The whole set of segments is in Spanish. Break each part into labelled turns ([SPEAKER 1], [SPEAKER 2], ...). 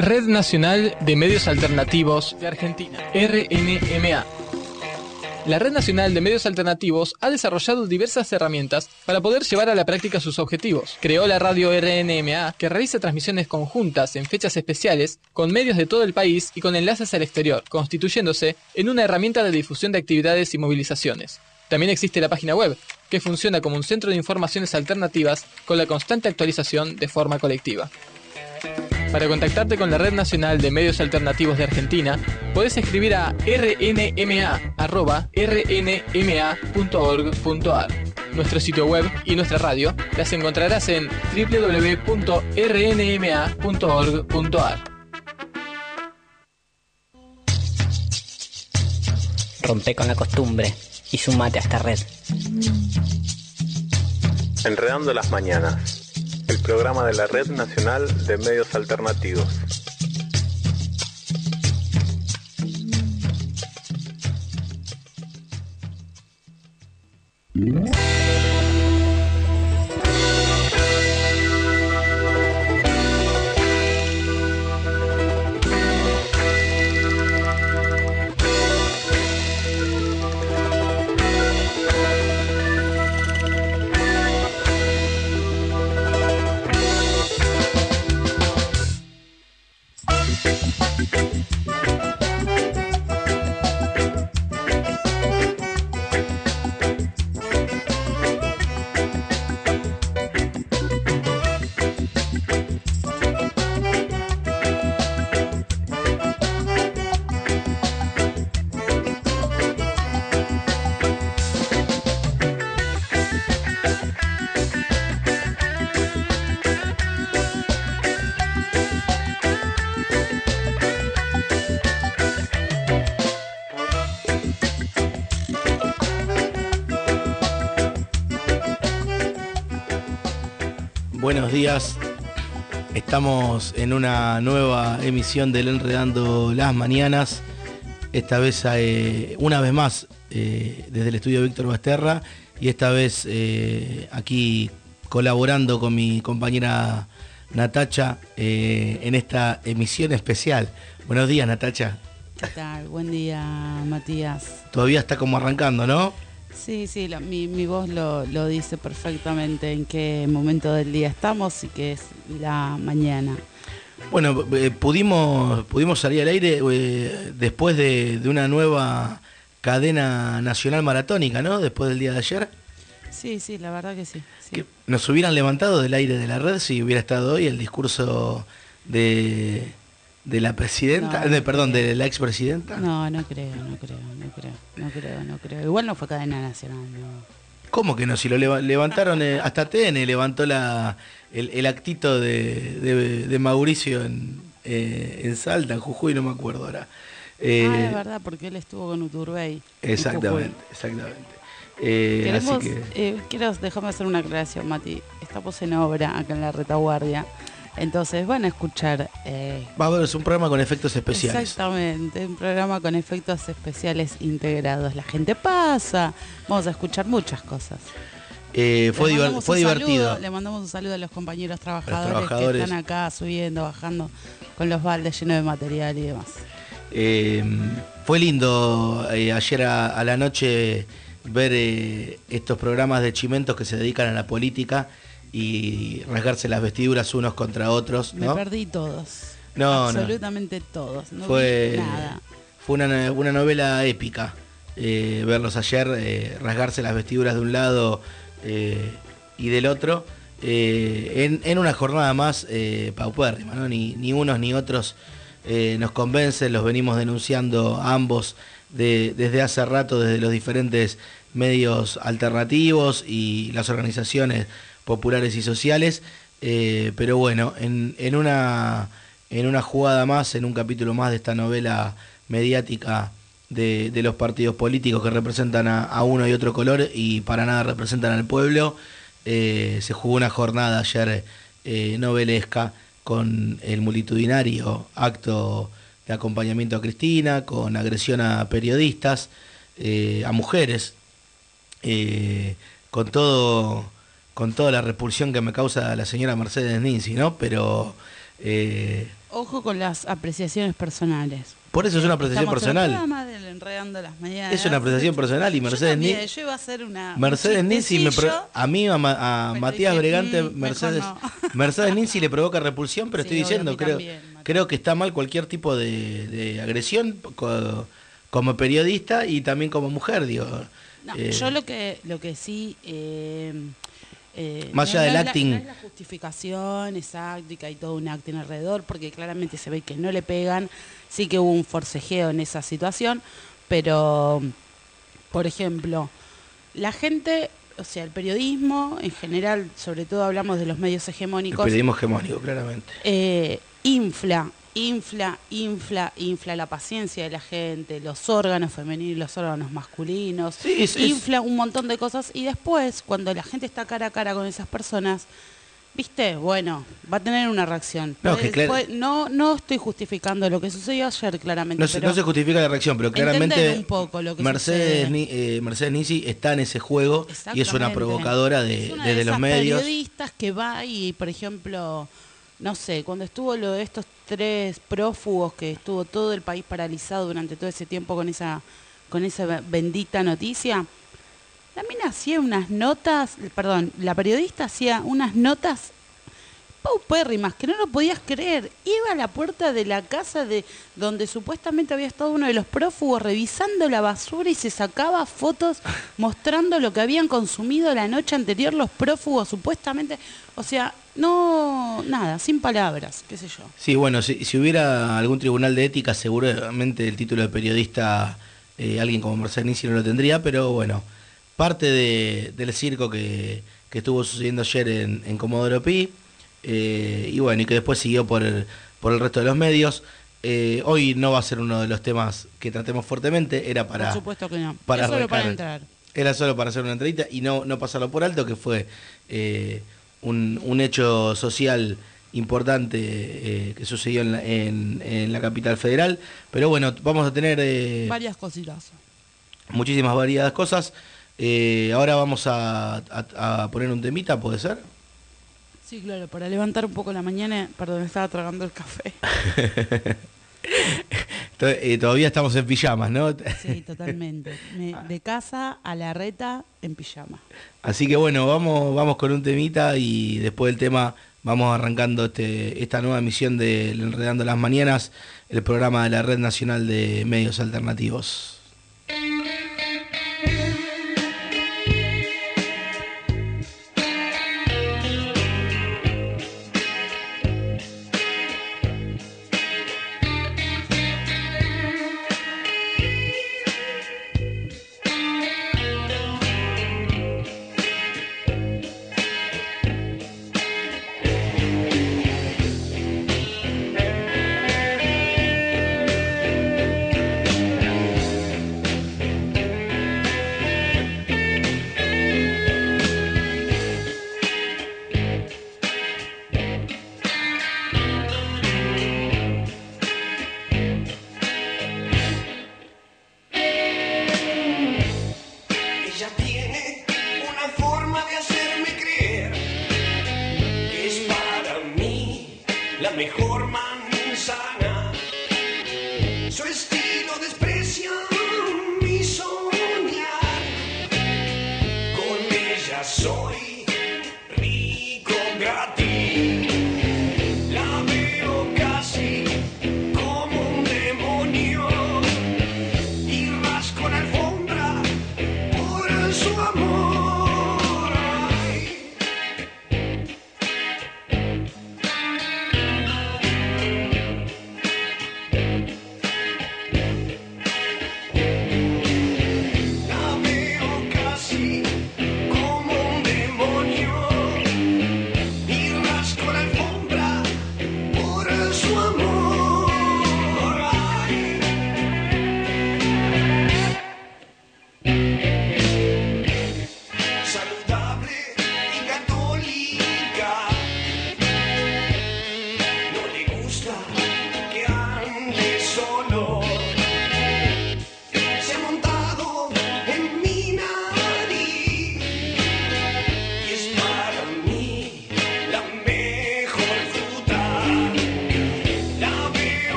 [SPEAKER 1] Red Nacional de Medios Alternativos de Argentina, RNMA. La Red Nacional de Medios Alternativos ha desarrollado diversas herramientas para poder llevar a la práctica sus objetivos. Creó la radio RNMA, que realiza transmisiones conjuntas en fechas especiales con medios de todo el país y con enlaces al exterior, constituyéndose en una herramienta de difusión de actividades y movilizaciones. También existe la página web, que funciona como un centro de informaciones alternativas con la constante actualización de forma colectiva. Para contactarte con la Red Nacional de Medios Alternativos de Argentina, podés escribir a rnma.rnma.org.ar. Nuestro sitio web y nuestra radio las encontrarás en www.rnma.org.ar.
[SPEAKER 2] Rompe con la costumbre y sumate a esta red.
[SPEAKER 3] Enredando las mañanas el programa de la Red Nacional de Medios Alternativos.
[SPEAKER 4] Buenos días. Estamos en una nueva emisión del Enredando las Mañanas. Esta vez, eh, una vez más, eh, desde el estudio Víctor Basterra. Y esta vez eh, aquí colaborando con mi compañera Natacha en esta emisión especial. Buenos días, Natacha.
[SPEAKER 5] ¿Qué tal? Buen día, Matías.
[SPEAKER 4] Todavía está como arrancando, ¿no?
[SPEAKER 5] Sí, sí, mi, voz lo, dice perfectamente en qué momento del día estamos y que es la mañana.
[SPEAKER 4] Bueno, eh, pudimos, pudimos salir al aire eh, después de, una nueva cadena nacional maratónica, ¿no? Después del día de ayer.
[SPEAKER 5] Sí, sí, la verdad que sí.
[SPEAKER 4] nos hubieran levantado del aire de la red si hubiera estado hoy el discurso de de la presidenta, de, perdón, de la expresidenta?
[SPEAKER 5] No, no creo, no creo, no creo, no creo, no creo. Igual no fue cadena nacional, no.
[SPEAKER 4] ¿Cómo que no? Si lo levantaron, eh, hasta TN levantó la, el, actito de, de, Mauricio en, eh, en Salta, en Jujuy, no me acuerdo ahora.
[SPEAKER 5] Eh, ah, es verdad, porque él estuvo con Uturbey.
[SPEAKER 4] Exactamente, exactamente.
[SPEAKER 5] Queremos, quiero, déjame hacer una aclaración, Mati. Estamos en obra acá en la retaguardia. Entonces van a escuchar...
[SPEAKER 4] Eh, Va a haber un programa con efectos especiales.
[SPEAKER 5] Exactamente, un programa con efectos especiales integrados. La gente pasa, vamos a escuchar muchas cosas.
[SPEAKER 4] Eh, fue fue divertido.
[SPEAKER 5] le mandamos un saludo a los compañeros trabajadores, que están acá subiendo, bajando con los baldes llenos de material y demás.
[SPEAKER 4] Eh, fue lindo ayer a, la noche ver estos programas de chimentos que se dedican a la política y rasgarse las vestiduras unos contra otros.
[SPEAKER 5] Me perdí todos. No, Absolutamente todos. No fue, nada.
[SPEAKER 4] Fue una, una novela épica. Eh, verlos ayer eh, rasgarse las vestiduras de un lado eh, y del otro. En, en, una jornada más paupérrima, ¿no? ni, ni unos ni otros nos convencen, los venimos denunciando ambos de, desde hace rato, desde los diferentes medios alternativos y las organizaciones populares y sociales, eh, pero bueno, en, una, en una jugada más, en un capítulo más de esta novela mediática de, los partidos políticos que representan a, uno y otro color y para nada representan al pueblo, eh, se jugó una jornada ayer eh, novelesca con el multitudinario acto de acompañamiento a Cristina, con agresión a periodistas, a mujeres, con todo con toda la repulsión que me causa la señora Mercedes Ninzi, ¿no? Pero Eh,
[SPEAKER 5] Ojo con las apreciaciones personales.
[SPEAKER 4] Por eso es una apreciación
[SPEAKER 5] Estamos
[SPEAKER 4] personal.
[SPEAKER 5] Del Enredando las.
[SPEAKER 4] Es una apreciación personal y Mercedes
[SPEAKER 5] yo, también,
[SPEAKER 4] Ni-
[SPEAKER 5] yo iba a hacer una.
[SPEAKER 4] Mercedes Ninzi, me a mí, a, Ma- a
[SPEAKER 5] Pero
[SPEAKER 4] Matías
[SPEAKER 5] dije,
[SPEAKER 4] Bregante,
[SPEAKER 5] mm,
[SPEAKER 4] Mercedes,
[SPEAKER 5] no.
[SPEAKER 4] Mercedes Ninzi le provoca repulsión, pero
[SPEAKER 5] Sí,
[SPEAKER 4] estoy diciendo, creo,
[SPEAKER 5] también,
[SPEAKER 4] creo que está mal cualquier tipo de, de agresión co- como periodista y también como mujer, digo.
[SPEAKER 5] No,
[SPEAKER 4] Eh,
[SPEAKER 5] yo lo que, lo que sí. eh, eh,
[SPEAKER 4] Más allá
[SPEAKER 5] no-
[SPEAKER 4] del
[SPEAKER 5] la-
[SPEAKER 4] acting.
[SPEAKER 5] no es la justificación exacta y que hay todo un acting alrededor, porque claramente se ve que no le pegan. Sí que hubo un forcejeo en esa situación, pero, por ejemplo, la gente, o sea, el periodismo en general, sobre todo hablamos de los medios
[SPEAKER 4] el
[SPEAKER 5] hegemónicos,
[SPEAKER 4] periodismo hegemónico, claramente.
[SPEAKER 5] eh, infla, infla, infla, infla la paciencia de la gente, los órganos femeninos los órganos masculinos,
[SPEAKER 4] Sí,
[SPEAKER 5] infla un montón de cosas y después, cuando la gente está cara a cara con esas personas, viste, bueno, va a tener una reacción.
[SPEAKER 4] No, clar-
[SPEAKER 5] estoy justificando lo que sucedió ayer, claramente.
[SPEAKER 4] No se,
[SPEAKER 5] pero
[SPEAKER 4] no se justifica la reacción, pero claramente
[SPEAKER 5] un poco lo que
[SPEAKER 4] Mercedes. Ni- eh, Mercedes Nisi está en ese juego y es una provocadora de,
[SPEAKER 5] Es una
[SPEAKER 4] desde
[SPEAKER 5] de
[SPEAKER 4] los medios.
[SPEAKER 5] periodistas que va y, por ejemplo, no sé, cuando estuvo lo de estos tres prófugos que estuvo todo el país paralizado durante todo ese tiempo con esa con esa be- bendita noticia, la mina hacía unas notas, perdón, la periodista hacía unas notas paupérrimas que no lo podías creer. Iba a la puerta de la casa de donde supuestamente había estado uno de los prófugos revisando la basura y se sacaba fotos mostrando lo que habían consumido la noche anterior los prófugos supuestamente. O sea, no, nada, sin palabras, qué sé yo.
[SPEAKER 4] Sí, bueno, si, si hubiera algún tribunal de ética, seguramente el título de periodista, eh, alguien como Mercedes Nisi no lo tendría, pero bueno, parte de- del circo que, que estuvo sucediendo ayer en, en Comodoro Pi, eh, y bueno, y que después siguió por el, por el resto de los medios. Eh, hoy no va a ser uno de los temas que tratemos fuertemente, era para...
[SPEAKER 5] Por supuesto que no.
[SPEAKER 4] para
[SPEAKER 5] es solo para entrar.
[SPEAKER 4] Era solo para hacer una entrevista y no, no pasarlo por alto, que fue un, un hecho social importante eh, que sucedió en la, en- en la capital federal. Pero bueno, vamos a tener eh,
[SPEAKER 5] Varias cositas.
[SPEAKER 4] muchísimas variadas cosas. Eh, ahora vamos a, a- a poner un temita, ¿puede ser?
[SPEAKER 5] Sí, claro, para levantar un poco la mañana, perdón, estaba tragando el café.
[SPEAKER 4] Eh, todavía estamos en pijamas, ¿no?
[SPEAKER 5] Sí, totalmente. Me- de casa a la reta en pijama.
[SPEAKER 4] Así que bueno, vamos, vamos con un temita y después del tema vamos arrancando este, esta nueva emisión de Enredando las Mañanas, el programa de la Red Nacional de Medios Alternativos.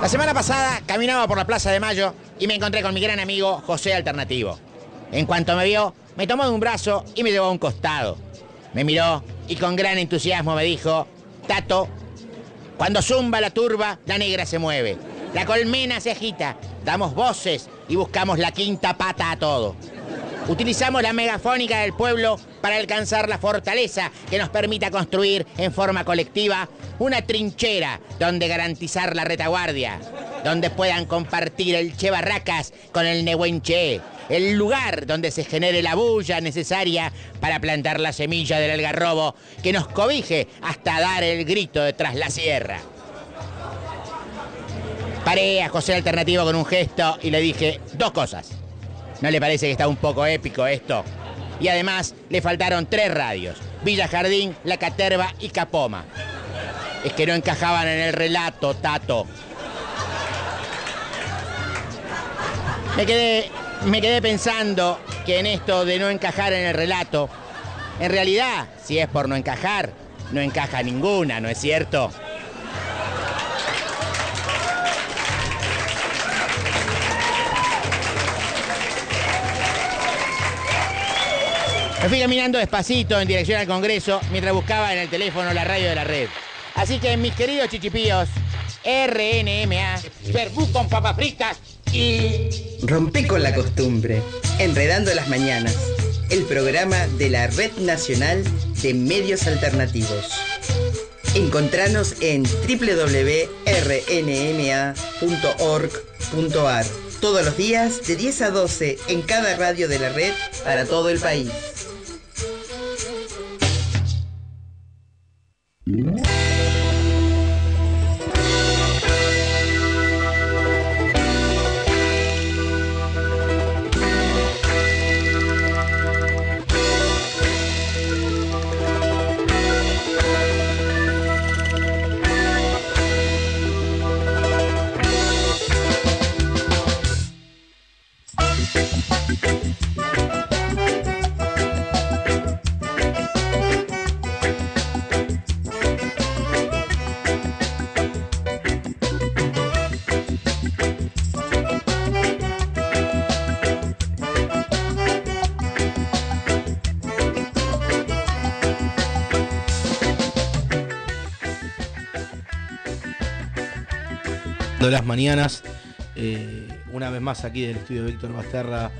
[SPEAKER 6] La
[SPEAKER 7] semana pasada caminaba por la Plaza de Mayo y me encontré con mi gran amigo José Alternativo. En cuanto me vio, me tomó de un brazo y me llevó a un costado. Me miró y con gran entusiasmo me dijo, Tato, cuando zumba la turba, la negra se mueve. La colmena se agita, damos voces y buscamos la quinta pata a todo. Utilizamos la megafónica del pueblo para alcanzar la fortaleza que nos permita construir en forma colectiva una trinchera donde garantizar la retaguardia, donde puedan compartir el Che Barracas con el Nehuenche, el lugar donde se genere la bulla necesaria para plantar la semilla del algarrobo que nos cobije hasta dar el grito de tras la sierra. Paré a José Alternativo con un gesto y le dije dos cosas. ¿No le parece que está un poco épico esto? Y además le faltaron tres radios. Villa Jardín, La Caterva y Capoma. Es que no encajaban en el relato, Tato. Me quedé, me quedé pensando que en esto de no encajar en el relato, en realidad, si es por no encajar, no encaja ninguna, ¿no es cierto? Me fui caminando despacito en dirección al Congreso mientras buscaba en el teléfono la radio de la red. Así que mis queridos chichipíos, RNMA, verbú con papas fritas y...
[SPEAKER 8] Rompe con la costumbre, Enredando las Mañanas, el programa de la Red Nacional de Medios Alternativos. Encontranos en www.rnma.org.ar todos los días de 10 a 12 en cada radio de la red para todo el país.
[SPEAKER 4] De las mañanas, eh, una vez más aquí del estudio Víctor Basterra,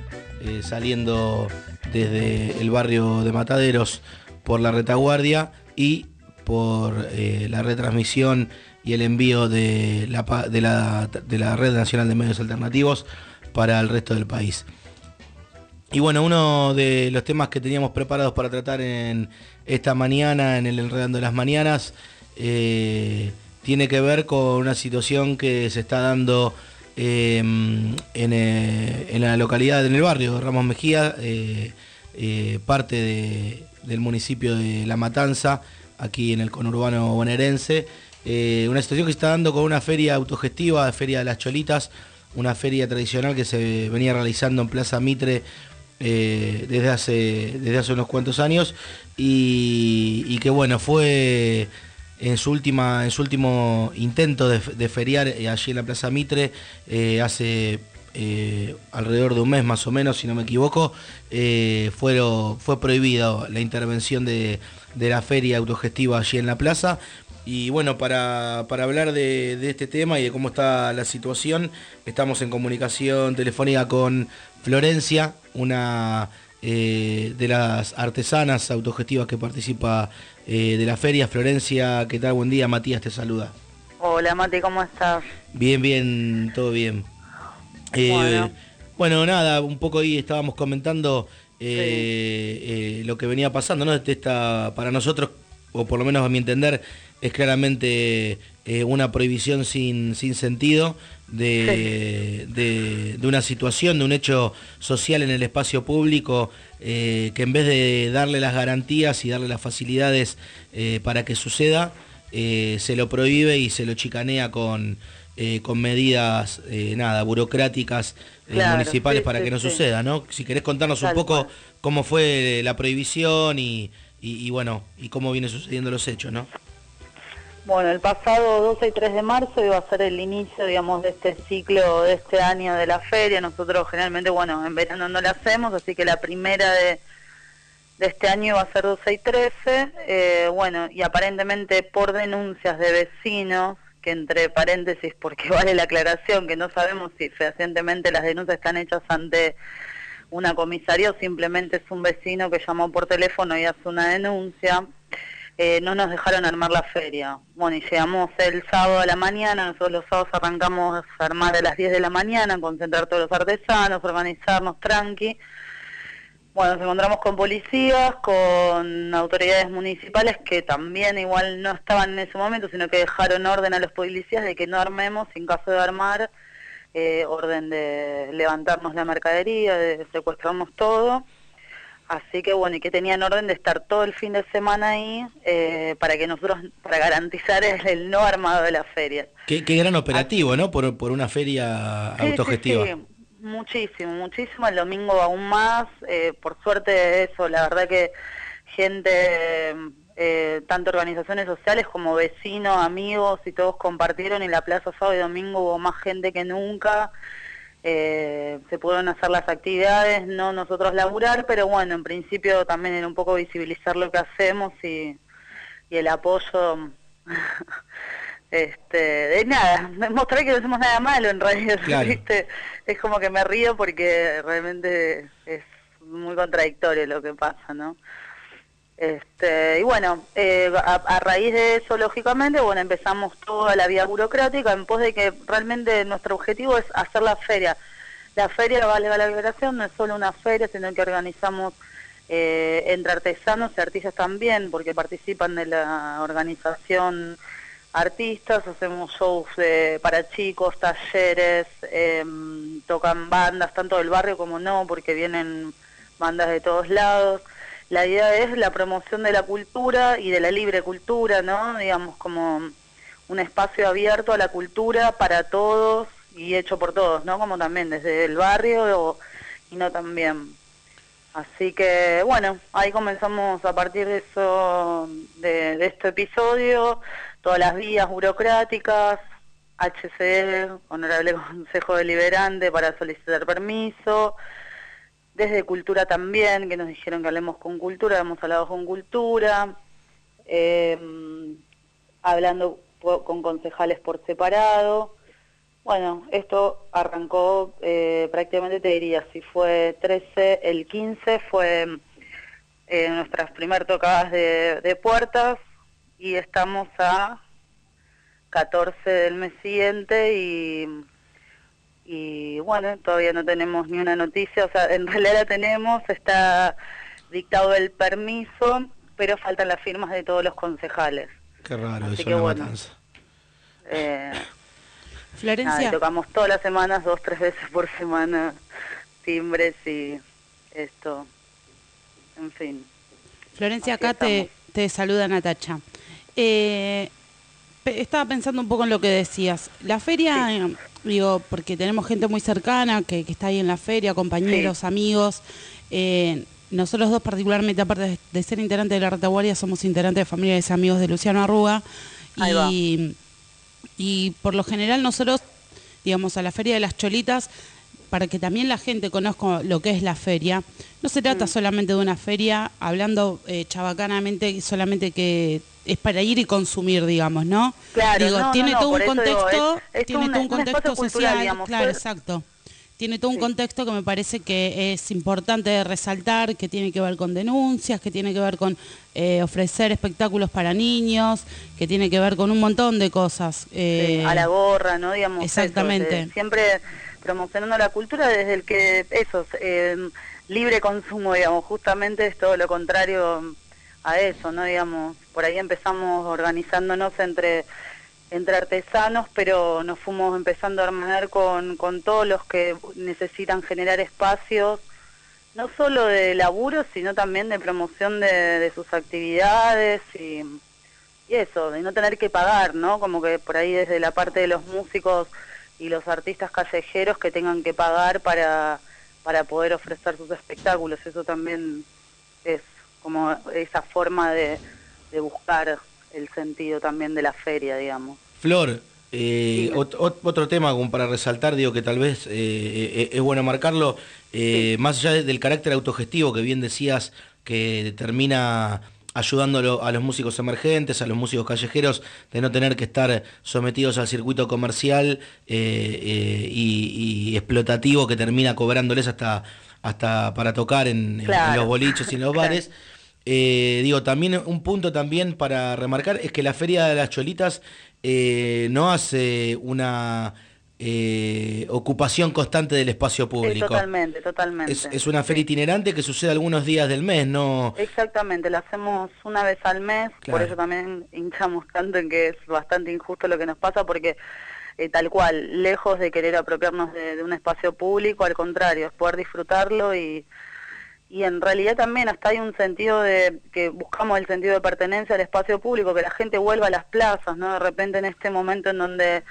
[SPEAKER 4] eh, saliendo desde el barrio de Mataderos por la retaguardia y por eh, la retransmisión y el envío de la, de, la, de la Red Nacional de Medios Alternativos para el resto del país. Y bueno, uno de los temas que teníamos preparados para tratar en esta mañana, en el Enredando de las Mañanas, tiene que ver con una situación que se está dando en, eh, en la localidad, en el barrio de Ramos Mejía, eh, eh, parte de- del municipio de La Matanza, aquí en el conurbano bonaerense. Una situación que se está dando con una feria autogestiva, Feria de las Cholitas, una feria tradicional que se venía realizando en Plaza Mitre desde, hace, desde hace unos cuantos años y que bueno, fue en su, última, en su último intento de, feriar eh, allí en la Plaza Mitre eh, hace eh, alrededor de un mes más o menos, si no me equivoco, fueron, fue prohibido la intervención de, la feria autogestiva allí en la plaza. Y bueno, para, hablar de este tema y de cómo está la situación, estamos en comunicación telefónica con Florencia, una eh, de las artesanas autogestivas que participa eh, de la feria. Florencia, ¿qué tal? Buen día, Matías te saluda.
[SPEAKER 9] Hola Mati, ¿cómo estás?
[SPEAKER 4] Bien, bien, todo bien. Eh,
[SPEAKER 9] Bueno.
[SPEAKER 4] bueno. nada, un poco ahí estábamos comentando lo que venía pasando, ¿no? Este esta, para nosotros, o por lo menos a mi entender, es claramente eh, una prohibición sin, sin sentido de, de- de una situación, de un hecho social en el espacio público, eh, que en vez de darle las garantías y darle las facilidades eh, para que suceda, eh, se lo prohíbe y se lo chicanea con, con medidas, nada, burocráticas
[SPEAKER 9] Claro,
[SPEAKER 4] municipales
[SPEAKER 9] sí,
[SPEAKER 4] para
[SPEAKER 9] sí,
[SPEAKER 4] que no suceda, ¿no? Si querés contarnos un poco
[SPEAKER 9] cual.
[SPEAKER 4] cómo fue la prohibición y, y- y, bueno, y cómo vienen sucediendo los hechos, ¿no?
[SPEAKER 9] Bueno, el pasado 12 y 3 de marzo iba a ser el inicio, digamos, de este ciclo, de este año de la feria. Nosotros generalmente, bueno, en verano no la hacemos, así que la primera de, de este año va a ser 12 y 13. Eh, bueno, y aparentemente por denuncias de vecinos, que entre paréntesis, porque vale la aclaración, que no sabemos si fehacientemente las denuncias están hechas ante una comisaría o simplemente es un vecino que llamó por teléfono y hace una denuncia. Eh, no nos dejaron armar la feria. Bueno, y llegamos el sábado a la mañana, nosotros los sábados arrancamos a armar a las 10 de la mañana, concentrar todos los artesanos, organizarnos tranqui. Bueno, nos encontramos con policías, con autoridades municipales que también igual no estaban en ese momento, sino que dejaron orden a los policías de que no armemos, sin caso de armar, eh, orden de levantarnos la mercadería, de secuestrarnos todo. Así que bueno, y que tenían orden de estar todo el fin de semana ahí eh, para que nosotros, para garantizar el, el no armado de la feria.
[SPEAKER 4] Qué, qué gran operativo, ¿no? Por, por una feria
[SPEAKER 9] Sí, sí,
[SPEAKER 4] autogestiva.
[SPEAKER 9] sí, muchísimo, muchísimo. El domingo aún más. eh, por suerte eso, la verdad que gente, eh, tanto organizaciones sociales como vecinos, amigos y todos compartieron y la plaza sábado y domingo hubo más gente que nunca. Eh, se pudieron hacer las actividades, no nosotros laburar, pero bueno, en principio también era un poco visibilizar lo que hacemos y, y el apoyo este de nada mostrar que no hacemos nada malo en realidad
[SPEAKER 4] Claro.
[SPEAKER 9] ¿viste? es como que me río porque realmente es muy contradictorio lo que pasa no este y bueno eh, a, raíz de eso lógicamente bueno empezamos toda la vía burocrática en pos de que realmente nuestro objetivo es hacer la feria la feria vale la aclaración no es solo una feria sino que organizamos eh, entre artesanos y artistas también, porque participan de la organización artistas, hacemos shows de- para chicos, talleres, em, tocan bandas, tanto del barrio como no, porque vienen bandas de todos lados. La idea es la promoción de la cultura y de la libre cultura, ¿no? Digamos, como un espacio abierto a la cultura para todos y hecho por todos, ¿no? Como también desde el barrio y no también. Así que bueno, ahí comenzamos a partir de eso, de, de este episodio, todas las vías burocráticas, HCD, Honorable Consejo Deliberante para solicitar permiso, desde Cultura también, que nos dijeron que hablemos con Cultura, hemos hablado con Cultura, eh, hablando con concejales por separado. Bueno, esto arrancó eh, prácticamente, te diría, si fue 13, el 15 fue eh, nuestras primeras tocadas de, de puertas y estamos a 14 del mes siguiente y, y bueno, todavía no tenemos ni una noticia, o sea, en realidad la tenemos, está dictado el permiso, pero faltan las firmas de todos los concejales.
[SPEAKER 4] Qué raro,
[SPEAKER 9] Así
[SPEAKER 4] eso
[SPEAKER 9] que bueno.
[SPEAKER 4] matanza.
[SPEAKER 9] Eh, Nada,
[SPEAKER 5] Florencia,
[SPEAKER 9] tocamos todas las semanas, dos, tres veces por semana, timbres y esto, en fin.
[SPEAKER 5] Florencia,
[SPEAKER 9] Así
[SPEAKER 5] acá te,
[SPEAKER 9] estamos.
[SPEAKER 5] te saluda Natacha. Eh, estaba pensando un poco en lo que decías. La feria, eh, digo, porque tenemos gente muy cercana que, que está ahí en la feria, compañeros,
[SPEAKER 9] Sí.
[SPEAKER 5] amigos. Eh, nosotros dos particularmente, aparte de, ser integrantes de la retaguardia, somos integrantes de familiares y amigos de Luciano Arruga.
[SPEAKER 9] Ahí va.
[SPEAKER 5] Y, y por lo general nosotros, digamos, a la Feria de las Cholitas, para que también la gente conozca lo que es la feria, no se
[SPEAKER 9] Mm.
[SPEAKER 5] trata solamente de una feria, hablando eh, chabacanamente, solamente que es para ir y consumir, digamos, ¿no?
[SPEAKER 9] Claro,
[SPEAKER 5] Digo,
[SPEAKER 9] no,
[SPEAKER 5] tiene
[SPEAKER 9] no,
[SPEAKER 5] todo un
[SPEAKER 9] eso digo,
[SPEAKER 5] contexto,
[SPEAKER 9] es- es
[SPEAKER 5] tiene
[SPEAKER 9] un-
[SPEAKER 5] todo un contexto
[SPEAKER 9] cultural,
[SPEAKER 5] social,
[SPEAKER 9] digamos,
[SPEAKER 5] claro, exacto. Tiene todo un
[SPEAKER 9] Sí.
[SPEAKER 5] contexto que me parece que es importante de resaltar, que tiene que ver con denuncias, que tiene que ver con eh, ofrecer espectáculos para niños, que tiene que ver con un montón de cosas.
[SPEAKER 9] Sí,
[SPEAKER 5] eh,
[SPEAKER 9] a la gorra, ¿no? Digamos, eso,
[SPEAKER 5] exactamente.
[SPEAKER 9] de- siempre promocionando la cultura desde el que, eso, eh, libre consumo, digamos, justamente es todo lo contrario a eso, ¿no? Digamos, por ahí empezamos organizándonos entre entre artesanos, pero nos fuimos empezando a hermanar con, con todos los que necesitan generar espacios, no solo de laburo, sino también de promoción de, de sus actividades y, y eso, de no tener que pagar, ¿no? Como que por ahí desde la parte de los músicos y los artistas callejeros que tengan que pagar para, para poder ofrecer sus espectáculos. Eso también es como esa forma de, de buscar el sentido también de la feria, digamos.
[SPEAKER 4] Flor, eh, ot- ot- otro tema como para resaltar, digo que tal vez eh, eh, es bueno marcarlo, eh, más allá de- del carácter autogestivo que bien decías que termina ayudando a los músicos emergentes, a los músicos callejeros, de no tener que estar sometidos al circuito comercial y, y explotativo que termina cobrándoles hasta, hasta para tocar en, los boliches y en los bares. Eh, digo, también un punto también para remarcar es que la Feria de las Cholitas eh, no hace una eh, ocupación constante del espacio
[SPEAKER 9] Sí,
[SPEAKER 4] público.
[SPEAKER 9] totalmente, totalmente.
[SPEAKER 4] es, es una feria itinerante que sucede algunos días del mes, no...
[SPEAKER 9] Exactamente, lo hacemos una vez al mes, por eso también hinchamos tanto en que es bastante injusto lo que nos pasa, porque eh, tal cual, lejos de querer apropiarnos de, de un espacio público, al contrario, es poder disfrutarlo y, y en realidad también hasta hay un sentido de que buscamos el sentido de pertenencia al espacio público, que la gente vuelva a las plazas, ¿no? De repente en este momento en donde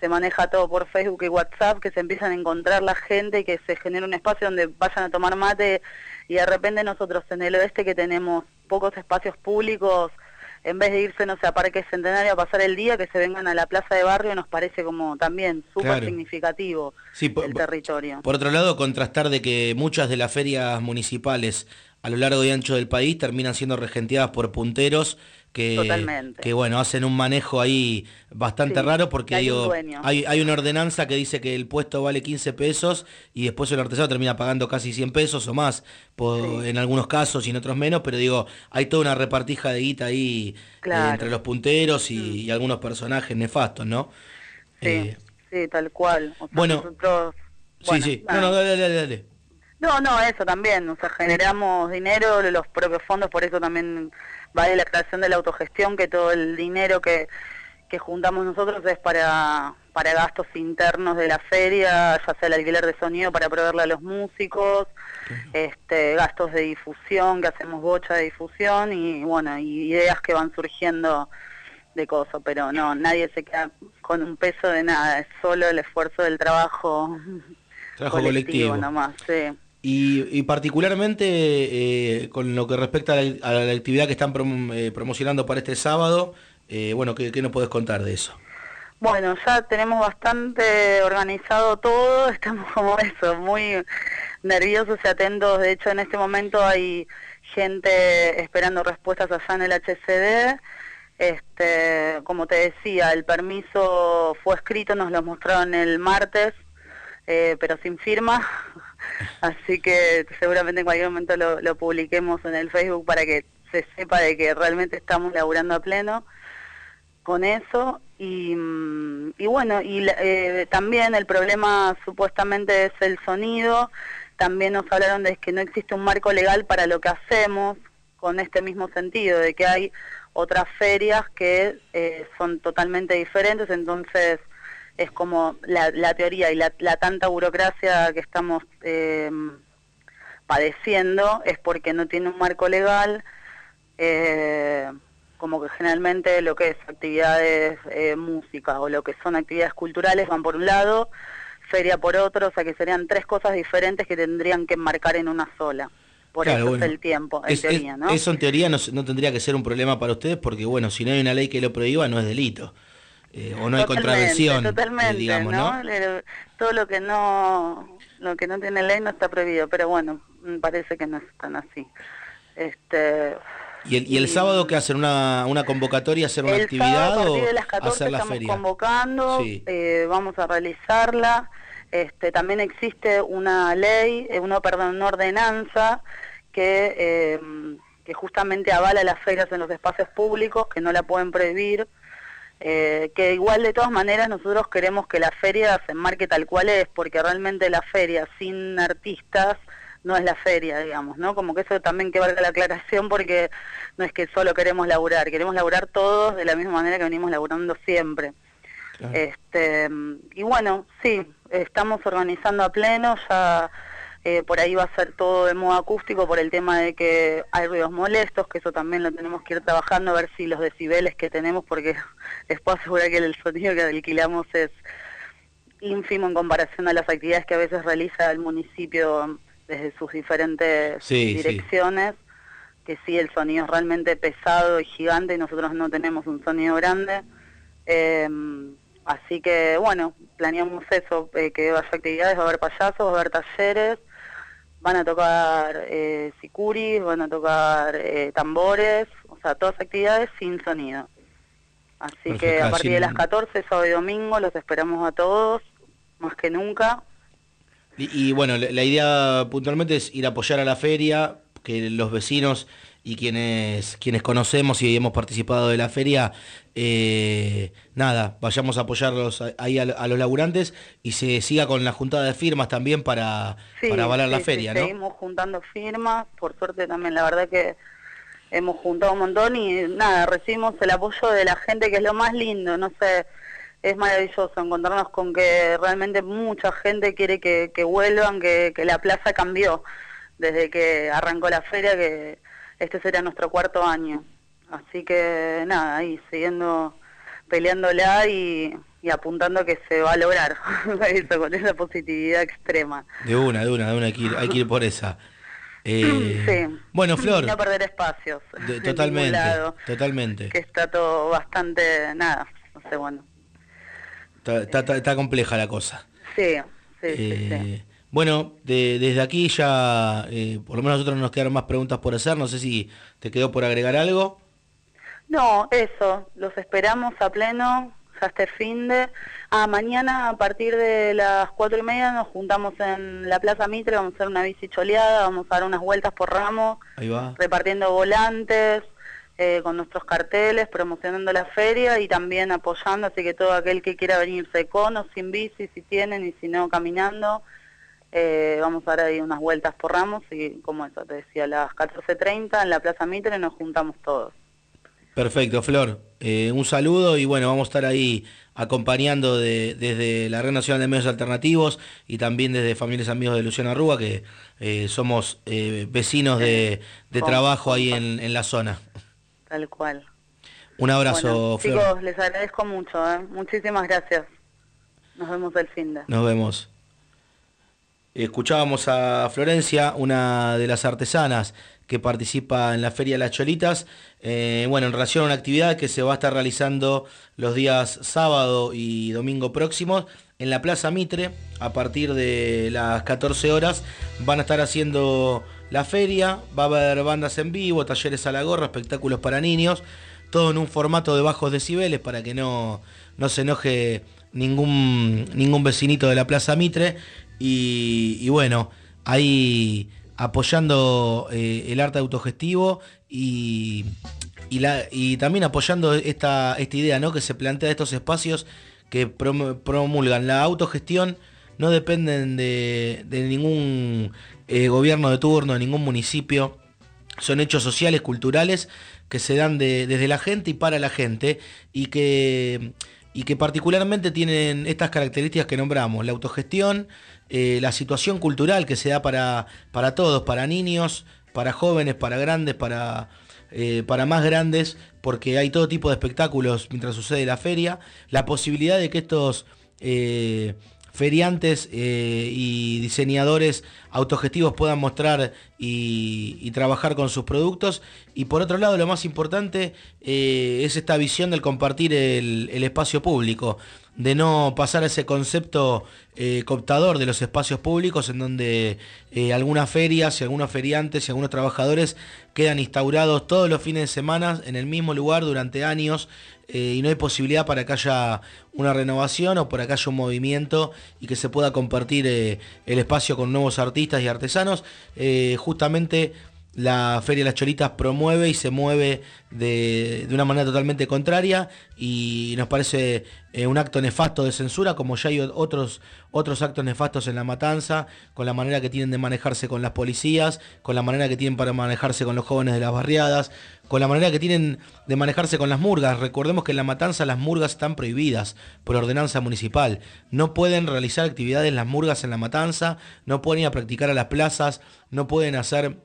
[SPEAKER 9] se maneja todo por Facebook y WhatsApp, que se empiezan a encontrar la gente y que se genera un espacio donde vayan a tomar mate y de repente nosotros en el oeste que tenemos pocos espacios públicos, en vez de irse, no sé, a Parque Centenario a pasar el día, que se vengan a la plaza de barrio nos parece como también súper
[SPEAKER 4] Claro.
[SPEAKER 9] significativo
[SPEAKER 4] Sí,
[SPEAKER 9] el territorio.
[SPEAKER 4] Por otro lado, contrastar de que muchas de las ferias municipales a lo largo y ancho del país terminan siendo regenteadas por punteros que,
[SPEAKER 9] Totalmente.
[SPEAKER 4] que bueno, hacen un manejo ahí bastante
[SPEAKER 9] Sí,
[SPEAKER 4] raro porque
[SPEAKER 9] hay
[SPEAKER 4] digo, hay, hay una ordenanza que dice que el puesto vale 15 pesos y después el artesano termina pagando casi 100 pesos o más, por- en algunos casos y en otros menos, pero digo, hay toda una repartija de guita ahí eh,
[SPEAKER 9] Claro. Mm.
[SPEAKER 4] entre los punteros y, y algunos personajes nefastos, ¿no?
[SPEAKER 9] Sí,
[SPEAKER 4] Eh,
[SPEAKER 9] sí, tal cual. O sea,
[SPEAKER 4] bueno,
[SPEAKER 9] nosotros,
[SPEAKER 4] sí,
[SPEAKER 9] bueno,
[SPEAKER 4] sí. No, no, dale, dale, dale.
[SPEAKER 9] No, no, eso también, o sea, generamos dinero, los propios fondos, por eso también va de la creación de la autogestión, que todo el dinero que, que juntamos nosotros es para, para gastos internos de la feria, ya sea el alquiler de sonido para proveerle a los músicos, este, gastos de difusión, que hacemos bocha de difusión y bueno, y ideas que van surgiendo de cosas, pero no, nadie se queda con un peso de nada, es solo el esfuerzo del trabajo,
[SPEAKER 4] Trabajo colectivo.
[SPEAKER 9] nomás, sí.
[SPEAKER 4] Y, y particularmente eh, con lo que respecta a la, actividad que están prom- eh, promocionando para este sábado, eh, bueno, ¿qué, qué nos podés contar de eso?
[SPEAKER 9] Bueno, ya tenemos bastante organizado todo, estamos como eso, muy nerviosos y atentos. De hecho, en este momento hay gente esperando respuestas allá en el HCD. Este, como te decía, el permiso fue escrito, nos lo mostraron el martes, eh, pero sin firma. Así que seguramente en cualquier momento lo, lo publiquemos en el Facebook para que se sepa de que realmente estamos laburando a pleno con eso. Y, mm, bueno y eh, también el problema supuestamente es el sonido. También nos hablaron de que no existe un marco legal para lo que hacemos con este mismo sentido de que hay otras ferias que eh, son totalmente diferentes. Entonces es como la, la teoría y la, la tanta burocracia que estamos eh, padeciendo es porque no tiene un marco legal eh, como que generalmente lo que es actividades eh, música o lo que son actividades culturales van por un lado, feria por otro, o sea que serían tres cosas diferentes que tendrían que enmarcar en una sola. Por
[SPEAKER 4] Claro,
[SPEAKER 9] eso
[SPEAKER 4] bueno.
[SPEAKER 9] es el tiempo, en
[SPEAKER 4] Es-
[SPEAKER 9] teoría, ¿no?
[SPEAKER 4] Eso en teoría no, no tendría que ser un problema para ustedes porque, bueno, si no hay una ley que lo prohíba, no es delito. Eh, o no hay
[SPEAKER 9] Totalmente,
[SPEAKER 4] contravención, eh,
[SPEAKER 9] Totalmente,
[SPEAKER 4] digamos, ¿no?
[SPEAKER 9] Todo lo que no lo que no tiene ley no está prohibido, pero bueno, parece que no es tan así. Este,
[SPEAKER 4] ¿Y el, y el sábado qué hacen? ¿Una, una convocatoria, hacer una
[SPEAKER 9] el
[SPEAKER 4] actividad
[SPEAKER 9] sábado a
[SPEAKER 4] o
[SPEAKER 9] de las 14
[SPEAKER 4] hacer la
[SPEAKER 9] estamos
[SPEAKER 4] feria?
[SPEAKER 9] convocando,
[SPEAKER 4] Sí.
[SPEAKER 9] eh, vamos a realizarla. Este, también existe una ley, eh, una, perdón, una ordenanza que, eh, que justamente avala las ferias en los espacios públicos, que no la pueden prohibir. Eh, que igual de todas maneras nosotros queremos que la feria se enmarque tal cual es, porque realmente la feria sin artistas no es la feria, digamos, ¿no? Como que eso también que valga la aclaración porque no es que solo queremos laburar, queremos laburar todos de la misma manera que venimos laburando siempre. Este, y bueno, sí, estamos organizando a pleno, ya Eh, por ahí va a ser todo de modo acústico por el tema de que hay ruidos molestos, que eso también lo tenemos que ir trabajando, a ver si los decibeles que tenemos, porque les puedo asegurar que el sonido que alquilamos es ínfimo en comparación a las actividades que a veces realiza el municipio desde sus diferentes
[SPEAKER 4] Sí, sí.
[SPEAKER 9] direcciones, que sí, el sonido es realmente pesado y gigante y nosotros no tenemos un sonido grande. Eh, así que, bueno, planeamos eso, eh, que haya actividades, va a haber payasos, va a haber talleres, van a tocar eh, sicuris, van a tocar eh, tambores, o sea, todas actividades sin sonido. Así
[SPEAKER 4] Perfecto,
[SPEAKER 9] que a
[SPEAKER 4] ah,
[SPEAKER 9] partir de las 14, sábado y domingo, los esperamos a todos, más que nunca.
[SPEAKER 4] Y, y bueno, la, la idea puntualmente es ir a apoyar a la feria, que los vecinos y quienes, quienes conocemos y hemos participado de la feria, eh, nada, vayamos a apoyarlos ahí a, a los laburantes y se siga con la juntada de firmas también para,
[SPEAKER 9] Sí,
[SPEAKER 4] para avalar la
[SPEAKER 9] sí,
[SPEAKER 4] feria, ¿no?
[SPEAKER 9] Seguimos juntando firmas, por suerte también la verdad que hemos juntado un montón y nada, recibimos el apoyo de la gente que es lo más lindo, no sé, es maravilloso encontrarnos con que realmente mucha gente quiere que, que vuelvan, que, que la plaza cambió desde que arrancó la feria, que este será nuestro cuarto año. Así que nada, ahí siguiendo peleándola y, y apuntando que se va a lograr, eso, con esa positividad extrema.
[SPEAKER 4] De una, de una, de una, hay que ir, hay que ir por esa. Eh,
[SPEAKER 9] Sí.
[SPEAKER 4] Bueno, Flor,
[SPEAKER 9] Y no perder espacios.
[SPEAKER 4] de- totalmente,
[SPEAKER 9] lado,
[SPEAKER 4] totalmente.
[SPEAKER 9] que está todo bastante, nada, no sé, bueno.
[SPEAKER 4] Está, está- compleja la cosa.
[SPEAKER 9] Sí, sí, sí,
[SPEAKER 4] Eh, Bueno, de- desde aquí ya, eh, por lo menos a nosotros nos quedaron más preguntas por hacer. No sé si te quedó por agregar algo.
[SPEAKER 9] No, eso, los esperamos a pleno, ya este fin de... Ah, mañana a partir de las cuatro y media nos juntamos en la Plaza Mitre, vamos a hacer una bici choleada, vamos a dar unas vueltas por ramos,
[SPEAKER 4] Ahí va.
[SPEAKER 9] repartiendo volantes, eh, con nuestros carteles, promocionando la feria y también apoyando, así que todo aquel que quiera venirse con o sin bici, si tienen y si no caminando, eh, vamos a dar ahí unas vueltas por ramos y como eso te decía, a las 14.30 en la Plaza Mitre nos juntamos todos.
[SPEAKER 4] Perfecto, Flor. Eh, un saludo y bueno, vamos a estar ahí acompañando de- desde la Red Nacional de Medios Alternativos y también desde Familias Amigos de Luciana Rúa, que eh, somos eh, vecinos de, de trabajo ahí en, en la zona.
[SPEAKER 9] Tal cual.
[SPEAKER 4] Un abrazo,
[SPEAKER 9] Bueno,
[SPEAKER 4] Flor.
[SPEAKER 9] chicos, les agradezco mucho, muchísimas gracias. Nos vemos el fin de.
[SPEAKER 4] Nos vemos. Escuchábamos a Florencia, una de las artesanas que participa en la Feria las Cholitas, eh, bueno, en relación a una actividad que se va a estar realizando los días sábado y domingo próximos en la Plaza Mitre, a partir de las 14 horas, van a estar haciendo la feria, va a haber bandas en vivo, talleres a la gorra, espectáculos para niños, todo en un formato de bajos decibeles para que no, no se enoje ningún, ningún vecinito de la Plaza Mitre. Y, bueno, ahí apoyando eh, el arte autogestivo y, y, también apoyando esta, esta idea ¿no? que se plantea de estos espacios que prom- promulgan. La autogestión, no dependen de, de ningún eh, gobierno de turno, de ningún municipio. Son hechos sociales, culturales, que se dan de- desde la gente y para la gente, y que, y que particularmente tienen estas características que nombramos, la autogestión, eh, la situación cultural que se da para, para todos, para niños, para jóvenes, para grandes, para, eh, para más grandes, porque hay todo tipo de espectáculos mientras sucede la feria, la posibilidad de que estos... eh, feriantes y diseñadores autogestivos puedan mostrar y, trabajar con sus productos. Y por otro lado, lo más importante es esta visión del compartir el espacio público, de no pasar a ese concepto eh, cooptador de los espacios públicos en donde eh, algunas ferias y algunos feriantes y algunos trabajadores quedan instaurados todos los fines de semana en el mismo lugar durante años eh, y no hay posibilidad para que haya una renovación o para que haya un movimiento y que se pueda compartir el espacio con nuevos artistas y artesanos. Justamente la Feria de las Cholitas promueve y se mueve de, de una manera totalmente contraria y nos parece eh, un acto nefasto de censura, como ya hay otros, otros actos nefastos en la matanza, con la manera que tienen de manejarse con las policías, con la manera que tienen para manejarse con los jóvenes de las barriadas, con la manera que tienen de manejarse con las murgas. Recordemos que en la matanza las murgas están prohibidas por ordenanza municipal. No pueden realizar actividades las murgas en la matanza, no pueden ir a practicar a las plazas, no pueden hacer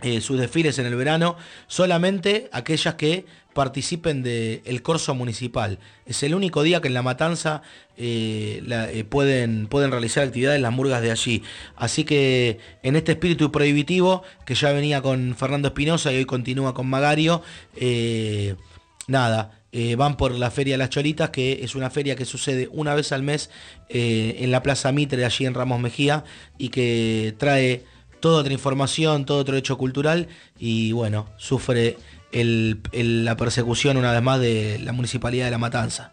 [SPEAKER 4] eh, sus desfiles en el verano, solamente aquellas que participen del corso municipal. Es el único día que en La Matanza eh, eh, pueden, pueden realizar actividades las murgas de allí. Así que en este espíritu prohibitivo, que ya venía con Fernando Espinosa y hoy continúa con Magario, nada, van por la Feria de las Cholitas, que es una feria que sucede una vez al mes en la Plaza Mitre, allí en Ramos Mejía, y que trae toda otra información, todo otro hecho cultural y bueno, sufre la persecución una vez más de la Municipalidad de La Matanza.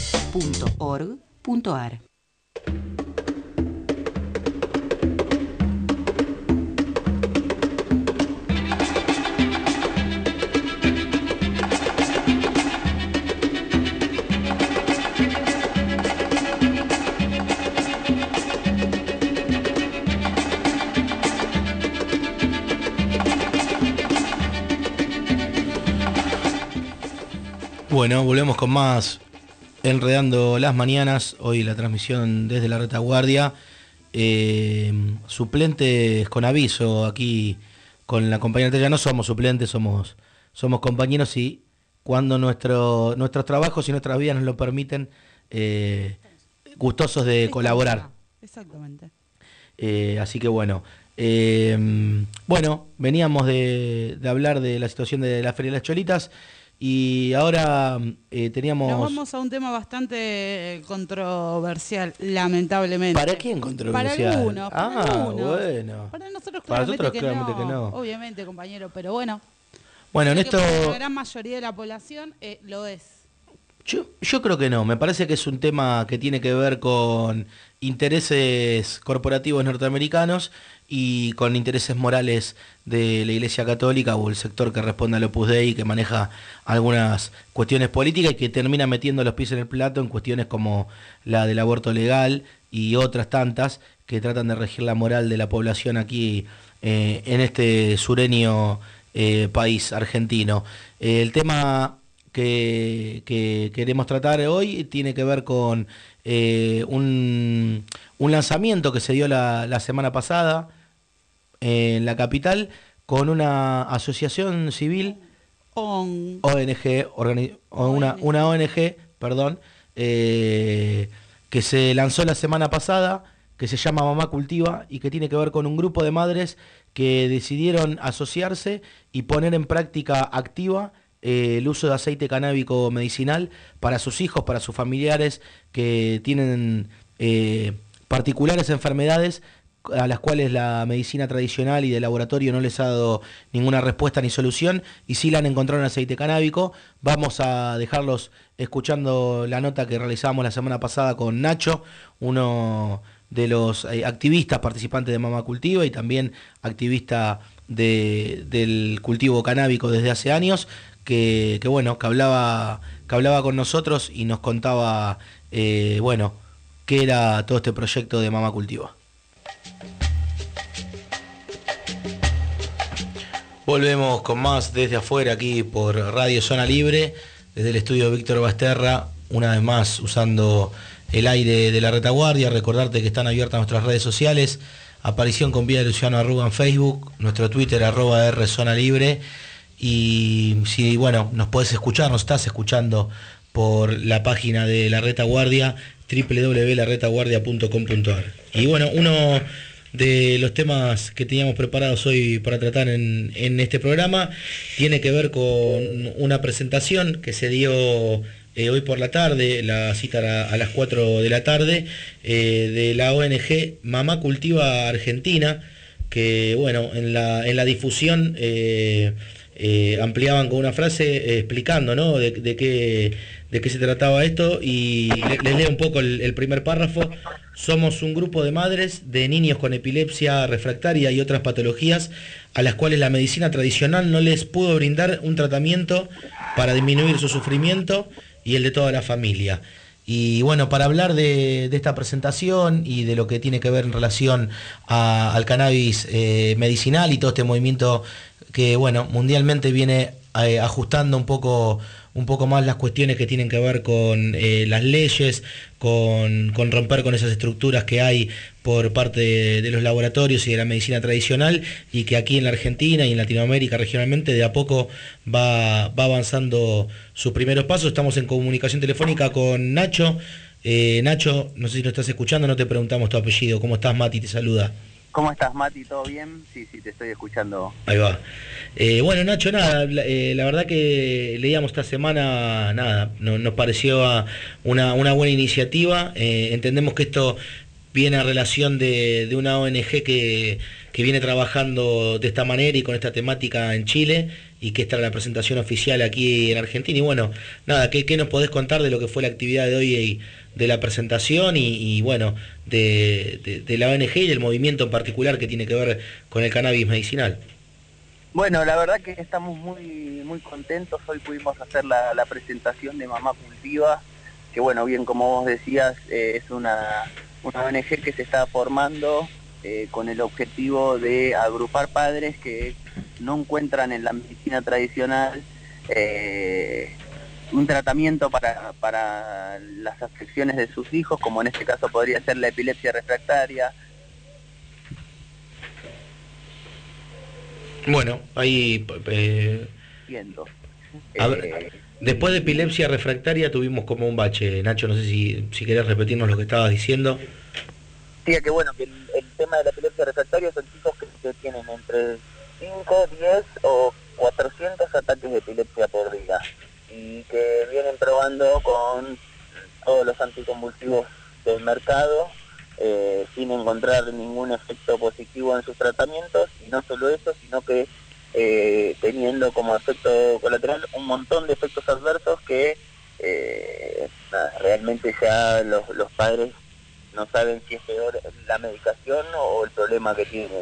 [SPEAKER 10] www.rnma.org.ar
[SPEAKER 4] Bueno, volvemos con más Enredando las Mañanas. Hoy la transmisión desde la retaguardia. Eh, suplentes con aviso aquí con la compañera Ya no somos suplentes, somos, somos compañeros y cuando nuestro, nuestros trabajos y nuestras vidas nos lo permiten, eh, gustosos de colaborar.
[SPEAKER 5] Exactamente.
[SPEAKER 4] Eh, así que bueno. bueno, veníamos de, de hablar de la situación de la Feria de las Cholitas y ahora eh, teníamos...
[SPEAKER 5] Nos vamos a un tema bastante eh, controversial, lamentablemente.
[SPEAKER 4] ¿Para quién controversial?
[SPEAKER 5] Para algunos. Para
[SPEAKER 4] Ah,
[SPEAKER 5] algunos.
[SPEAKER 4] bueno.
[SPEAKER 5] Para nosotros
[SPEAKER 4] Para
[SPEAKER 5] claramente,
[SPEAKER 4] nosotros
[SPEAKER 5] que,
[SPEAKER 4] claramente
[SPEAKER 5] no,
[SPEAKER 4] que no.
[SPEAKER 5] Obviamente, compañero, pero bueno.
[SPEAKER 4] Bueno, en
[SPEAKER 5] para
[SPEAKER 4] esto...
[SPEAKER 5] La gran mayoría de la población eh, lo es.
[SPEAKER 4] Yo, yo creo que no, me parece que es un tema que tiene que ver con intereses corporativos norteamericanos y con intereses morales de la Iglesia Católica o el sector que responde al Opus Dei, que maneja algunas cuestiones políticas y que termina metiendo los pies en el plato en cuestiones como la del aborto legal y otras tantas que tratan de regir la moral de la población aquí eh, en este sureño eh, país argentino. El tema que, que queremos tratar hoy tiene que ver con eh, un, lanzamiento que se dio la semana pasada en la capital con una asociación civil,
[SPEAKER 5] On-
[SPEAKER 4] ONG, organi- una, una ONG, perdón, eh, que se lanzó la semana pasada, que se llama Mamá Cultiva y que tiene que ver con un grupo de madres que decidieron asociarse y poner en práctica activa eh, el uso de aceite canábico medicinal para sus hijos, para sus familiares que tienen eh, particulares enfermedades a las cuales la medicina tradicional y de laboratorio no les ha dado ninguna respuesta ni solución y sí la han encontrado en aceite canábico. Vamos a dejarlos escuchando la nota que realizamos la semana pasada con Nacho, uno de los eh, activistas participantes de Mama Cultiva y también activista de- del cultivo canábico desde hace años, que, que bueno, que hablaba, que hablaba con nosotros y nos contaba, eh, bueno, qué era todo este proyecto de Mama Cultiva. Volvemos con más desde afuera aquí por Radio Zona Libre, desde el estudio Víctor Basterra, una vez más usando el aire de la retaguardia. Recordarte que están abiertas nuestras redes sociales, aparición con Vía de Luciano Arruga en Facebook, nuestro Twitter arroba R Zona Libre. Y si bueno, nos puedes escuchar, nos estás escuchando por la página de la retaguardia www.laretaguardia.com.ar. Y bueno, uno de los temas que teníamos preparados hoy para tratar en, en este programa tiene que ver con una presentación que se dio eh, hoy por la tarde, la cita a las 4 de la tarde, eh, de la ONG Mamá Cultiva Argentina, que bueno, en la, en la difusión eh, ampliaban con una frase explicando ¿no? de, qué, de qué se trataba esto y le- les leo un poco el primer párrafo. Somos un grupo de madres de niños con epilepsia refractaria y otras patologías a las cuales la medicina tradicional no les pudo brindar un tratamiento para disminuir su sufrimiento y el de toda la familia. Y bueno, para hablar de, esta presentación y de lo que tiene que ver en relación al cannabis eh, medicinal y todo este movimiento que, bueno, mundialmente viene eh, ajustando un poco un poco más las cuestiones que tienen que ver con eh, las leyes, con, con romper con esas estructuras que hay por parte de, los laboratorios y de la medicina tradicional y que aquí en la Argentina y en Latinoamérica regionalmente de a poco va, va avanzando sus primeros pasos. Estamos en comunicación telefónica con Nacho. Eh, Nacho, no sé si nos estás escuchando, no te preguntamos tu apellido. ¿Cómo estás, Mati? Te saluda.
[SPEAKER 11] ¿Cómo estás, Mati? ¿Todo bien? Sí, sí, te estoy escuchando.
[SPEAKER 4] Ahí va. Eh, bueno, Nacho, nada, la, eh, la verdad que leíamos esta semana, nada, no- nos pareció una, buena iniciativa. Eh, entendemos que esto viene a relación de, una ONG que viene trabajando de esta manera y con esta temática en Chile y que esta era la presentación oficial aquí en Argentina. Y bueno, nada, ¿qué, nos podés contar de lo que fue la actividad de hoy y de la presentación y, bueno, de la ONG y del movimiento en particular que tiene que ver con el cannabis medicinal?
[SPEAKER 11] Bueno, la verdad que estamos muy muy contentos. Hoy pudimos hacer la, la presentación de Mamá Cultiva, que bueno, bien como vos decías, eh, es una, una ONG que se está formando eh, con el objetivo de agrupar padres que no encuentran en la medicina tradicional eh, un tratamiento para, para las afecciones de sus hijos, como en este caso podría ser la epilepsia refractaria,
[SPEAKER 4] Bueno, ahí... eh, a ver, después de epilepsia refractaria tuvimos como un bache. Nacho, no sé si, si querés repetirnos lo que estabas diciendo.
[SPEAKER 11] Sí, que bueno, que el, tema de la epilepsia refractaria son chicos que, tienen entre 5, 10 o 400 ataques de epilepsia por día. Y que vienen probando con todos los anticonvulsivos del mercado eh, sin encontrar ningún efecto positivo en sus tratamientos. Y no solo eso, sino que eh, teniendo como efecto colateral un montón de efectos adversos que eh, realmente ya los, los padres no saben si es peor la medicación o el problema que tienen.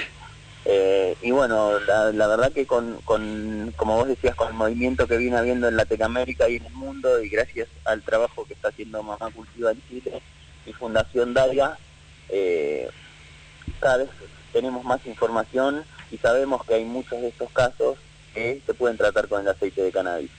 [SPEAKER 11] Eh, y bueno, la, la verdad que con, con, como vos decías, con el movimiento que viene habiendo en Latinoamérica y en el mundo, y gracias al trabajo que está haciendo Mamá Cultiva en Chile y Fundación Daria, eh, cada vez tenemos más información y sabemos que hay muchos de estos casos que se pueden tratar con el aceite de cannabis.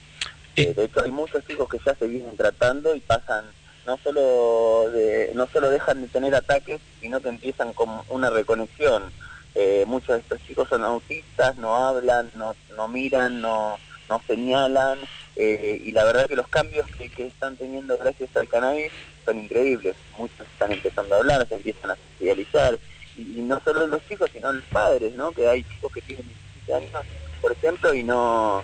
[SPEAKER 11] Eh, de hecho, hay muchos chicos que ya se vienen tratando y pasan, no solo de, no solo dejan de tener ataques, sino que empiezan con una reconexión. Eh, muchos de estos chicos son autistas, no hablan, no, no miran, no, no señalan, eh, y la verdad que los cambios que, están teniendo gracias al cannabis son increíbles. Muchos están empezando a hablar, se empiezan a socializar, y, y no solo los chicos, sino los padres, ¿no? Que hay chicos que tienen 17 años, por ejemplo, y no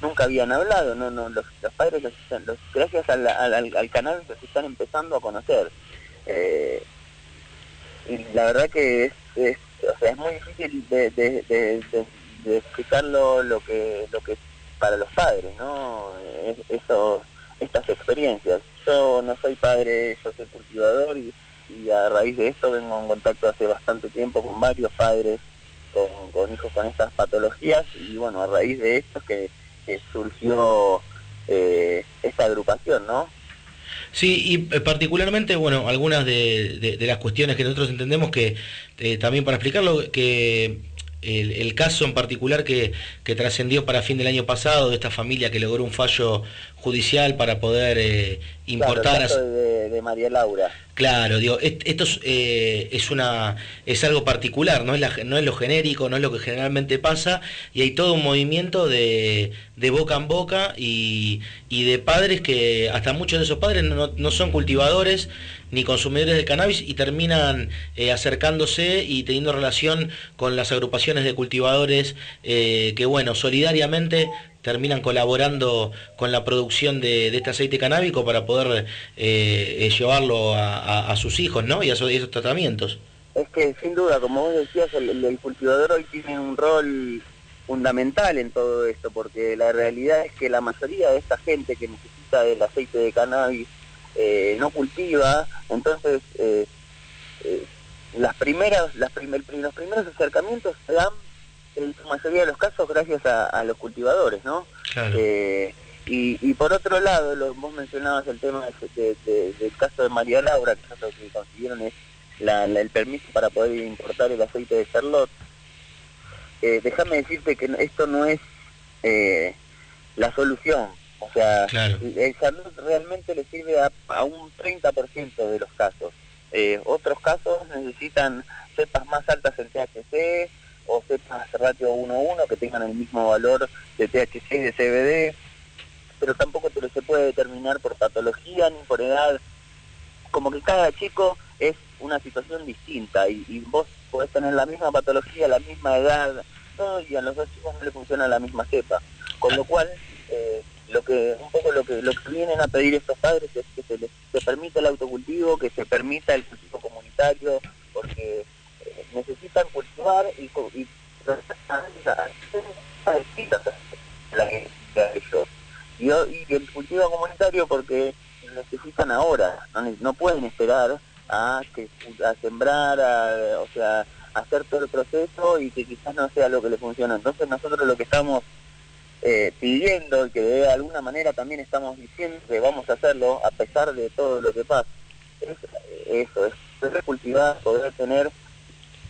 [SPEAKER 11] nunca habían hablado, no, no, los, padres los, los- gracias al, al, al- al cannabis los están empezando a conocer. Eh, y la verdad que es, o sea, es muy difícil de, explicarlo lo que lo que para los padres, ¿no? Es- eso, estas experiencias. Yo no soy padre, yo soy cultivador y, a raíz de esto vengo en contacto hace bastante tiempo con varios padres con, hijos con estas patologías y bueno, a raíz de esto es que, surgió eh, esta agrupación, ¿no?
[SPEAKER 4] Sí, y eh, particularmente, bueno, algunas de las cuestiones que nosotros entendemos que, eh, también para explicarlo, que el, el caso en particular que, que trascendió para fin del año pasado de esta familia que logró un fallo judicial para poder eh, importar...
[SPEAKER 11] Claro, el caso de, de María Laura.
[SPEAKER 4] Claro, digo, est- esto es, eh, es una es algo particular, no es, la, no es lo genérico, no es lo que generalmente pasa, y hay todo un movimiento de, de boca en boca y, y de padres que hasta muchos de esos padres no, no son cultivadores ni consumidores de cannabis y terminan eh, acercándose y teniendo relación con las agrupaciones de cultivadores que, bueno, solidariamente terminan colaborando con la producción de, este aceite canábico para poder eh, eh, llevarlo a, sus hijos, ¿no? Y a esos, tratamientos.
[SPEAKER 11] Es que sin duda, como vos decías, el, cultivador hoy tiene un rol fundamental en todo esto, porque la realidad es que la mayoría de esta gente que necesita del aceite de cannabis eh, no cultiva, entonces eh, eh, los primeros acercamientos se dan en su mayoría de los casos gracias a, a los cultivadores, ¿no? Eh, y, y por otro lado, lo, vos mencionabas el tema de- de- de- del caso de María Laura, que lo que consiguieron es la- la- el permiso para poder importar el aceite de Charlotte. Eh, déjame decirte que esto no es eh, la solución, O sea, el salud realmente le sirve a, a un 30% de los casos. Eh, otros casos necesitan cepas más altas en THC o cepas ratio 1-1 que tengan el mismo valor de THC y de CBD, pero tampoco se puede determinar por patología ni por edad. Como que cada chico es una situación distinta y, vos podés tener la misma patología, la misma edad, y a los dos chicos no le funciona la misma cepa. Con lo cual, eh, lo que un poco lo que lo que vienen a pedir estos padres es que se les se permita el autocultivo, que se permita el cultivo comunitario, porque necesitan cultivar y, y y, y el cultivo comunitario porque necesitan ahora, no, no pueden esperar a que a sembrar, a, o sea, a hacer todo el proceso y que quizás no sea lo que le funciona. Entonces nosotros lo que estamos eh, pidiendo y que de alguna manera también estamos diciendo que vamos a hacerlo a pesar de todo lo que pasa. Es eso, es poder cultivar, poder tener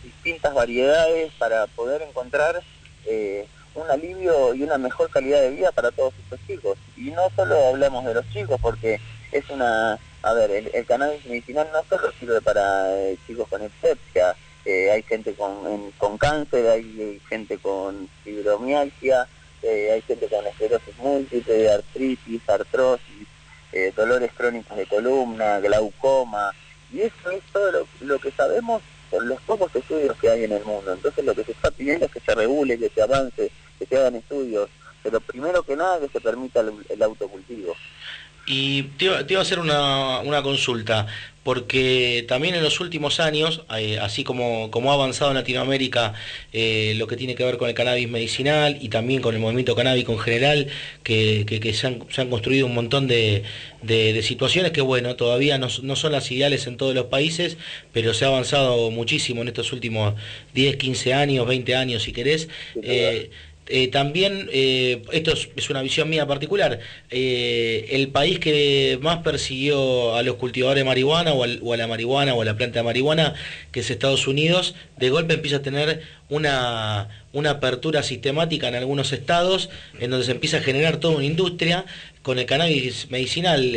[SPEAKER 11] distintas variedades para poder encontrar eh, un alivio y una mejor calidad de vida para todos estos chicos. Y no solo hablamos de los chicos, porque es una... A ver, el, cannabis medicinal no solo sirve para eh, chicos con epilepsia, hay gente con, con cáncer, hay gente con fibromialgia, eh, hay gente con esclerosis múltiple, artritis, artrosis, eh, dolores crónicos de columna, glaucoma, y eso es todo lo, que sabemos por los pocos estudios que hay en el mundo. Entonces lo que se está pidiendo es que se regule, que se avance, que se hagan estudios, pero primero que nada que se permita el autocultivo.
[SPEAKER 4] Y te iba, a hacer una, consulta, porque también en los últimos años, eh, así como, como ha avanzado en Latinoamérica eh, lo que tiene que ver con el cannabis medicinal y también con el movimiento canábico en general, que, se, han, construido un montón de, situaciones que, bueno, todavía no, son las ideales en todos los países, pero se ha avanzado muchísimo en estos últimos 10, 15 años, 20 años, si querés. Eh, también, eh, esto es, una visión mía particular, eh, el país que más persiguió a los cultivadores de marihuana o, a la marihuana o a la planta de marihuana, que es Estados Unidos, de golpe empieza a tener una, una apertura sistemática en algunos estados, en donde se empieza a generar toda una industria con el cannabis medicinal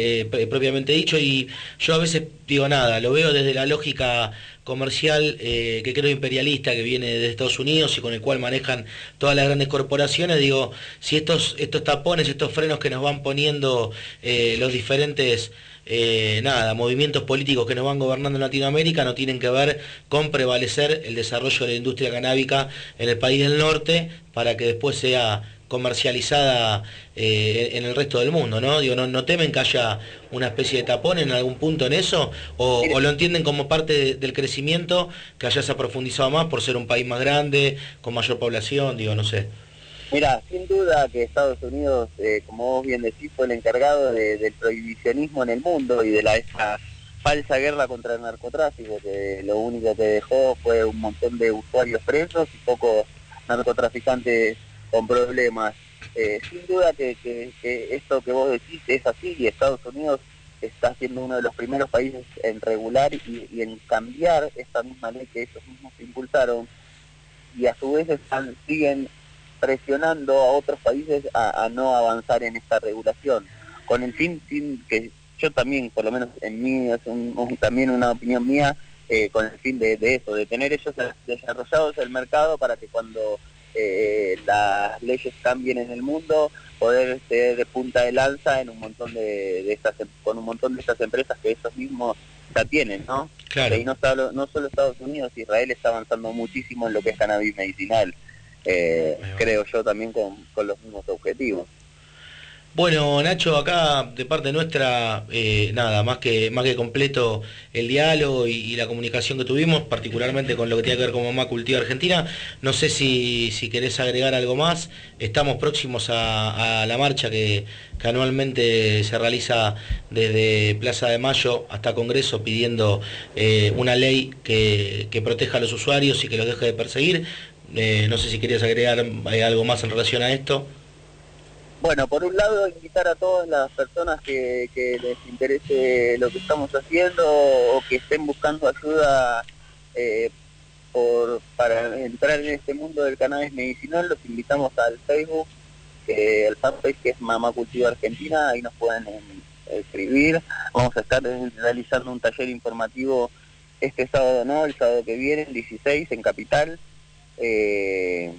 [SPEAKER 4] propiamente dicho, y yo a veces digo nada, lo veo desde la lógica comercial eh, que creo imperialista que viene de Estados Unidos y con el cual manejan todas las grandes corporaciones, digo, si estos, estos tapones, estos frenos que nos van poniendo eh, los diferentes eh, nada, movimientos políticos que nos van gobernando en Latinoamérica no tienen que ver con prevalecer el desarrollo de la industria canábica en el país del norte para que después sea comercializada eh, en el resto del mundo, ¿no? Digo, ¿no, temen que haya una especie de tapón en algún punto en eso? ¿O, lo entienden como parte del crecimiento que haya se profundizado más por ser un país más grande, con mayor población? Digo, no sé.
[SPEAKER 11] Mira, sin duda que Estados Unidos, eh, como vos bien decís, fue el encargado del prohibicionismo en el mundo y de la esa falsa guerra contra el narcotráfico, que lo único que dejó fue un montón de usuarios presos y pocos narcotraficantes con problemas. Eh, sin duda que, esto que vos decís es así y Estados Unidos está siendo uno de los primeros países en regular y, en cambiar esta misma ley que ellos mismos impulsaron y a su vez están, siguen presionando a otros países a, no avanzar en esta regulación, con el fin, que yo también, por lo menos en mí, es también una opinión mía, eh, con el fin de, de, eso, de tener ellos desarrollados el mercado para que cuando eh, las leyes cambien en el mundo, poder ser de punta de lanza en un montón de, estas em, con un montón de estas empresas que ellos mismos ya tienen, ¿no?
[SPEAKER 4] Claro.
[SPEAKER 11] Y no solo, no solo Estados Unidos, Israel está avanzando muchísimo en lo que es cannabis medicinal, eh, creo yo también con, con los mismos objetivos.
[SPEAKER 4] Bueno, Nacho, acá de parte nuestra, eh, nada, más que, más que completo el diálogo y, la comunicación que tuvimos, particularmente con lo que tiene que ver con Mamá Cultiva Argentina. No sé si, si querés agregar algo más. Estamos próximos a, la marcha que, anualmente se realiza desde Plaza de Mayo hasta Congreso pidiendo eh, una ley que, proteja a los usuarios y que los deje de perseguir. Eh, no sé si querías agregar algo más en relación a esto.
[SPEAKER 11] Bueno, por un lado invitar a todas las personas que, les interese lo que estamos haciendo o que estén buscando ayuda eh, para entrar en este mundo del cannabis medicinal, los invitamos al Facebook que el fanpage que es Mamá Cultiva Argentina, ahí nos pueden eh, escribir. Vamos a estar eh, realizando un taller informativo este sábado, ¿no? El sábado que viene, el 16, en Capital. Eh,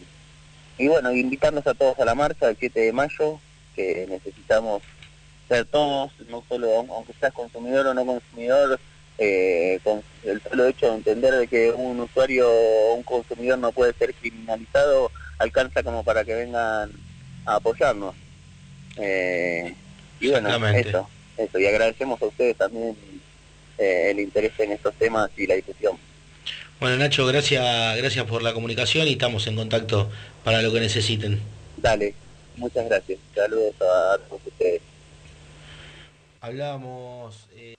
[SPEAKER 11] y bueno, invitarnos a todos a la marcha el 7 de mayo, que necesitamos ser todos, no solo, aunque seas consumidor o no consumidor, eh, con el solo hecho de entender de que un usuario o un consumidor no puede ser criminalizado, alcanza como para que vengan a apoyarnos. Eh, y bueno, eso, eso, y agradecemos a ustedes también eh, el interés en estos temas y la discusión.
[SPEAKER 4] Bueno, Nacho, gracias, gracias por la comunicación y estamos en contacto para lo que necesiten.
[SPEAKER 11] Dale, muchas gracias. Saludos a todos ustedes.
[SPEAKER 4] Hablábamos... eh,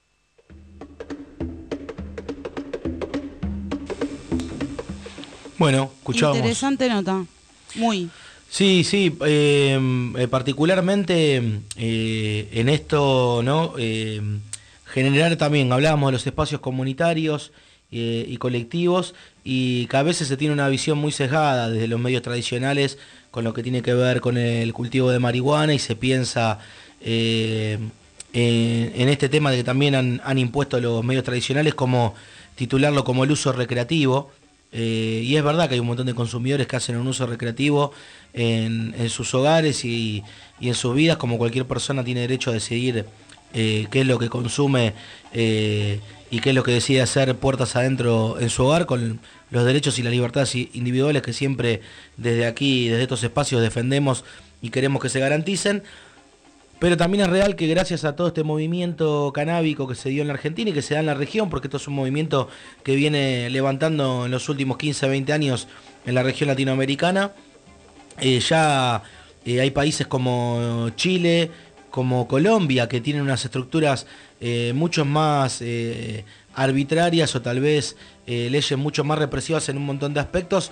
[SPEAKER 4] Bueno, escuchábamos.
[SPEAKER 5] Interesante nota. Muy.
[SPEAKER 4] Sí, sí, eh, eh, particularmente eh, en esto, ¿no? Eh, generar también, hablábamos de los espacios comunitarios eh, y colectivos y que a veces se tiene una visión muy sesgada desde los medios tradicionales con lo que tiene que ver con el cultivo de marihuana y se piensa eh, en, este tema de que también han, han impuesto los medios tradicionales como titularlo como el uso recreativo. Eh, y es verdad que hay un montón de consumidores que hacen un uso recreativo en, en sus hogares y, y en sus vidas, como cualquier persona tiene derecho a decidir qué es lo que consume y qué es lo que decide hacer puertas adentro en su hogar, con los derechos y las libertades individuales que siempre desde aquí, desde estos espacios defendemos y queremos que se garanticen. Pero también es real que gracias a todo este movimiento canábico que se dio en la Argentina y que se da en la región, porque esto es un movimiento que viene levantando en los últimos 15, 20 años en la región latinoamericana, eh, ya eh, hay países como Chile, como Colombia, que tienen unas estructuras eh, mucho más eh, arbitrarias o tal vez eh, leyes mucho más represivas en un montón de aspectos,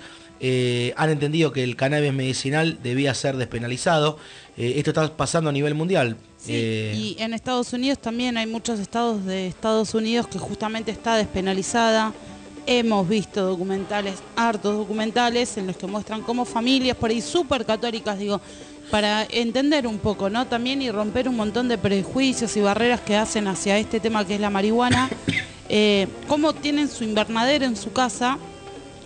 [SPEAKER 4] han entendido que el cannabis medicinal debía ser despenalizado. Esto está pasando a nivel mundial. Eh,
[SPEAKER 5] Y en Estados Unidos también hay muchos estados de Estados Unidos que justamente está despenalizada. Hemos visto documentales, hartos documentales, en los que muestran cómo familias por ahí súper católicas, digo, para entender un poco, ¿no? También y romper un montón de prejuicios y barreras que hacen hacia este tema que es la marihuana, eh, cómo tienen su invernadero en su casa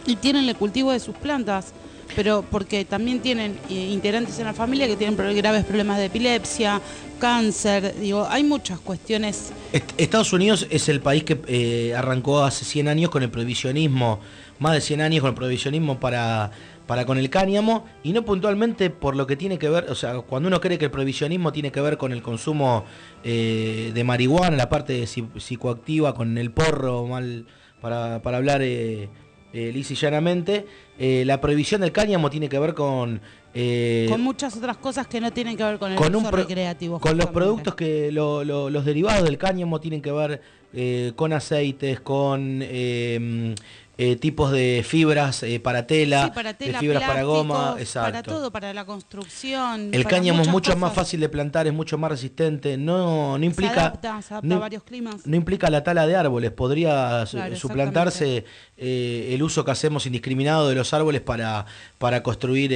[SPEAKER 5] y tienen el cultivo de sus plantas, pero porque también tienen eh, integrantes en la familia que tienen graves problemas de epilepsia, cáncer, digo, hay muchas cuestiones.
[SPEAKER 4] Est- Estados Unidos es el país que eh, arrancó hace 100 años con el prohibicionismo, más de 100 años con el prohibicionismo para, para con el cáñamo, y no puntualmente por lo que tiene que ver, o sea, cuando uno cree que el prohibicionismo tiene que ver con el consumo eh, de marihuana, la parte psi- psicoactiva, con el porro, mal para, para hablar eh, eh, lisa y llanamente, eh, la prohibición del cáñamo tiene que ver con...
[SPEAKER 5] con muchas otras cosas que no tienen que ver con el
[SPEAKER 4] con un
[SPEAKER 5] uso recreativo.
[SPEAKER 4] Con los productos que lo- lo- los derivados del cáñamo tienen que ver con aceites, con eh, tipos de fibras eh, para tela,
[SPEAKER 5] Sí, para
[SPEAKER 4] de fibras para goma, exacto.
[SPEAKER 5] Para todo, para la construcción.
[SPEAKER 4] El cáñamo es mucho más fácil de plantar, es mucho más resistente, no, no
[SPEAKER 5] Se
[SPEAKER 4] implica
[SPEAKER 5] adapta, se adapta
[SPEAKER 4] no-
[SPEAKER 5] a varios climas.
[SPEAKER 4] no implica la tala de árboles, podría
[SPEAKER 5] Claro,
[SPEAKER 4] suplantarse eh, el uso que hacemos indiscriminado de los árboles para, para construir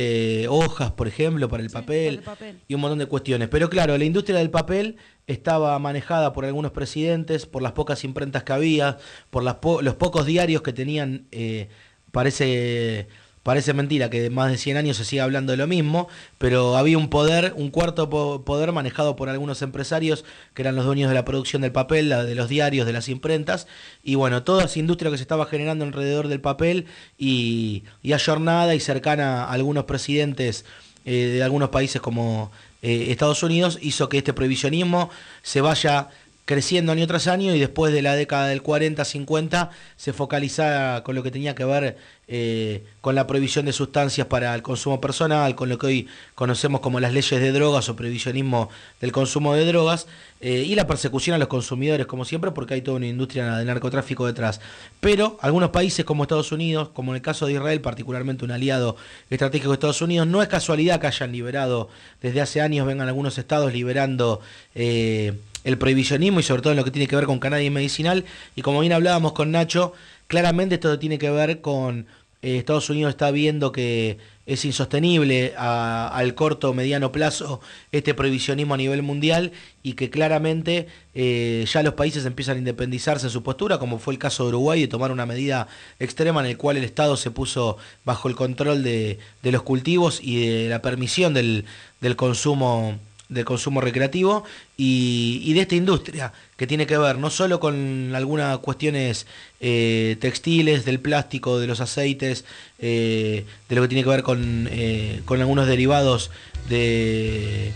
[SPEAKER 4] hojas, por ejemplo, para el papel,
[SPEAKER 5] papel.
[SPEAKER 4] y un montón de cuestiones. Pero claro, la industria del papel estaba manejada por algunos presidentes, por las pocas imprentas que había, por los pocos diarios que tenían, eh, parece... Parece mentira que más de 100 años se siga hablando de lo mismo, pero había un poder, un cuarto po- poder manejado por algunos empresarios que eran los dueños de la producción del papel, de los diarios, de las imprentas, y bueno, toda esa industria que se estaba generando alrededor del papel y, y ayornada y cercana a algunos presidentes eh, de algunos países como eh, Estados Unidos hizo que este prohibicionismo se vaya creciendo año tras año y después de la década del 40-50 se focalizaba con lo que tenía que ver eh, con la prohibición de sustancias para el consumo personal, con lo que hoy conocemos como las leyes de drogas o prohibicionismo del consumo de drogas eh, y la persecución a los consumidores como siempre porque hay toda una industria de narcotráfico detrás. Pero algunos países como Estados Unidos, como en el caso de Israel, particularmente un aliado estratégico de Estados Unidos, no es casualidad que hayan liberado, desde hace años vengan algunos estados liberando eh, el prohibicionismo y sobre todo en lo que tiene que ver con cannabis medicinal. Y como bien hablábamos con Nacho, claramente esto tiene que ver con eh, Estados Unidos está viendo que es insostenible a- al corto o mediano plazo este prohibicionismo a nivel mundial y que claramente eh, ya los países empiezan a independizarse en su postura, como fue el caso de Uruguay, de tomar una medida extrema en el cual el Estado se puso bajo el control de, de los cultivos y de la permisión del, del consumo del consumo recreativo y, de esta industria que tiene que ver no solo con algunas cuestiones eh, textiles, del plástico, de los aceites, eh, de lo que tiene que ver con, eh, con algunos derivados de,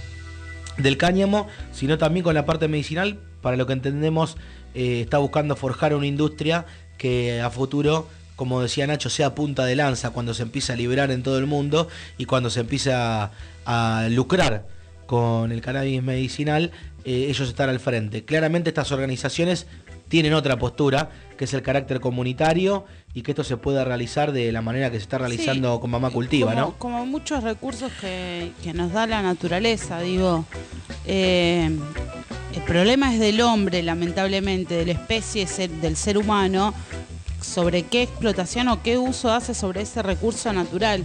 [SPEAKER 4] del cáñamo, sino también con la parte medicinal, para lo que entendemos está buscando forjar una industria que a futuro como decía Nacho, sea punta de lanza cuando se empieza a liberar en todo el mundo y cuando se empieza a lucrar con el cannabis medicinal, eh, ellos están al frente. Claramente estas organizaciones tienen otra postura, que es el carácter comunitario y que esto se pueda realizar de la manera que se está realizando con Mamá Cultiva,
[SPEAKER 5] como,
[SPEAKER 4] ¿no?
[SPEAKER 5] como muchos recursos que, que nos da la naturaleza, digo. eh, el problema es del hombre, lamentablemente, de la especie del ser humano, sobre qué explotación o qué uso hace sobre ese recurso natural.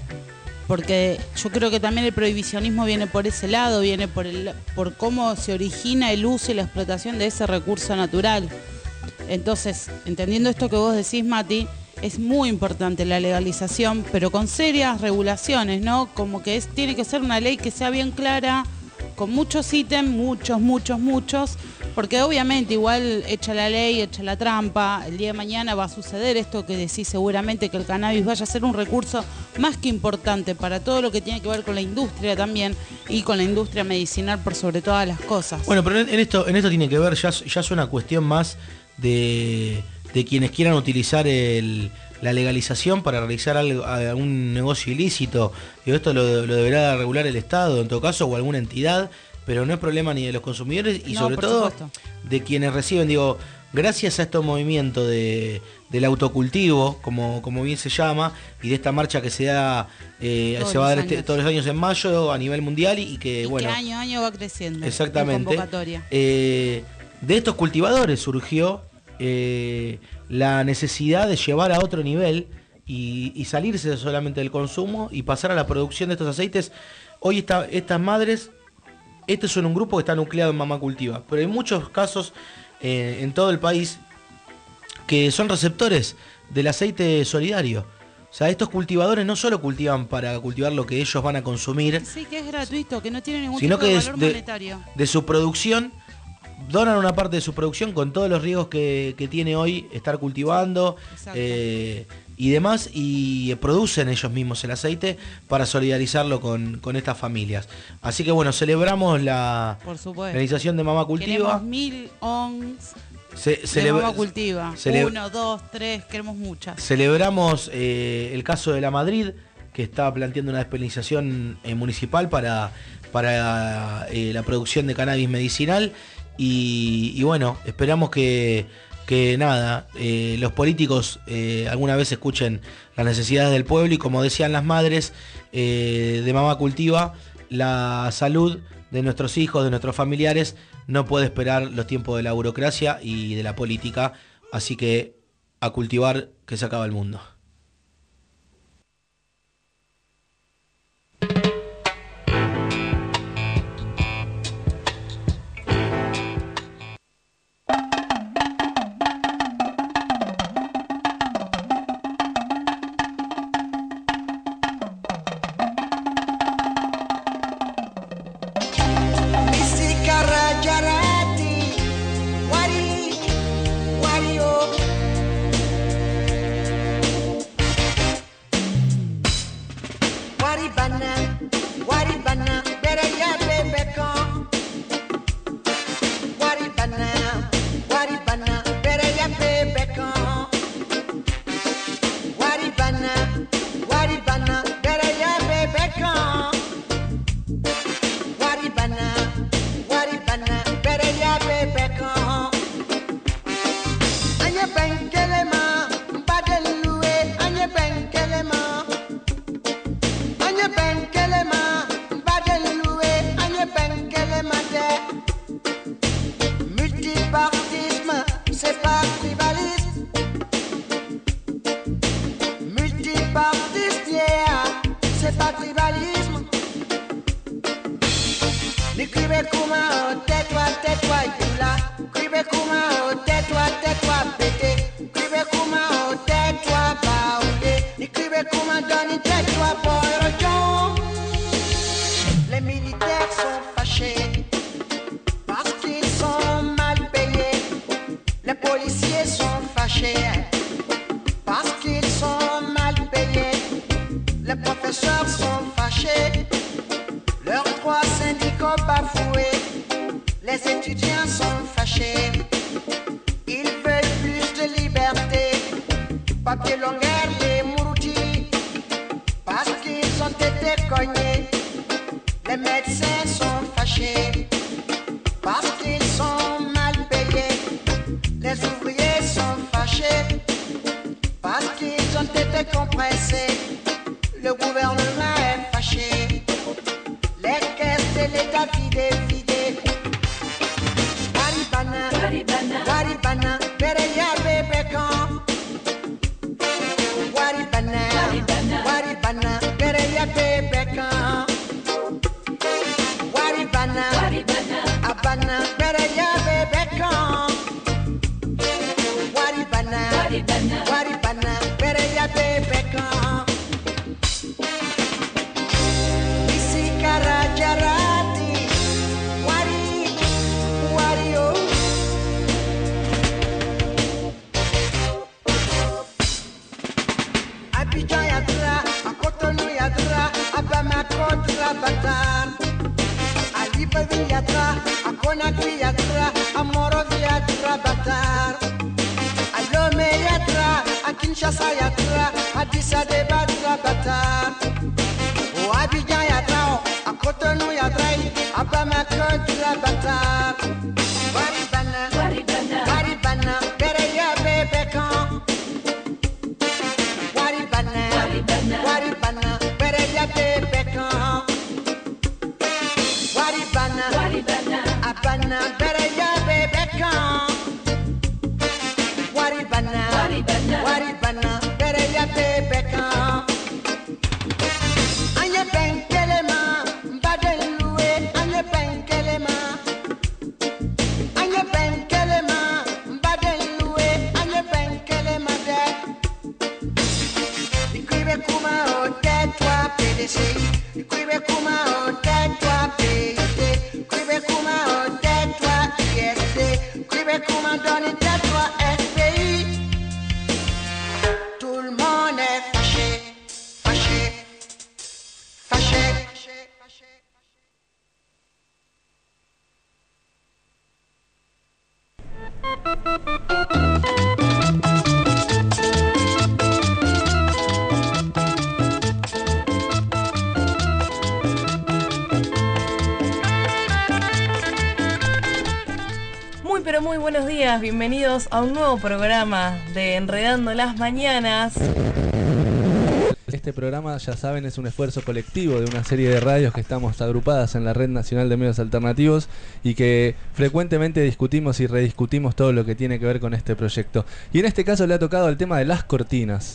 [SPEAKER 5] Porque yo creo que también el prohibicionismo viene por ese lado, viene por, por cómo se origina el uso y la explotación de ese recurso natural. Entonces, entendiendo esto que vos decís, Mati, es muy importante la legalización, pero con serias regulaciones, ¿no? Como que tiene que ser una ley que sea bien clara, con muchos ítems, muchos, muchos, muchos, porque obviamente igual echa la ley, echa la trampa, el día de mañana va a suceder esto que decís seguramente que el cannabis vaya a ser un recurso más que importante para todo lo que tiene que ver con la industria también y con la industria medicinal por sobre todas las cosas.
[SPEAKER 4] Bueno, pero en esto, en esto tiene que ver, ya, ya es una cuestión más de, de quienes quieran utilizar el- la legalización para realizar algo, algún negocio ilícito. Y esto lo, lo deberá regular el Estado, en todo caso, o alguna entidad, pero no es problema ni de los consumidores y
[SPEAKER 5] No,
[SPEAKER 4] sobre todo
[SPEAKER 5] supuesto.
[SPEAKER 4] de quienes reciben, digo, gracias a este movimiento de, del autocultivo, como, como bien se llama, y de esta marcha que se da, eh, se va a dar este- todos los años en mayo a nivel mundial y, y que,
[SPEAKER 5] y
[SPEAKER 4] bueno,
[SPEAKER 5] que año a año va creciendo. en
[SPEAKER 4] Exactamente.
[SPEAKER 5] convocatoria.
[SPEAKER 4] Eh, de estos cultivadores surgió eh, la necesidad de llevar a otro nivel y, y salirse solamente del consumo y pasar a la producción de estos aceites. Hoy estas madres, este son un grupo que está nucleado en Mamá Cultiva, pero hay muchos casos eh, en todo el país que son receptores del aceite solidario. O sea, estos cultivadores no solo cultivan para cultivar lo que ellos van a consumir,
[SPEAKER 5] Sí, que es gratuito, que no tiene ningún
[SPEAKER 4] sino
[SPEAKER 5] tipo
[SPEAKER 4] que
[SPEAKER 5] de
[SPEAKER 4] su producción, donan una parte de su producción con todos los riesgos que, que tiene hoy estar cultivando eh, y demás, y producen ellos mismos el aceite para solidarizarlo con, con estas familias. Así que bueno, celebramos la realización de Mamá Cultiva.
[SPEAKER 5] Queremos mil ons de
[SPEAKER 4] celebra-
[SPEAKER 5] Mamá Cultiva. Uno, dos, tres, queremos muchas.
[SPEAKER 4] Celebramos eh, el caso de la Madrid, que está planteando una despenalización eh, municipal para, para la producción de cannabis medicinal. Y, bueno, esperamos que, que nada, eh, los políticos eh, alguna vez escuchen las necesidades del pueblo y como decían las madres eh, de Mamá Cultiva, la salud de nuestros hijos, de nuestros familiares, no puede esperar los tiempos de la burocracia y de la política. Así que a cultivar que se acaba el mundo.
[SPEAKER 6] waribana waribana
[SPEAKER 12] bẹrẹ ya bẹ kan. Bienvenidos a un nuevo programa de Enredando las Mañanas.
[SPEAKER 13] Este programa, ya saben, es un esfuerzo colectivo de una serie de radios que estamos agrupadas en la Red Nacional de Medios Alternativos y que frecuentemente discutimos y rediscutimos todo lo que tiene que ver con este proyecto. Y en este caso le ha tocado el tema de las cortinas.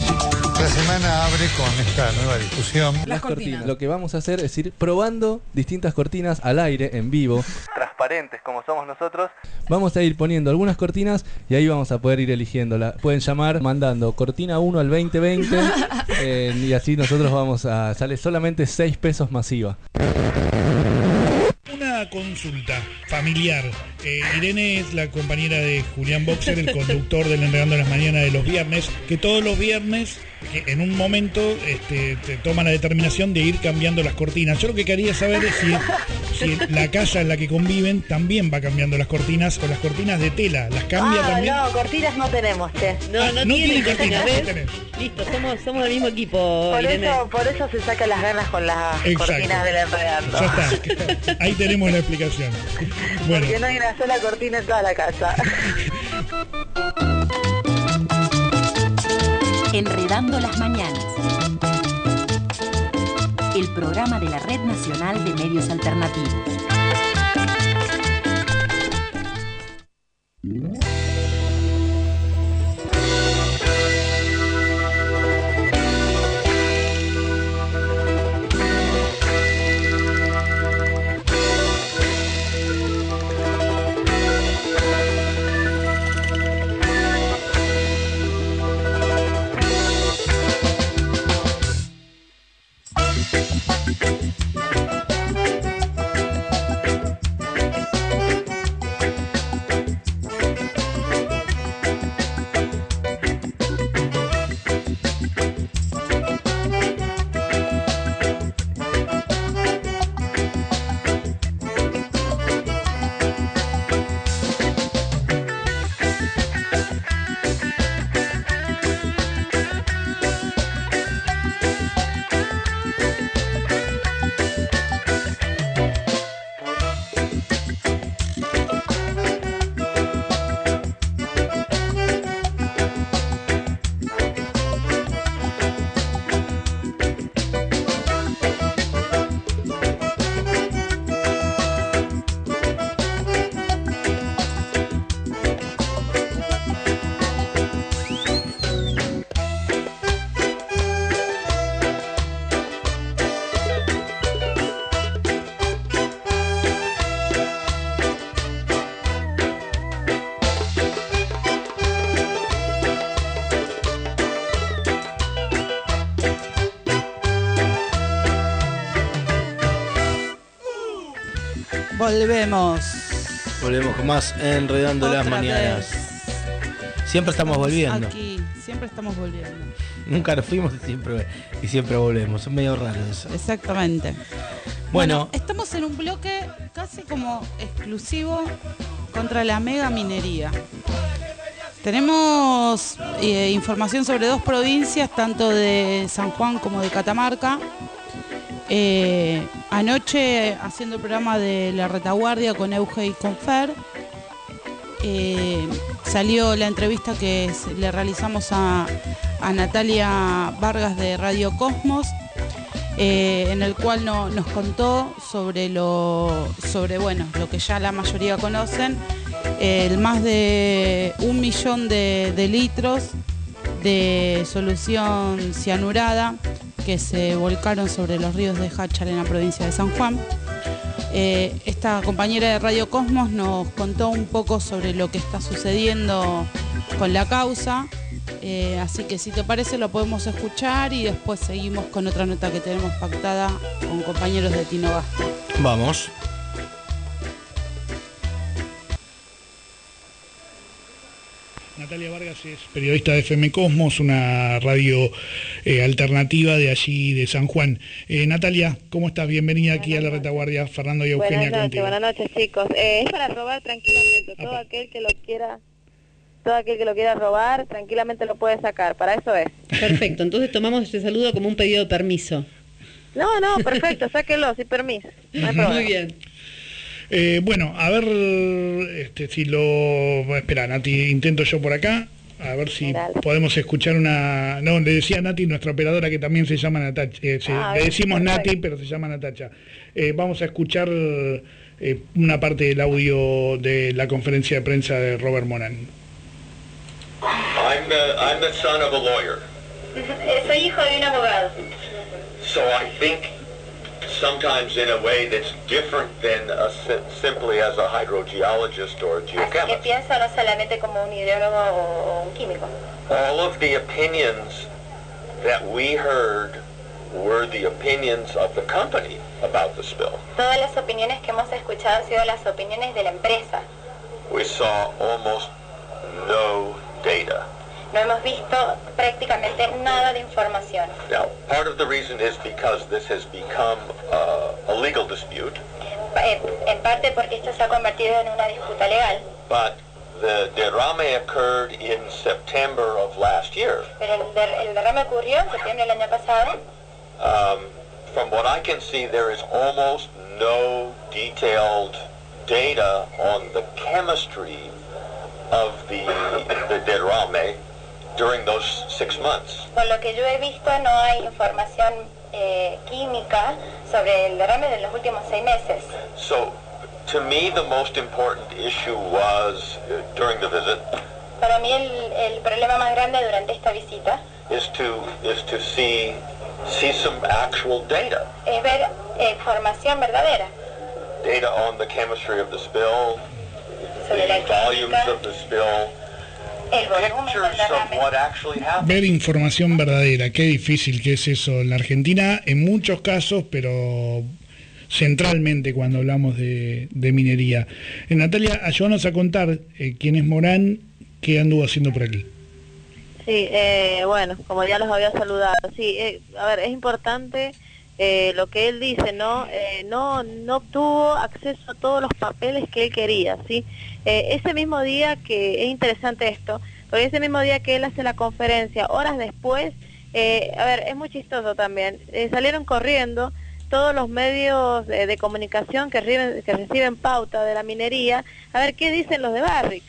[SPEAKER 14] La semana abre con esta nueva discusión.
[SPEAKER 13] Las cortinas. Lo que vamos a hacer es ir probando distintas cortinas al aire, en vivo. Transparentes como somos nosotros. Vamos a ir poniendo algunas cortinas y ahí vamos a poder ir eligiéndola. Pueden llamar mandando cortina 1 al 2020 eh, y así nosotros vamos a... Sale solamente 6 pesos masiva.
[SPEAKER 15] Una consulta familiar. Eh, Irene es la compañera de Julián Boxer, el conductor del Enredando las Mañanas de los viernes, que todos los viernes, que en un momento, este, te toma la determinación de ir cambiando las cortinas. Yo lo que quería saber es si, si la casa en la que conviven también va cambiando las cortinas o las cortinas de tela. ¿Las cambia
[SPEAKER 9] ah,
[SPEAKER 15] también?
[SPEAKER 9] no, cortinas no tenemos, che.
[SPEAKER 15] Ah, no tienen cortinas, no tenés.
[SPEAKER 16] Listo, somos, somos del mismo equipo.
[SPEAKER 9] Por
[SPEAKER 16] Irene.
[SPEAKER 9] eso, por eso se saca las ganas con las
[SPEAKER 15] Exacto.
[SPEAKER 9] cortinas del enredando.
[SPEAKER 15] Ya está. Ahí tenemos la explicación. Bueno,
[SPEAKER 9] Porque no hay una sola cortina en toda la casa.
[SPEAKER 10] Enredando las mañanas. El programa de la Red Nacional de Medios Alternativos.
[SPEAKER 5] Volvemos.
[SPEAKER 4] Volvemos con más Enredando las Mañanas. Siempre estamos volviendo.
[SPEAKER 5] Aquí, siempre estamos volviendo.
[SPEAKER 4] Nunca nos fuimos y siempre, y siempre volvemos. Es medio raro eso.
[SPEAKER 5] Exactamente.
[SPEAKER 4] Bueno,
[SPEAKER 5] Estamos en un bloque casi como exclusivo contra la mega minería. Tenemos eh, información sobre dos provincias, tanto de San Juan como de Catamarca. Eh, anoche, haciendo el programa de La Retaguardia con Euge y con Fer, eh, salió la entrevista que le realizamos a, Natalia Vargas de Radio Cosmos, eh, en el cual no- nos contó sobre lo, sobre bueno, lo que ya la mayoría conocen, el más de un millón de litros de solución cianurada que se volcaron sobre los ríos de Háchal en la provincia de San Juan. Eh, esta compañera de Radio Cosmos nos contó un poco sobre lo que está sucediendo con la causa, eh, así que si te parece lo podemos escuchar y después seguimos con otra nota que tenemos pactada con compañeros de Tino Gasta.
[SPEAKER 4] vamos.
[SPEAKER 15] Natalia Vargas es periodista de FM Cosmos, una radio eh, alternativa de allí, de San Juan. Eh, Natalia, ¿cómo estás? Bienvenida aquí a la retaguardia. Fernando y Eugenia
[SPEAKER 16] Buenas noches,
[SPEAKER 15] contigo.
[SPEAKER 16] buenas noches chicos. Eh, es para robar tranquilamente. Todo aquel que lo quiera, todo aquel que lo quiera robar, tranquilamente lo puede sacar. Para eso es.
[SPEAKER 17] Perfecto, entonces tomamos este saludo como un pedido de permiso.
[SPEAKER 16] No, no, perfecto, sáquelo, sin permiso. No.
[SPEAKER 17] Muy bien.
[SPEAKER 15] Eh, bueno, a ver este, si lo... Espera, Nati, intento yo por acá. A ver si podemos escuchar una... No, le decía a Nati, nuestra operadora, que también se llama Natacha. eh, se-
[SPEAKER 16] Ah,
[SPEAKER 15] le decimos
[SPEAKER 16] perfecto.
[SPEAKER 15] Nati, pero se llama Natacha. Eh, vamos a escuchar eh, una parte del audio de la conferencia de prensa de Robert Moran.
[SPEAKER 18] I'm the, I'm the son of a lawyer,
[SPEAKER 16] Soy hijo de un abogado.
[SPEAKER 18] so I think sometimes in a way that's different than a, simply as a hydrogeologist or a geochemist.
[SPEAKER 16] pienso no solamente como un ideólogo o un químico.
[SPEAKER 18] All of the opinions that we heard were the opinions of the company about the spill.
[SPEAKER 16] Todas las opiniones que hemos escuchado han sido las opiniones de la empresa.
[SPEAKER 18] We saw almost no data.
[SPEAKER 16] No hemos visto prácticamente nada de información.
[SPEAKER 18] Now, part of the reason is because this has become uh, a legal dispute,
[SPEAKER 16] en parte porque esto se ha convertido en una disputa legal,
[SPEAKER 18] but the derrame occurred in September of last year.
[SPEAKER 16] pero el, der- el derrame ocurrió en septiembre del año pasado.
[SPEAKER 18] Um, from what I can see, there is almost no detailed data on the chemistry of the, the derrame during those six months.
[SPEAKER 16] Por lo que yo he visto, no hay información eh, química sobre el derrame de los últimos seis meses.
[SPEAKER 18] So, to me, the most important issue was uh, during the visit
[SPEAKER 16] Para mí el, el problema más grande durante esta visita
[SPEAKER 18] is to is to see see some actual data,
[SPEAKER 16] es ver eh, información verdadera
[SPEAKER 18] data on the chemistry of the spill,
[SPEAKER 16] sobre
[SPEAKER 18] the volumes of the spill,
[SPEAKER 15] Ver información verdadera, qué difícil que es eso en la Argentina, en muchos casos, pero centralmente cuando hablamos de, de minería. Eh, Natalia, ayúdanos a contar eh, quién es Morán, qué anduvo haciendo por aquí.
[SPEAKER 16] Sí, eh, bueno, como ya los había saludado, sí, eh, a ver, es importante eh, lo que él dice, ¿no? Eh, no, no obtuvo acceso a todos los papeles que él quería, ¿sí? Eh, ese mismo día que, es interesante esto, porque ese mismo día que él hace la conferencia, horas después, eh, a ver, es muy chistoso también, eh, salieron corriendo todos los medios de, comunicación que reciben, pauta de la minería, a ver qué dicen los de Barrick.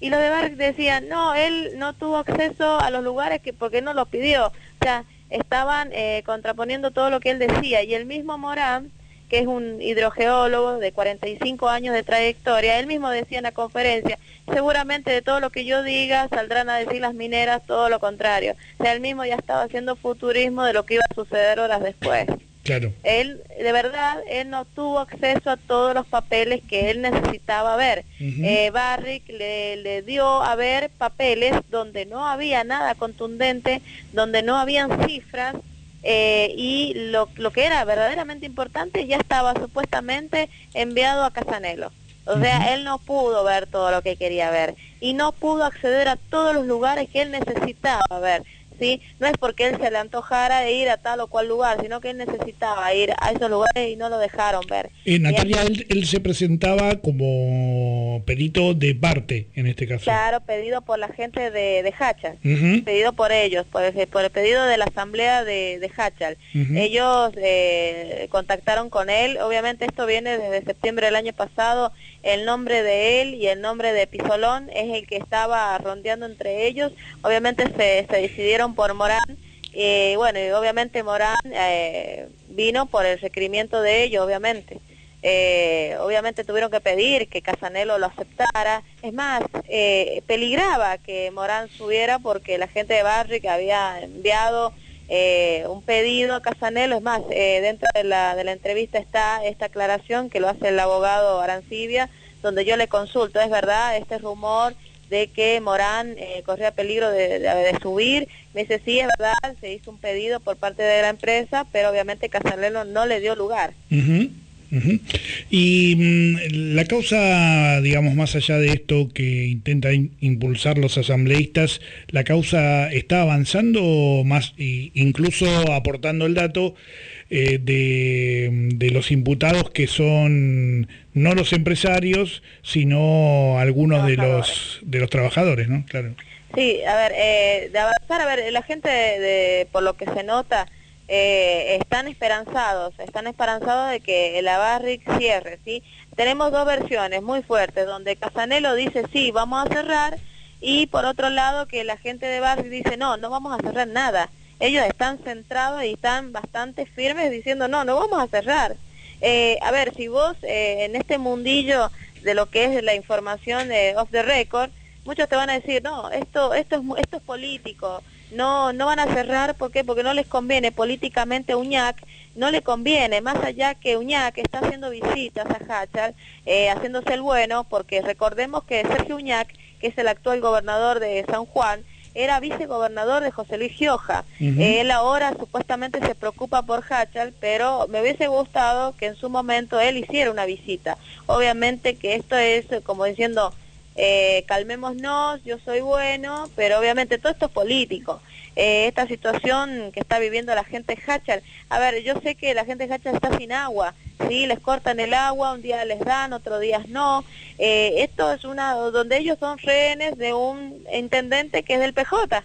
[SPEAKER 16] Y los de Barrick decían, no, él no tuvo acceso a los lugares que porque no los pidió. O sea, estaban eh, contraponiendo todo lo que él decía. Y el mismo Morán, que es un hidrogeólogo de 45 años de trayectoria, él mismo decía en la conferencia, seguramente de todo lo que yo diga saldrán a decir las mineras todo lo contrario. O sea, él mismo ya estaba haciendo futurismo de lo que iba a suceder horas después.
[SPEAKER 15] Claro.
[SPEAKER 16] Él, de verdad, él no tuvo acceso a todos los papeles que él necesitaba ver. Eh, Barrick le, le dio a ver papeles donde no había nada contundente, donde no habían cifras eh, y lo, lo que era verdaderamente importante ya estaba supuestamente enviado a Casanelo. O sea, él no pudo ver todo lo que quería ver y no pudo acceder a todos los lugares que él necesitaba ver. ¿Sí? No es porque él se le antojara de ir a tal o cual lugar, sino que él necesitaba ir a esos lugares y no lo dejaron ver.
[SPEAKER 15] Eh, Natalia, él, él se presentaba como perito de parte, en este caso.
[SPEAKER 16] Claro, pedido por la gente de, de Hachal, pedido por ellos, por el, por el pedido de la asamblea de, de Hachal. Ellos eh, contactaron con él, obviamente esto viene desde septiembre del año pasado, el nombre de él y el nombre de Pisolón es el que estaba rondeando entre ellos, obviamente se, se decidieron por Morán, y bueno, y obviamente Morán eh, vino por el requerimiento de ellos, obviamente. Eh, obviamente tuvieron que pedir que Casanelo lo aceptara. Es más, eh, peligraba que Morán subiera porque la gente de Barrick había enviado eh, un pedido a Casanelo. Es más, eh, dentro de la, de la entrevista está esta aclaración que lo hace el abogado Arancibia, donde yo le consulto, ¿es verdad este rumor de que Morán eh, corría peligro de, de- subir? Me dice, sí, es verdad, se hizo un pedido por parte de la empresa, pero obviamente Casanelo no le dio lugar.
[SPEAKER 15] Y mm, la causa, digamos, más allá de esto que intentan impulsar los asambleístas, la causa está avanzando más, incluso aportando el dato eh, de, de los imputados que son no los empresarios, sino algunos de los de los trabajadores, ¿no? Claro.
[SPEAKER 16] Sí, a ver, eh, de avanzar, a ver, la gente, de, de- por lo que se nota, eh, están esperanzados, están esperanzados de que la Barrick cierre, ¿sí? Tenemos dos versiones muy fuertes, donde Casanelo dice, sí, vamos a cerrar, y por otro lado que la gente de Barrick dice, no, no vamos a cerrar nada. Ellos están centrados y están bastante firmes diciendo, no, no vamos a cerrar. Eh, a ver, si vos eh, en este mundillo de lo que es la información de off the record, muchos te van a decir, no, esto, esto, es, esto es político, no, no van a cerrar, ¿por qué? Porque no les conviene políticamente a Uñac, no le conviene, más allá que Uñac está haciendo visitas a Hachal, eh, haciéndose el bueno, porque recordemos que Sergio Uñac, que es el actual gobernador de San Juan, era vicegobernador de José Luis Gioja. Él ahora supuestamente se preocupa por Hachal, pero me hubiese gustado que en su momento él hiciera una visita. Obviamente que esto es eh, como diciendo, eh, calmémonos, yo soy bueno, pero obviamente todo esto es político. Eh, esta situación que está viviendo la gente de Hachal, a ver, yo sé que la gente de Hachal está sin agua, ¿sí? Les cortan el agua, un día les dan, otro día no. Eh, esto es una donde ellos son rehenes de un intendente que es del PJ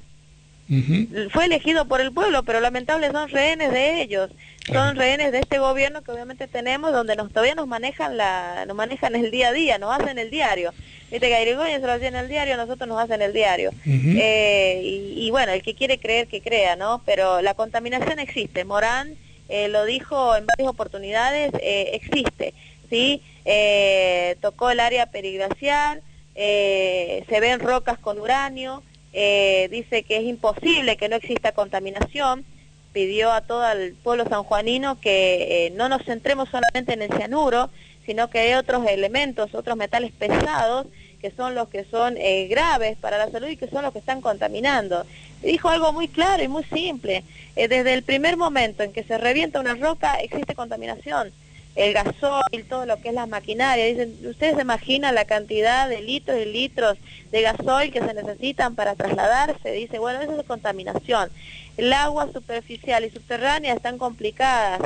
[SPEAKER 16] fue elegido por el pueblo, pero lamentable son rehenes de ellos, son rehenes de este gobierno que obviamente tenemos, donde nos todavía nos manejan la, nos manejan el día a día, nos hacen el diario. Viste que a Irigoyen se lo hacían el diario, nosotros nos hacen el diario. Eh, y, y bueno, el que quiere creer que crea, ¿no? Pero la contaminación existe. Morán eh, lo dijo en varias oportunidades, eh, existe, ¿sí? Eh, tocó el área periglacial, se ven rocas con uranio, dice que es imposible que no exista contaminación, pidió a todo el pueblo sanjuanino que no nos centremos solamente en el cianuro, sino que hay otros elementos, otros metales pesados, que son los que son eh, graves para la salud y que son los que están contaminando. Dijo algo muy claro y muy simple. Eh, desde el primer momento en que se revienta una roca existe contaminación. El gasoil, todo lo que es la maquinaria. Dicen, ¿ustedes se imaginan la cantidad de litros y litros de gasoil que se necesitan para trasladarse? Dice, bueno, eso es contaminación. El agua superficial y subterránea están complicadas,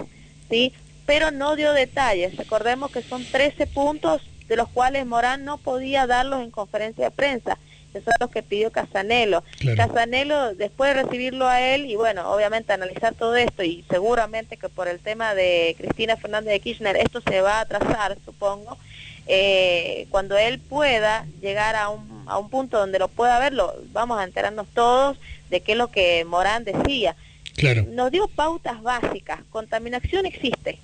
[SPEAKER 16] ¿sí? Pero no dio detalles. Recordemos que son 13 puntos de los cuales Morán no podía darlos en conferencia de prensa. Esos son los que pidió Casanelo.
[SPEAKER 19] Claro.
[SPEAKER 16] Casanelo, después de recibirlo a él y bueno, obviamente analizar todo esto y seguramente que por el tema de Cristina Fernández de Kirchner esto se va a atrasar, supongo, eh, cuando él pueda llegar a un, a un punto donde lo pueda verlo, vamos a enterarnos todos de qué es lo que Morán decía.
[SPEAKER 15] Claro.
[SPEAKER 16] Nos dio pautas básicas. Contaminación existe.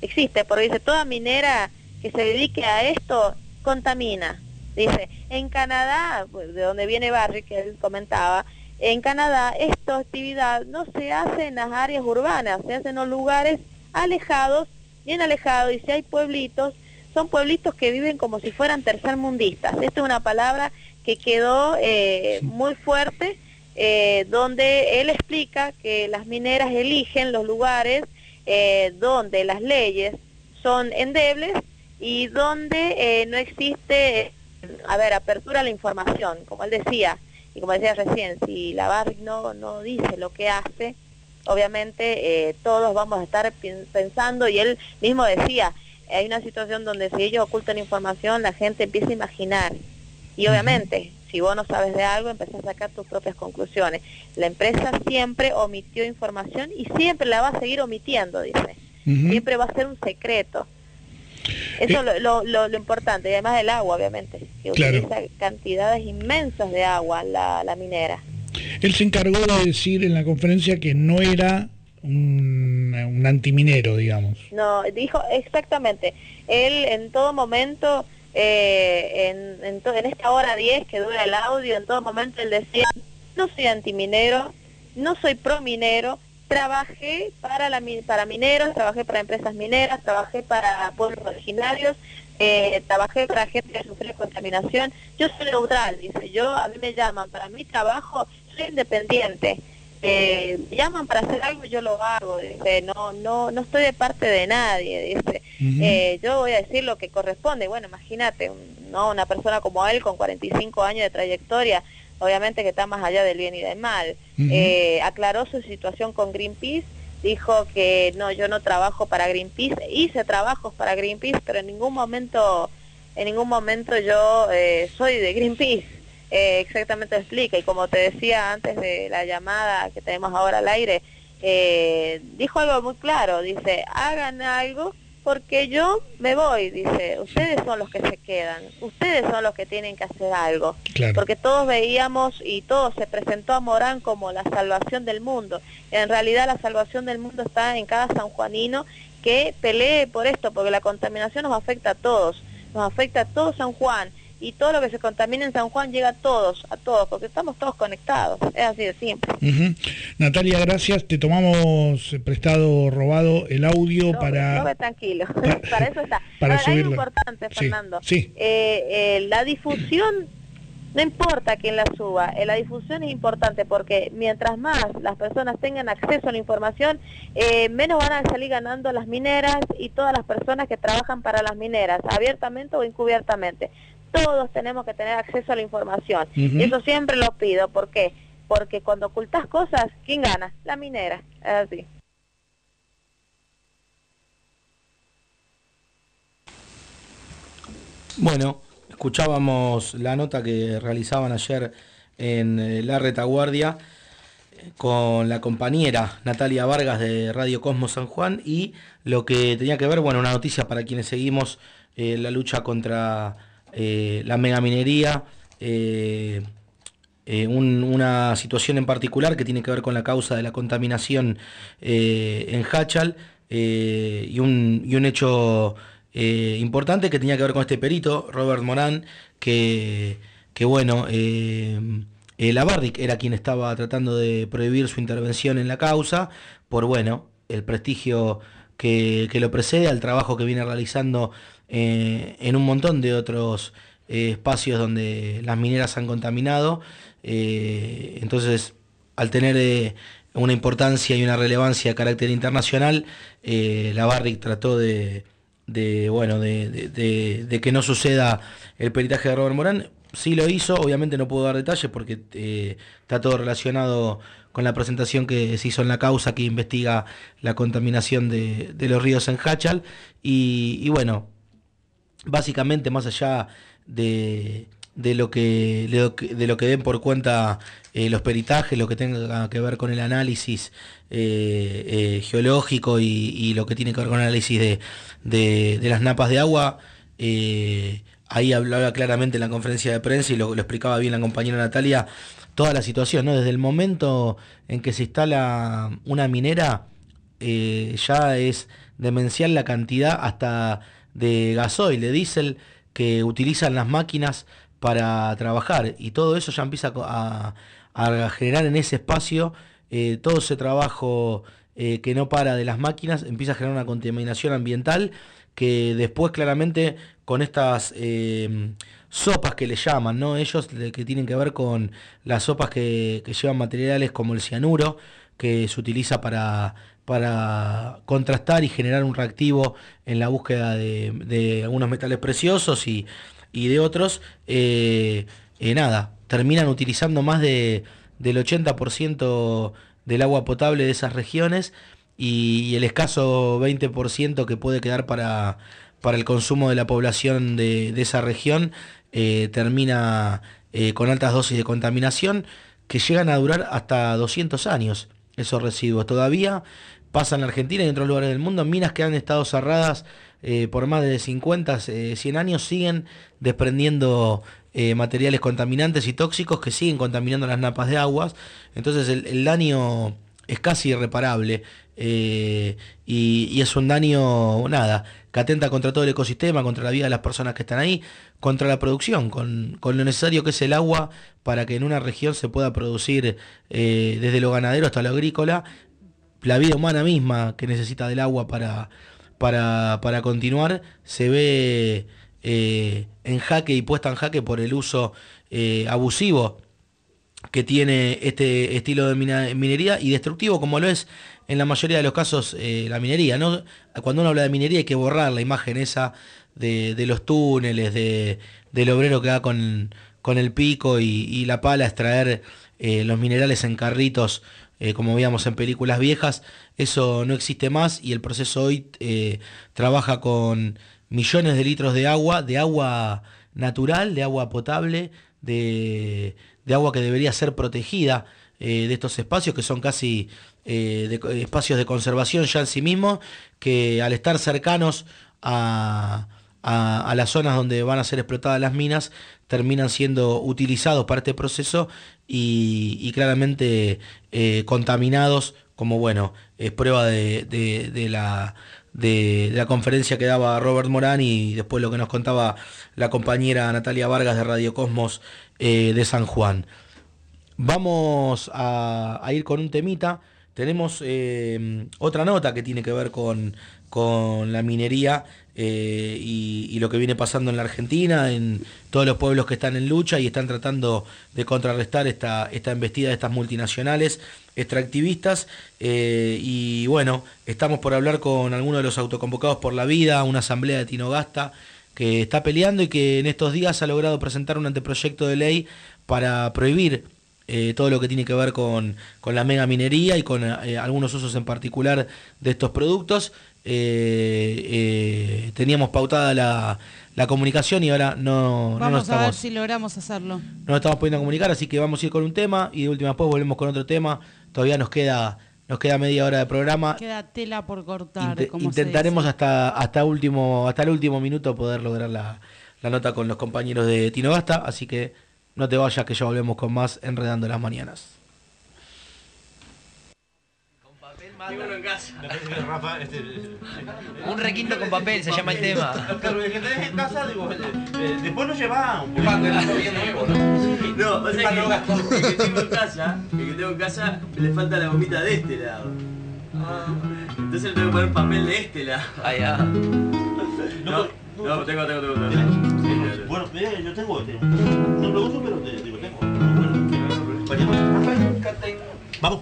[SPEAKER 16] Existe, porque dice, toda minera que se dedique a esto contamina. Dice, en Canadá, pues, de donde viene Barry, que él comentaba, en Canadá esta actividad no se hace en las áreas urbanas, se hace en los lugares alejados, bien alejados, y si hay pueblitos, son pueblitos que viven como si fueran tercermundistas. Esta es una palabra que quedó eh, muy fuerte eh, donde él explica que las mineras eligen los lugares eh, donde las leyes son endebles y donde eh, no existe, a ver, apertura a la información, como él decía, y como decía recién, si la Barrick no, no dice lo que hace, obviamente eh, todos vamos a estar pensando, y él mismo decía, hay una situación donde si ellos ocultan información, la gente empieza a imaginar. Y obviamente, si vos no sabes de algo, empezás a sacar tus propias conclusiones. La empresa siempre omitió información y siempre la va a seguir omitiendo, dice. Siempre va a ser un secreto. Eso es lo, lo, lo- lo importante, y además del agua, obviamente, que
[SPEAKER 15] Claro.
[SPEAKER 16] utiliza cantidades inmensas de agua la, la minera.
[SPEAKER 15] Él se encargó de decir en la conferencia que no era un, un antiminero, digamos.
[SPEAKER 16] No, dijo exactamente. Él en todo momento, eh, en, en, en esta hora 10 que dura el audio, en todo momento él decía, no soy antiminero, no soy pro minero, trabajé para, la, para mineros, trabajé para empresas mineras, trabajé para pueblos originarios, eh, trabajé para gente que sufrió contaminación. Yo soy neutral, dice, yo a mí me llaman para mi trabajo, soy independiente. Eh, llaman para hacer algo, yo lo hago, dice, no, no, no estoy de parte de nadie, dice, eh, yo voy a decir lo que corresponde. Bueno, imagínate, un- no una persona como él con 45 años de trayectoria, obviamente que está más allá del bien y del mal. Eh, aclaró su situación con Greenpeace, dijo que no, yo no trabajo para Greenpeace, hice trabajos para Greenpeace, pero en ningún momento, en ningún momento yo eh, soy de Greenpeace. Eh, exactamente explica. Y como te decía antes de la llamada que tenemos ahora al aire, eh, dijo algo muy claro, dice, hagan algo porque yo me voy, dice, ustedes son los que se quedan, ustedes son los que tienen que hacer algo,
[SPEAKER 15] Claro.
[SPEAKER 16] porque todos veíamos y todo se presentó a Morán como la salvación del mundo, en realidad la salvación del mundo está en cada sanjuanino que pelee por esto, porque la contaminación nos afecta a todos, nos afecta a todo San Juan, y todo lo que se contamina en San Juan llega a todos, a todos, porque estamos todos conectados, es así de simple.
[SPEAKER 15] Ujú. Natalia, gracias. Te tomamos prestado, robado el audio
[SPEAKER 16] No,
[SPEAKER 15] para...
[SPEAKER 16] ve tranquilo, para eso está.
[SPEAKER 15] para
[SPEAKER 16] Ahora, hay
[SPEAKER 15] subirlo.
[SPEAKER 16] importante,
[SPEAKER 15] Sí,
[SPEAKER 16] Fernando.
[SPEAKER 15] sí.
[SPEAKER 16] Eh, eh, la difusión, no importa quién la suba, eh, la difusión es importante porque mientras más las personas tengan acceso a la información, eh, menos van a salir ganando las mineras y todas las personas que trabajan para las mineras, abiertamente o encubiertamente. Todos tenemos que tener acceso a la información.
[SPEAKER 19] Ujú.
[SPEAKER 16] Y eso siempre lo pido. ¿Por qué? Porque cuando ocultas cosas, ¿quién gana? La minera. Es así.
[SPEAKER 4] Bueno, escuchábamos la nota que realizaban ayer en eh, la retaguardia eh, con la compañera Natalia Vargas de Radio Cosmos San Juan y lo que tenía que ver, bueno, una noticia para quienes seguimos eh, la lucha contra eh, la megaminería, eh, eh, un- una situación en particular que tiene que ver con la causa de la contaminación en Hachal y, un, y un hecho importante que tenía que ver con este perito, Robert Morán, que, que bueno, la Barrick era quien estaba tratando de prohibir su intervención en la causa por, bueno, el prestigio que, que lo precede al trabajo que viene realizando eh, en un montón de otros eh, espacios donde las mineras han contaminado. Eh, entonces, al tener una importancia y una relevancia de carácter internacional, la Barrick trató de, bueno, de, que no suceda el peritaje de Robert Morán. Sí lo hizo, obviamente no puedo dar detalles porque está todo relacionado con la presentación que se hizo en la causa que investiga la contaminación de, los ríos en Hachal. Y bueno, básicamente más allá de, de lo que de lo den por cuenta eh, los peritajes, lo que tenga que ver con el análisis eh, eh, geológico y, lo que tiene que ver con el análisis de, de- las napas de agua, ahí hablaba claramente en la conferencia de prensa y lo, lo explicaba bien la compañera Natalia, toda la situación, ¿no? Desde el momento en que se instala una minera, ya es demencial la cantidad hasta de gasoil, de diésel que utilizan las máquinas para trabajar y todo eso ya empieza a, generar en ese espacio eh, todo ese trabajo eh, que no para de las máquinas, empieza a generar una contaminación ambiental que después claramente con estas eh, sopas que le llaman, ¿no? Ellos que tienen que ver con las sopas que llevan materiales como el cianuro, que se utiliza para, para contrastar y generar un reactivo en la búsqueda de, algunos metales preciosos y, y de otros. Eh, eh, nada, terminan utilizando más de, del 80% del agua potable de esas regiones y, el escaso 20% que puede quedar para, para el consumo de la población de, de esa región eh, termina con altas dosis de contaminación que llegan a durar hasta 200 años esos residuos. Todavía pasa en la Argentina y en otros lugares del mundo, minas que han estado cerradas eh, por más de 50, eh, 100 años siguen desprendiendo eh, materiales contaminantes y tóxicos que siguen contaminando las napas de aguas. Entonces el, daño es casi irreparable eh, y, y es un daño, nada, que atenta contra todo el ecosistema, contra la vida de las personas que están ahí, contra la producción, con, lo necesario que es el agua para que en una región se pueda producir eh, desde lo ganadero hasta lo agrícola, la vida humana misma que necesita del agua para, para, para continuar, se ve eh, en jaque y puesta en jaque por el uso eh, abusivo que tiene este estilo de minería y destructivo como lo es en la mayoría de los casos eh, la minería. ¿no? Cuando uno habla de minería hay que borrar la imagen esa de, los túneles, de, del obrero que va con, con el pico y, la pala extraer eh, los minerales en carritos eh, como veíamos en películas viejas. Eso no existe más y el proceso hoy trabaja con millones de litros de agua, de agua natural, de agua potable, de, de agua que debería ser protegida eh, de estos espacios que son casi eh, espacios de conservación ya en sí mismos, que al estar cercanos a, a- las zonas donde van a ser explotadas las minas, terminan siendo utilizados para este proceso y, claramente eh, contaminados, como bueno, es prueba de, de- de la, de la conferencia que daba Robert Morán y después lo que nos contaba la compañera Natalia Vargas de Radio Cosmos eh, de San Juan. Vamos a, ir con un temita. Tenemos eh, otra nota que tiene que ver con, con la minería eh, y, lo que viene pasando en la Argentina, en todos los pueblos que están en lucha y están tratando de contrarrestar esta, esta embestida de estas multinacionales extractivistas. y bueno, estamos por hablar con algunos de los autoconvocados por la vida, una asamblea de Tinogasta que está peleando y que en estos días ha logrado presentar un anteproyecto de ley para prohibir eh, todo lo que tiene que ver con, con la mega minería y con eh, algunos usos en particular de estos productos. Eh, teníamos pautada la, la comunicación y ahora no, no nos
[SPEAKER 5] Vamos a ver
[SPEAKER 4] estamos,
[SPEAKER 5] si logramos hacerlo.
[SPEAKER 4] no nos estamos pudiendo comunicar, así que vamos a ir con un tema y de última después volvemos con otro tema. Todavía nos queda, nos queda media hora de programa.
[SPEAKER 5] Queda tela por cortar. Como
[SPEAKER 4] intentaremos hasta hasta último hasta el último minuto poder lograr la, la nota con los compañeros de Tinogasta, así que no te vayas que ya volvemos con más enredando las mañanas.
[SPEAKER 19] Un requinto con papel se llama el tema.
[SPEAKER 20] Claro, el que tenés en casa, digo, eh, eh, después lo llevas un poquito.
[SPEAKER 21] No, o sea que el que tengo en casa, el que tengo en casa, le falta la gomita de este lado. Entonces le tengo que poner papel de este lado.
[SPEAKER 19] Ah, ya.
[SPEAKER 21] No, no, tengo, tengo, tengo. tengo.
[SPEAKER 20] Bueno, mira, yo tengo este. No lo uso, pero te digo, tengo. Vamos.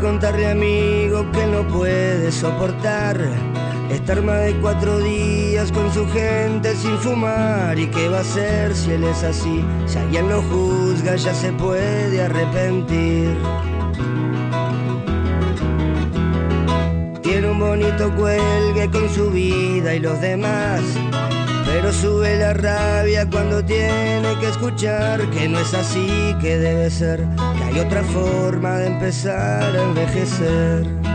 [SPEAKER 22] Contarle amigo que no puede soportar estar más de cuatro días con su gente sin fumar y qué va a hacer si él es así. Si alguien lo juzga ya se puede arrepentir. Tiene un bonito cuelgue con su vida y los demás. Pero sube la rabia cuando tiene que escuchar que no es así que debe ser, que hay otra forma de empezar a envejecer.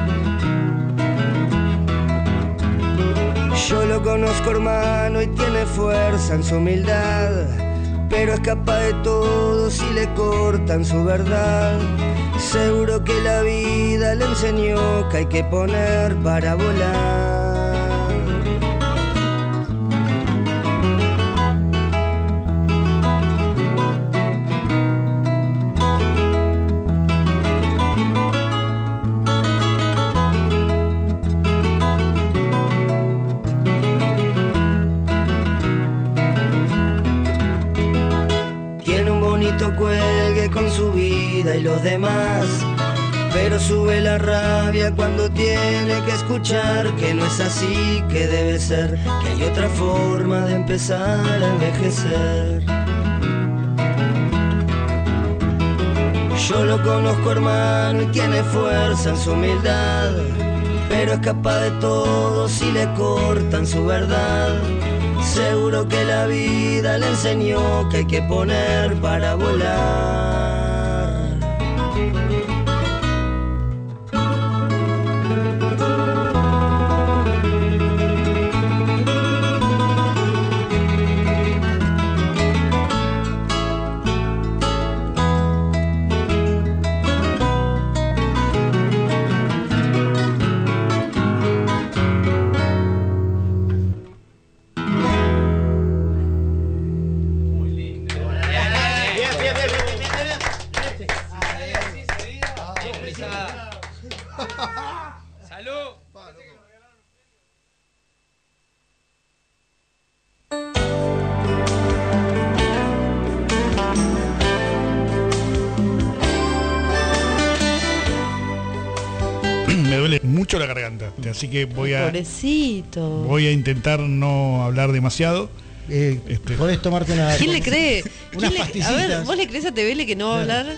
[SPEAKER 22] Yo lo conozco hermano y tiene fuerza en su humildad, pero es capaz de todo si le cortan su verdad. Seguro que la vida le enseñó que hay que poner para volar. Y los demás. Pero sube la rabia cuando tiene que escuchar que no es así, que debe ser, que hay otra forma de empezar a envejecer. Yo lo conozco hermano y tiene fuerza en su humildad, pero es capaz de todo si le cortan su verdad. Seguro que la vida le enseñó que hay que poner para volar.
[SPEAKER 15] Así que voy a
[SPEAKER 23] Pobrecito.
[SPEAKER 15] voy a intentar no hablar demasiado.
[SPEAKER 24] Eh,
[SPEAKER 15] Este,
[SPEAKER 24] Podés tomarte una.
[SPEAKER 23] ¿Quién le cree? ¿Quién le- a ver, ¿vos le crees a Tevele que no va a hablar?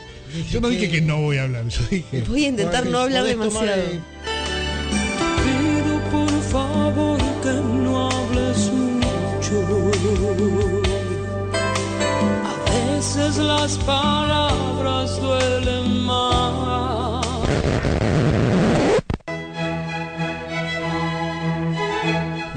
[SPEAKER 15] Yo no dije que no voy a hablar, yo dije.
[SPEAKER 23] Voy a intentar no hablar demasiado.
[SPEAKER 24] eh,
[SPEAKER 6] Pido por favor que no hables mucho. A veces las palabras duelen más.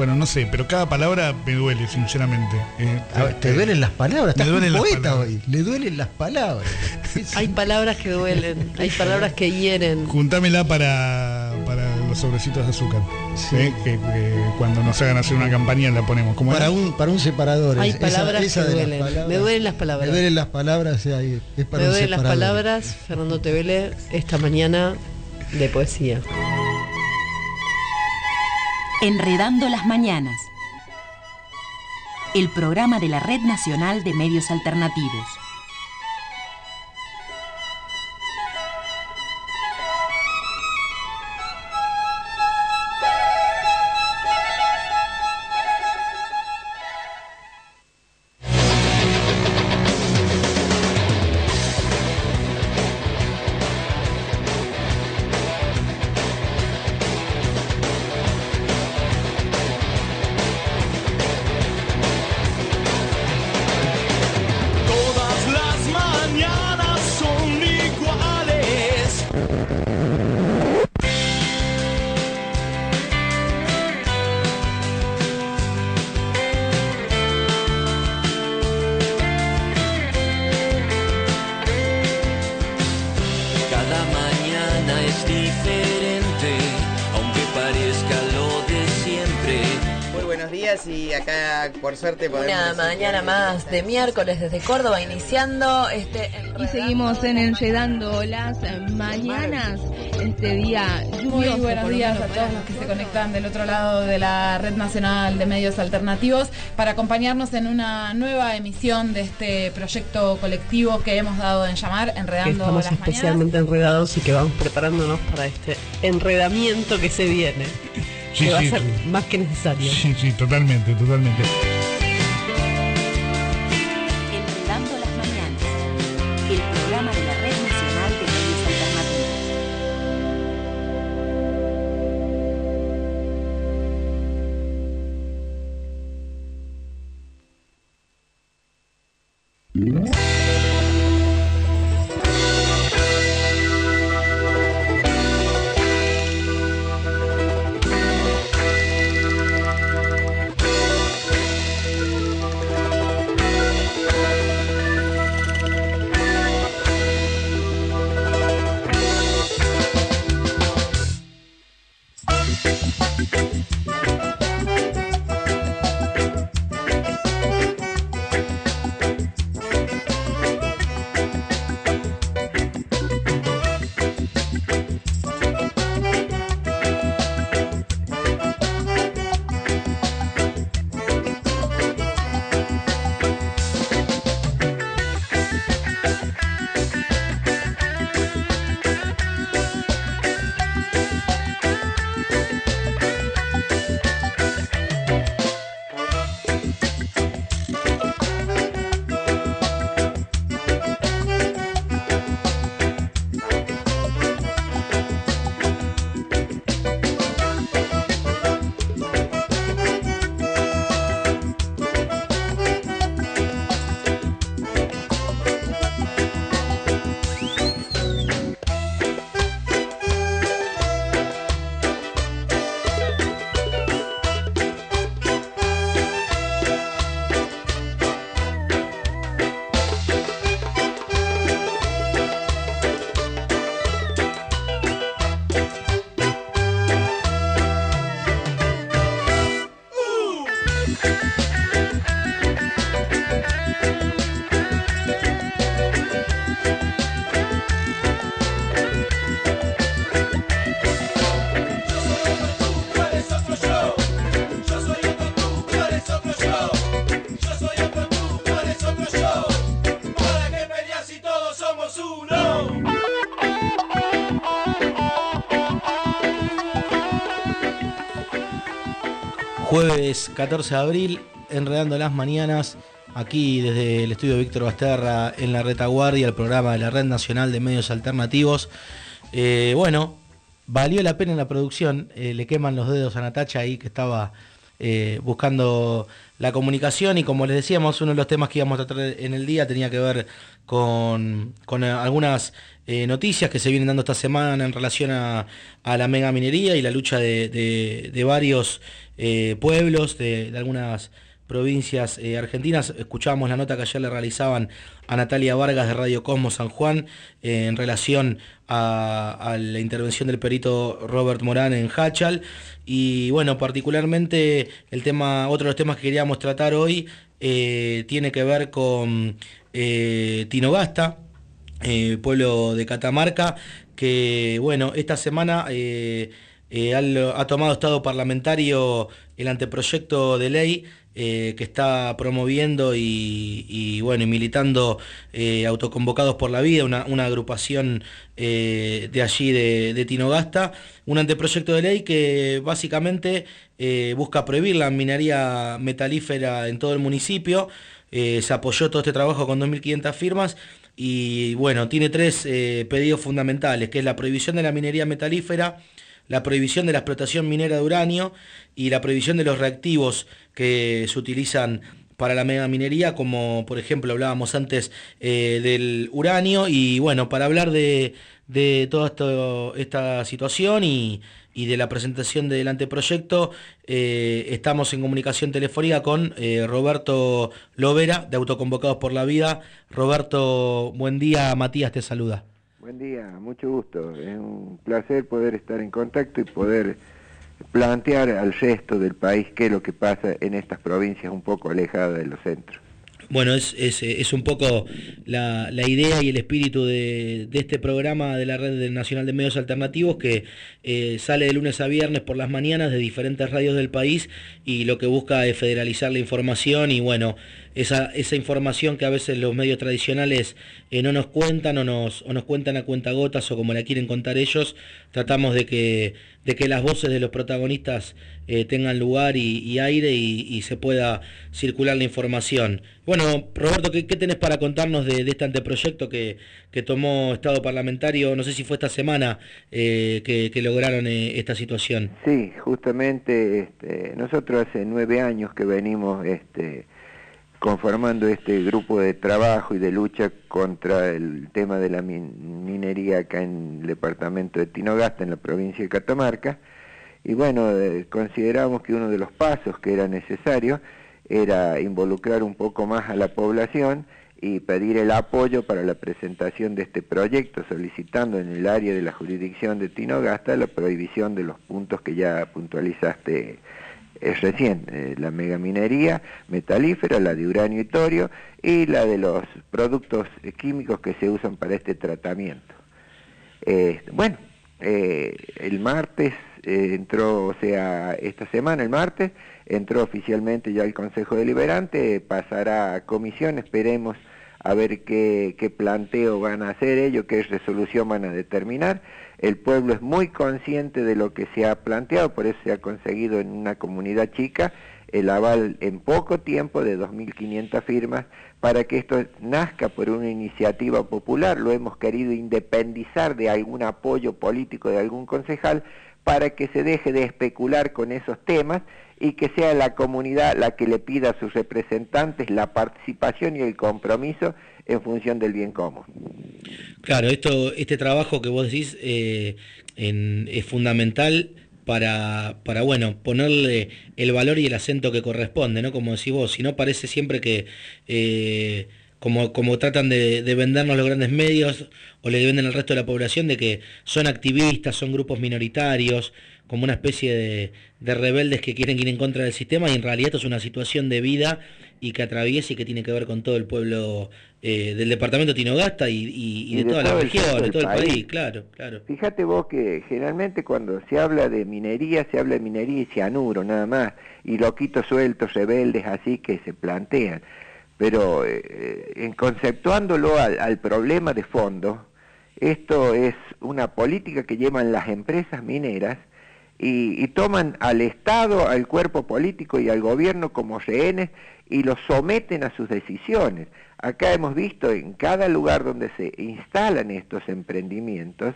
[SPEAKER 15] Bueno, no sé, pero cada palabra me duele, sinceramente. Eh,
[SPEAKER 24] ver, te duelen las palabras. Estás
[SPEAKER 15] duelen
[SPEAKER 24] un
[SPEAKER 15] las
[SPEAKER 24] poeta
[SPEAKER 15] palabras.
[SPEAKER 24] hoy. Le duelen las palabras.
[SPEAKER 23] Hay palabras que duelen, hay palabras que hieren.
[SPEAKER 15] Juntámela para, para los sobrecitos de azúcar. ¿sí? Que, que cuando nos hagan hacer una campaña la ponemos. ¿Cómo
[SPEAKER 24] Para
[SPEAKER 15] era?
[SPEAKER 24] un, para un separador.
[SPEAKER 23] Hay palabras
[SPEAKER 24] esa- esa
[SPEAKER 23] que duelen.
[SPEAKER 24] palabras.
[SPEAKER 23] Me duelen las palabras.
[SPEAKER 24] Me duelen las palabras. sea, es para
[SPEAKER 23] Me
[SPEAKER 24] un
[SPEAKER 23] duelen las palabras, Fernando Tevele, esta mañana de poesía.
[SPEAKER 10] Enredando las mañanas. El programa de la Red Nacional de Medios Alternativos.
[SPEAKER 6] Cada mañana es diferente,
[SPEAKER 8] días y acá por suerte podemos...
[SPEAKER 25] Una mañana más de miércoles desde Córdoba iniciando este
[SPEAKER 26] Y seguimos en Enredando las Mañanas, este día.
[SPEAKER 27] Muy buenos días a todos los que se conectan del otro lado de la Red Nacional de Medios Alternativos para acompañarnos en una nueva emisión de este proyecto colectivo que hemos dado en llamar
[SPEAKER 23] Que
[SPEAKER 27] Enredando
[SPEAKER 23] estamos
[SPEAKER 27] las Mañanas.
[SPEAKER 23] especialmente enredados y que vamos preparándonos para este enredamiento que se viene.
[SPEAKER 15] Sí,
[SPEAKER 23] que va a ser más que necesario.
[SPEAKER 15] Sí, sí, totalmente, totalmente.
[SPEAKER 4] Jueves 14 de abril, enredando las mañanas, aquí desde el estudio Víctor Basterra en la retaguardia, el programa de la Red Nacional de Medios Alternativos. Eh, bueno, valió la pena la producción, eh, le queman los dedos a Natacha ahí que estaba eh, buscando la comunicación y como les decíamos, uno de los temas que íbamos a tratar en el día tenía que ver con, con algunas eh, noticias que se vienen dando esta semana en relación a, a la mega minería y la lucha de, de- varios eh, pueblos, de algunas provincias eh, argentinas. Escuchábamos la nota que ayer le realizaban a Natalia Vargas de Radio Cosmos San Juan eh, en relación a, la intervención del perito Robert Morán en Hachal. Y bueno, particularmente el tema, otro de los temas que queríamos tratar hoy eh, tiene que ver con Tinogasta, pueblo de Catamarca, que bueno, esta semana ha tomado estado parlamentario el anteproyecto de ley eh, que está promoviendo y, bueno y militando eh, autoconvocados por la vida, una, agrupación eh, de allí de, de Tinogasta, un anteproyecto de ley que básicamente busca prohibir la minería metalífera en todo el municipio. Se apoyó todo este trabajo con 2.500 firmas y bueno, tiene tres pedidos fundamentales, que es la prohibición de la minería metalífera, la prohibición de la explotación minera de uranio y la prohibición de los reactivos que se utilizan para la megaminería, como por ejemplo hablábamos antes eh, del uranio, y bueno, para hablar de, de toda esta situación y, y de la presentación del anteproyecto, eh, estamos en comunicación telefónica con eh, Roberto Lovera, de Autoconvocados por la Vida. Roberto, buen día, Matías te saluda.
[SPEAKER 28] Buen día, mucho gusto. Es un placer poder estar en contacto y poder plantear al resto del país qué es lo que pasa en estas provincias un poco alejadas de los centros.
[SPEAKER 4] Bueno, es, es, es un poco la, la idea y el espíritu de, de este programa de la Red Nacional de Medios Alternativos que eh, sale de lunes a viernes por las mañanas de diferentes radios del país y lo que busca es federalizar la información y bueno, esa, esa información que a veces los medios tradicionales eh, no nos cuentan o nos, o nos cuentan a cuentagotas o como la quieren contar ellos, tratamos de que, de que las voces de los protagonistas eh, tengan lugar y, aire y, se pueda circular la información. Bueno, Roberto, ¿qué, qué tenés para contarnos de, de este anteproyecto que, que tomó Estado Parlamentario? No sé si fue esta semana eh, que, que lograron eh, esta situación.
[SPEAKER 28] Sí, justamente este, nosotros hace nueve años que venimos este, conformando este grupo de trabajo y de lucha contra el tema de la min- minería acá en el departamento de Tinogasta, en la provincia de Catamarca. Y bueno, eh, consideramos que uno de los pasos que era necesario era involucrar un poco más a la población y pedir el apoyo para la presentación de este proyecto, solicitando en el área de la jurisdicción de Tinogasta la prohibición de los puntos que ya puntualizaste eh, recién, eh, la megaminería metalífera, la de uranio y torio y la de los productos eh, químicos que se usan para este tratamiento. Eh, bueno, eh, el martes eh, entró, o sea, esta semana, el martes, entró oficialmente ya el Consejo Deliberante, pasará a comisión, esperemos a ver qué, qué planteo van a hacer ellos, qué resolución van a determinar. El pueblo es muy consciente de lo que se ha planteado, por eso se ha conseguido en una comunidad chica el aval en poco tiempo de 2.500 firmas para que esto nazca por una iniciativa popular. Lo hemos querido independizar de algún apoyo político de algún concejal para que se deje de especular con esos temas y que sea la comunidad la que le pida a sus representantes la participación y el compromiso en función del bien común.
[SPEAKER 4] Claro, esto, este trabajo que vos decís eh, es fundamental para, para, bueno, ponerle el valor y el acento que corresponde, ¿no? Como decís vos, si no parece siempre que, eh, como, como tratan de, de vendernos los grandes medios o le venden al resto de la población, de que son activistas, son grupos minoritarios, como una especie de, de rebeldes que quieren ir en contra del sistema y en realidad esto es una situación de vida y que atraviesa y que tiene que ver con todo el pueblo eh, del departamento de Tinogasta y, y- y de, toda la región, de todo el país,
[SPEAKER 28] país.
[SPEAKER 4] claro, claro.
[SPEAKER 28] Fíjate vos que generalmente cuando se habla de minería, se habla de minería y cianuro nada más, y loquitos sueltos, rebeldes así que se plantean. Pero eh, en conceptuándolo al, al problema de fondo, esto es una política que llevan las empresas mineras y, y toman al Estado, al cuerpo político y al gobierno como rehenes y los someten a sus decisiones. Acá hemos visto en cada lugar donde se instalan estos emprendimientos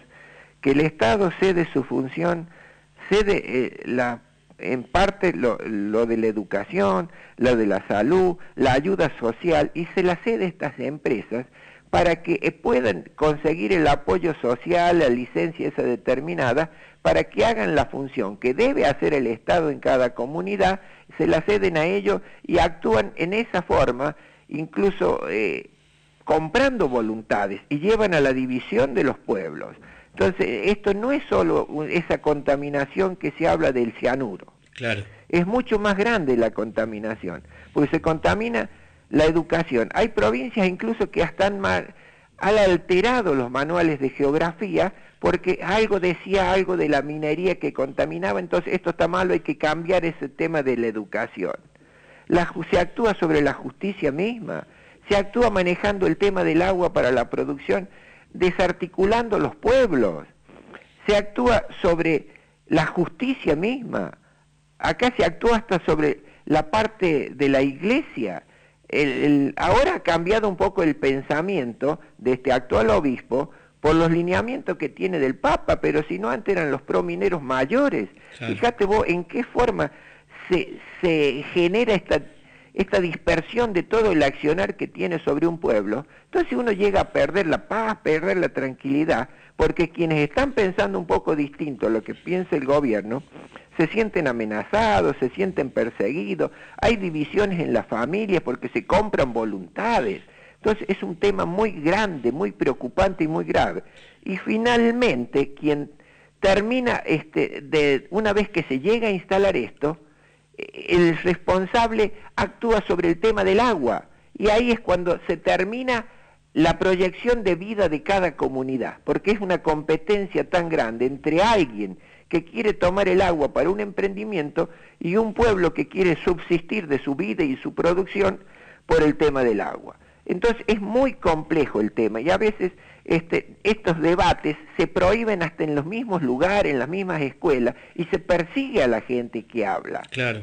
[SPEAKER 28] que el Estado cede su función, cede eh, la, en parte lo, lo de la educación, lo de la salud, la ayuda social y se la cede a estas empresas para que eh, puedan conseguir el apoyo social, la licencia esa determinada, para que hagan la función que debe hacer el Estado en cada comunidad, se la ceden a ellos y actúan en esa forma, incluso eh, comprando voluntades y llevan a la división de los pueblos. Entonces, esto no es solo esa contaminación que se habla del cianuro,
[SPEAKER 4] Claro.
[SPEAKER 28] es mucho más grande la contaminación, porque se contamina la educación. Hay provincias incluso que hasta han, alterado los manuales de geografía porque algo decía algo de la minería que contaminaba, entonces esto está malo, hay que cambiar ese tema de la educación. La se actúa sobre la justicia misma, se actúa manejando el tema del agua para la producción, desarticulando los pueblos, se actúa sobre la justicia misma, acá se actúa hasta sobre la parte de la iglesia. El- el- ahora ha cambiado un poco el pensamiento de este actual obispo por los lineamientos que tiene del Papa, pero si no antes eran los promineros mayores.
[SPEAKER 4] Claro.
[SPEAKER 28] Fíjate vos en qué forma se, se genera esta, esta dispersión de todo el accionar que tiene sobre un pueblo. Entonces uno llega a perder la paz, perder la tranquilidad, porque quienes están pensando un poco distinto a lo que piensa el gobierno, se sienten amenazados, se sienten perseguidos, hay divisiones en la familia porque se compran voluntades. Entonces es un tema muy grande, muy preocupante y muy grave. Y finalmente quien termina, este, de, una vez que se llega a instalar esto, eh, el responsable actúa sobre el tema del agua. Y ahí es cuando se termina la proyección de vida de cada comunidad, porque es una competencia tan grande entre alguien que quiere tomar el agua para un emprendimiento y un pueblo que quiere subsistir de su vida y su producción por el tema del agua. Entonces es muy complejo el tema y a veces este, estos debates se prohíben hasta en los mismos lugares, en las mismas escuelas y se persigue a la gente que habla.
[SPEAKER 4] Claro.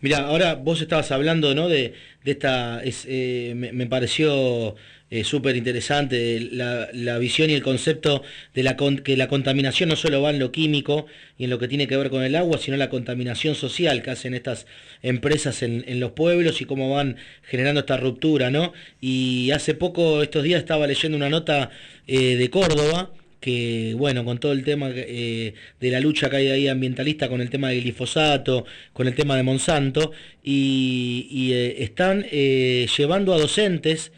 [SPEAKER 4] Mira, ahora vos estabas hablando, ¿no? De, esta, es, eh, me pareció eh, súper interesante la, la visión y el concepto de la con- que la contaminación no solo va en lo químico y en lo que tiene que ver con el agua, sino la contaminación social que hacen estas empresas en, en los pueblos y cómo van generando esta ruptura, ¿no? Y hace poco, estos días, estaba leyendo una nota eh, de Córdoba que bueno, con todo el tema eh, de la lucha que hay ahí ambientalista, con el tema del glifosato, con el tema de Monsanto, y, eh, están llevando a docentes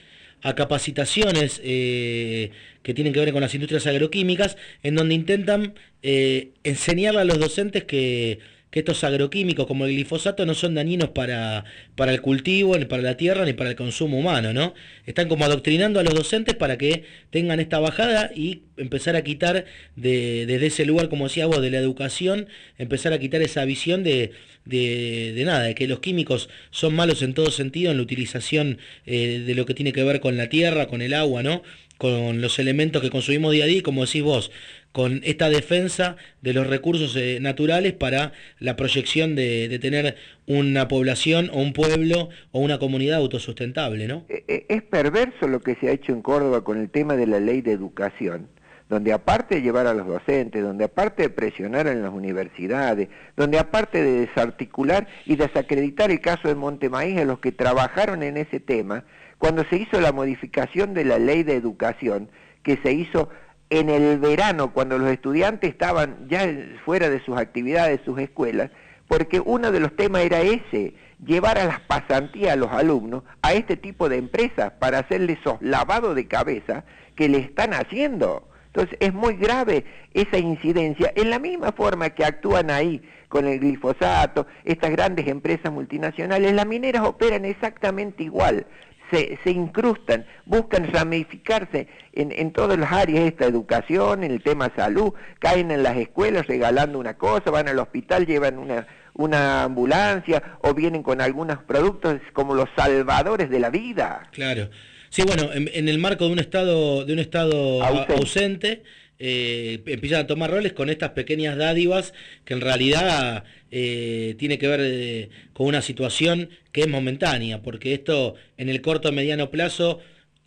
[SPEAKER 4] a capacitaciones eh, que tienen que ver con las industrias agroquímicas, en donde intentan eh, enseñarle a los docentes que, que estos agroquímicos como el glifosato no son dañinos para, para el cultivo, ni para la tierra, ni para el consumo humano, ¿no? Están como adoctrinando a los docentes para que tengan esta bajada y empezar a quitar de- desde ese lugar, como decía vos, de la educación, empezar a quitar esa visión de, de, de nada, de que los químicos son malos en todo sentido, en la utilización eh, de lo que tiene que ver con la tierra, con el agua, ¿no? con los elementos que consumimos día a día como decís vos, con esta defensa de los recursos eh, naturales para la proyección de, tener una población o un pueblo o una comunidad autosustentable, ¿no?
[SPEAKER 28] Eh, Es perverso lo que se ha hecho en Córdoba con el tema de la ley de educación, donde aparte de llevar a los docentes, donde aparte de presionar en las universidades, donde aparte de desarticular y desacreditar el caso de Montemaíz a los que trabajaron en ese tema, cuando se hizo la modificación de la ley de educación, que se hizo en el verano, cuando los estudiantes estaban ya fuera de sus actividades, sus escuelas, porque uno de los temas era ese, llevar a las pasantías a los alumnos a este tipo de empresas para hacerles esos lavados de cabeza que le están haciendo. Entonces es muy grave esa incidencia, en la misma forma que actúan ahí con el glifosato, estas grandes empresas multinacionales, las mineras operan exactamente igual, se, se incrustan, buscan ramificarse en, en todas las áreas, esta educación, en el tema salud, caen en las escuelas regalando una cosa, van al hospital, llevan una, una ambulancia o vienen con algunos productos como los salvadores de la vida.
[SPEAKER 4] Claro. Sí, bueno, en, en el marco de un estado, de un estado a- ausente, eh, empiezan a tomar roles con estas pequeñas dádivas que en realidad eh, tiene que ver eh, con una situación que es momentánea, porque esto en el corto mediano plazo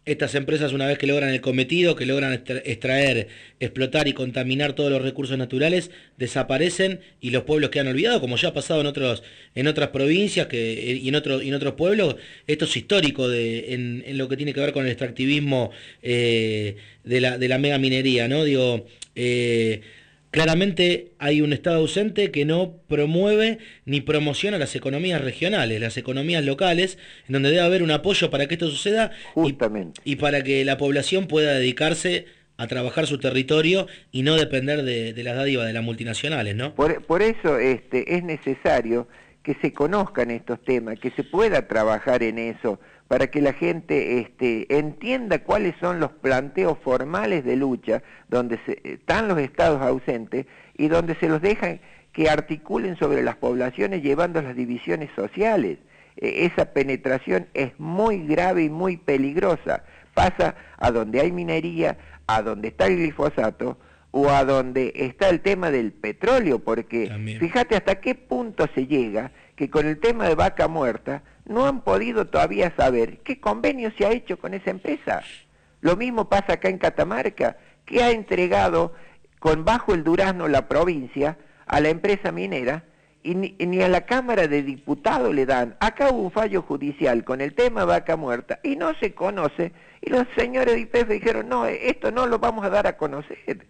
[SPEAKER 4] estas empresas una vez que logran el cometido, que logran extra- extraer, explotar y contaminar todos los recursos naturales, desaparecen y los pueblos quedan olvidados, como ya ha pasado en otros, en otras provincias que, y, en otros, y en otros pueblos. Esto es histórico de, en, lo que tiene que ver con el extractivismo eh, de, la, de la mega minería, ¿no? Digo, eh, Claramente hay un Estado ausente que no promueve ni promociona las economías regionales, las economías locales, en donde debe haber un apoyo para que esto suceda y, y para que la población pueda dedicarse a trabajar su territorio y no depender de, de las dádivas de las multinacionales, ¿no?
[SPEAKER 28] Por, por eso este, es necesario que se conozcan estos temas, que se pueda trabajar en eso, para que la gente este, entienda cuáles son los planteos formales de lucha, donde se- están los estados ausentes y donde se los dejan que articulen sobre las poblaciones llevando las divisiones sociales. Eh, esa penetración es muy grave y muy peligrosa. Pasa a donde hay minería, a donde está el glifosato o a donde está el tema del petróleo, porque fíjate hasta qué punto se llega que con el tema de vaca muerta no han podido todavía saber qué convenio se ha hecho con esa empresa. Lo mismo pasa acá en Catamarca, que ha entregado con bajo el durazno la provincia a la empresa minera y ni, ni a la Cámara de Diputados le dan. Acá hubo un fallo judicial con el tema vaca muerta y no se conoce. Y los señores de IPF dijeron, no, esto no lo vamos a dar a conocer.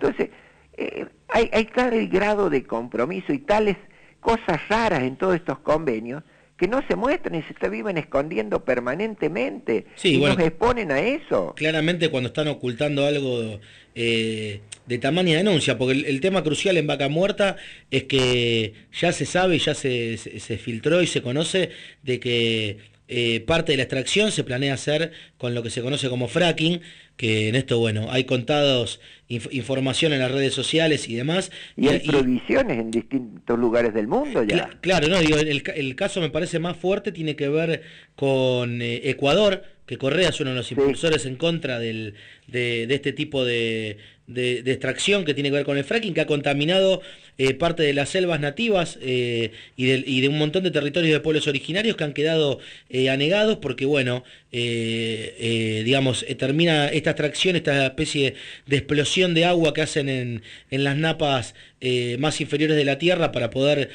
[SPEAKER 28] Entonces, eh, hay, hay tal grado de compromiso y tales cosas raras en todos estos convenios que no se muestran y se te viven escondiendo permanentemente
[SPEAKER 4] Sí,
[SPEAKER 28] y
[SPEAKER 4] bueno.
[SPEAKER 28] nos exponen a eso.
[SPEAKER 4] Claramente cuando están ocultando algo eh, de tamaña denuncia, porque el, el tema crucial en Vaca Muerta es que ya se sabe, y ya se, se- se filtró y se conoce de que eh, parte de la extracción se planea hacer con lo que se conoce como fracking, que en esto, bueno, hay contados inf- información en las redes sociales y demás.
[SPEAKER 28] Y hay provisiones en distintos lugares del mundo ya.
[SPEAKER 4] Claro, no, digo, el, el caso me parece más fuerte, tiene que ver con eh, Ecuador, que Correa es uno de los impulsores en contra del, de, de este tipo de, de- extracción que tiene que ver con el fracking, que ha contaminado eh, parte de las selvas nativas eh, y, de un montón de territorios de pueblos originarios que han quedado eh, anegados porque, bueno, digamos, termina esta extracción, esta especie de explosión de agua que hacen en, en las napas más inferiores de la tierra para poder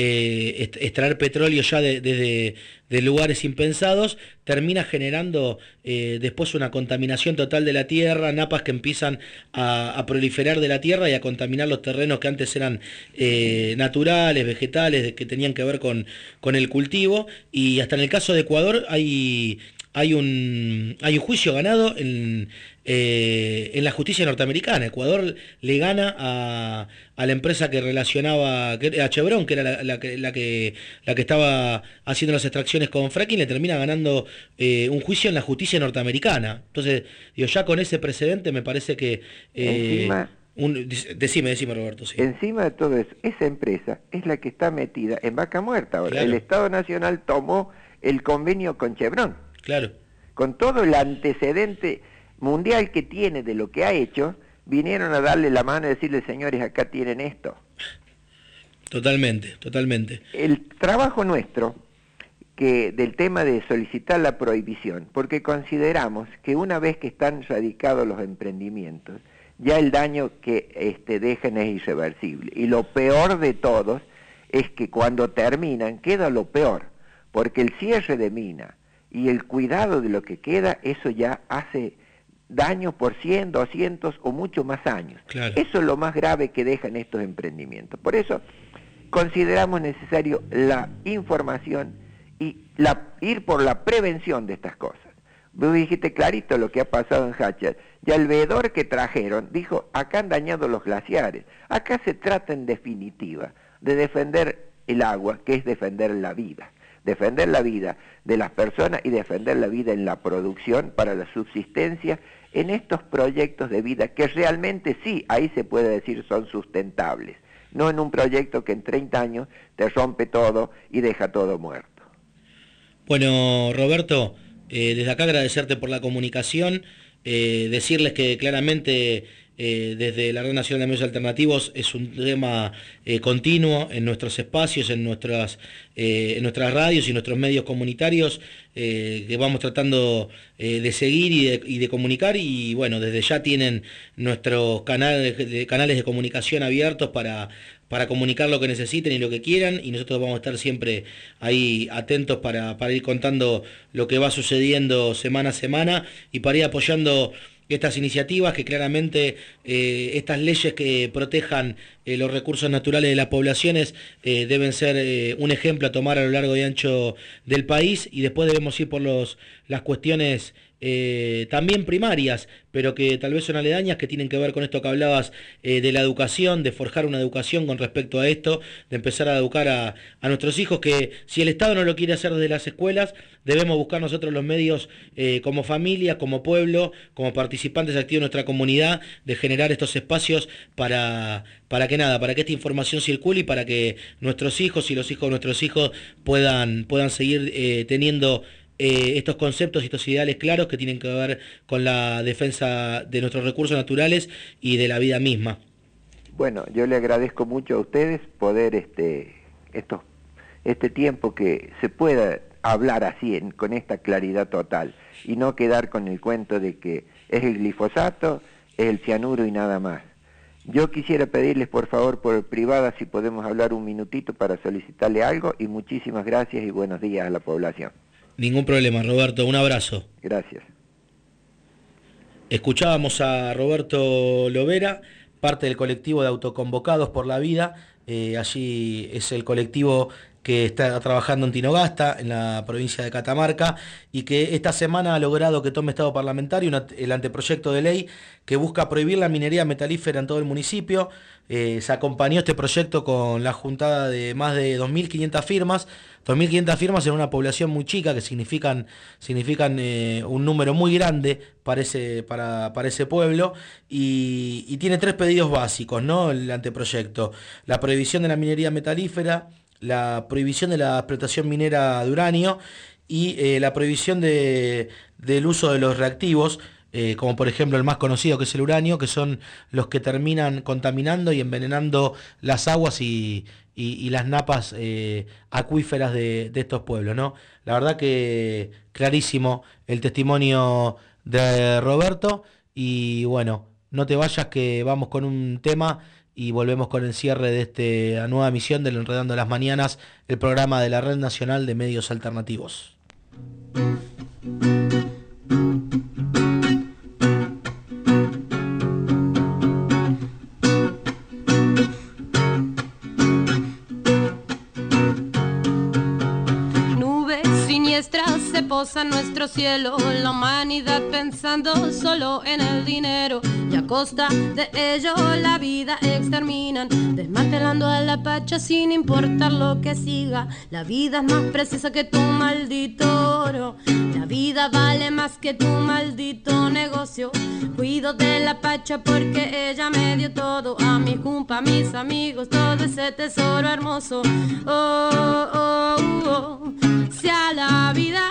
[SPEAKER 4] eh, extraer petróleo ya de- desde de lugares impensados, termina generando eh, después una contaminación total de la tierra, napas que empiezan a, proliferar de la tierra y a contaminar los terrenos que antes eran eh, naturales, vegetales, que tenían que ver con, con el cultivo. Y hasta en el caso de Ecuador hay, hay, un, hay un juicio ganado en, eh, en la justicia norteamericana. Ecuador le gana a, a la empresa que relacionaba, a Chevron, que era la, la que, la, que, la que estaba haciendo las extracciones con fracking, le termina ganando eh, un juicio en la justicia norteamericana. Entonces, digo, ya con ese precedente me parece que... eh,
[SPEAKER 28] Encima-
[SPEAKER 4] un- decime, decime Roberto. Sí.
[SPEAKER 28] Encima de todo eso, esa empresa es la que está metida en vaca muerta ahora.
[SPEAKER 4] Claro.
[SPEAKER 28] El Estado Nacional tomó el convenio con Chevron.
[SPEAKER 4] Claro.
[SPEAKER 28] Con todo el antecedente mundial que tiene de lo que ha hecho, vinieron a darle la mano y decirle, señores, acá tienen esto.
[SPEAKER 4] Totalmente, totalmente.
[SPEAKER 28] el trabajo nuestro que del tema de solicitar la prohibición, porque consideramos que una vez que están radicados los emprendimientos, ya el daño que este, dejan es irreversible. Y lo peor de todos es que cuando terminan queda lo peor, porque el cierre de mina y el cuidado de lo que queda, eso ya hace daño por 100, 200 o mucho más años.
[SPEAKER 4] Claro.
[SPEAKER 28] Eso es lo más grave que dejan estos emprendimientos. Por eso consideramos necesario la información y la, ir por la prevención de estas cosas. Vos dijiste clarito lo que ha pasado en Hatcher. Ya el veedor que trajeron dijo, acá han dañado los glaciares. Acá se trata en definitiva de defender el agua, que es defender la vida. Defender la vida de las personas y defender la vida en la producción para la subsistencia en estos proyectos de vida que realmente sí, ahí se puede decir son sustentables. No en un proyecto que en 30 años te rompe todo y deja todo muerto.
[SPEAKER 4] Bueno, Roberto, eh, desde acá agradecerte por la comunicación, eh, decirles que claramente eh, desde la Red Nacional de Medios Alternativos es un tema eh, continuo en nuestros espacios, en nuestras, eh, en nuestras radios y nuestros medios comunitarios que vamos tratando de seguir y de, y de comunicar y bueno, desde ya tienen nuestros canales de, canales de comunicación abiertos para, para comunicar lo que necesiten y lo que quieran y nosotros vamos a estar siempre ahí atentos para, para ir contando lo que va sucediendo semana a semana y para ir apoyando estas iniciativas que claramente eh, estas leyes que protejan eh, los recursos naturales de las poblaciones eh, deben ser un ejemplo a tomar a lo largo y ancho del país. Y después debemos ir por los, las cuestiones eh, también primarias, pero que tal vez son aledañas, que tienen que ver con esto que hablabas eh, de la educación, de forjar una educación con respecto a esto, de empezar a educar a, a nuestros hijos, que si el Estado no lo quiere hacer desde las escuelas, debemos buscar nosotros los medios eh, como familia, como pueblo, como participantes activos de nuestra comunidad, de generar estos espacios para, para que nada, para que esta información circule y para que nuestros hijos y los hijos de nuestros hijos puedan, puedan seguir teniendo eh, estos conceptos y estos ideales claros que tienen que ver con la defensa de nuestros recursos naturales y de la vida misma.
[SPEAKER 28] Bueno, yo le agradezco mucho a ustedes poder este estos este tiempo que se pueda hablar así en- con esta claridad total y no quedar con el cuento de que es el glifosato, es el cianuro y nada más. Yo quisiera pedirles por favor por privada si podemos hablar un minutito para solicitarle algo y muchísimas gracias y buenos días a la población.
[SPEAKER 4] Ningún problema, Roberto, un abrazo.
[SPEAKER 28] Gracias.
[SPEAKER 4] Escuchábamos a Roberto Lovera, parte del colectivo de autoconvocados por la vida. Eh, allí es el colectivo que está trabajando en Tinogasta, en la provincia de Catamarca, y que esta semana ha logrado que tome estado parlamentario el anteproyecto de ley que busca prohibir la minería metalífera en todo el municipio. Eh, se acompañó este proyecto con la juntada de más de 2.500 firmas, 2.500 firmas en una población muy chica que significan, significan eh, un número muy grande para ese, para, para ese pueblo y, y tiene tres pedidos básicos, ¿no? El anteproyecto. La prohibición de la minería metalífera, la prohibición de la explotación minera de uranio y eh, la prohibición de- del uso de los reactivos, eh, como por ejemplo el más conocido que es el uranio, que son los que terminan contaminando y envenenando las aguas y, y- las napas eh, acuíferas de, de estos pueblos. ¿no? La verdad que clarísimo el testimonio de Roberto y bueno, no te vayas que vamos con un tema y volvemos con el cierre de esta nueva emisión del Enredando las Mañanas, el programa de la Red Nacional de Medios Alternativos.
[SPEAKER 29] Posan nuestro cielo, la humanidad pensando solo en el dinero y a costa de ello la vida exterminan, desmantelando a la pacha sin importar lo que siga. La vida es más preciosa que tu maldito oro, la vida vale más que tu maldito negocio. Cuido de la pacha porque ella me dio todo, a mi cumpa, mis amigos, todo ese tesoro hermoso. Oh, oh, oh. Si a la vida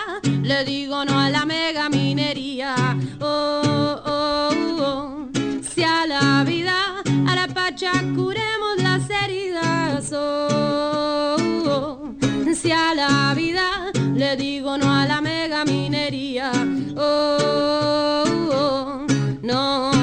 [SPEAKER 29] le digo no a la mega minería. Oh, oh, oh. Si a la vida, a la pacha curemos las heridas. Oh, oh. Si a la vida le digo no a la mega minería. Oh, oh. no.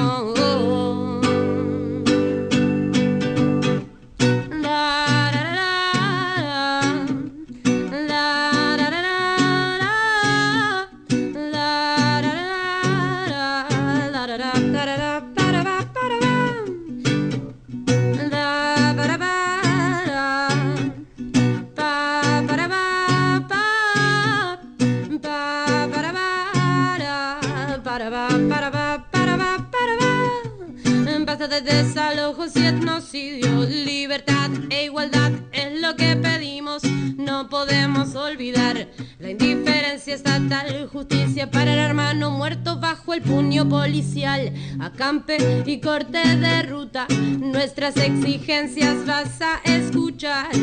[SPEAKER 29] Desalojos y etnocidios, libertad e igualdad es lo que pedimos. No podemos olvidar la indiferencia estatal, justicia para el hermano muerto bajo el puño policial. Acampe y corte de ruta, nuestras exigencias vas a escuchar.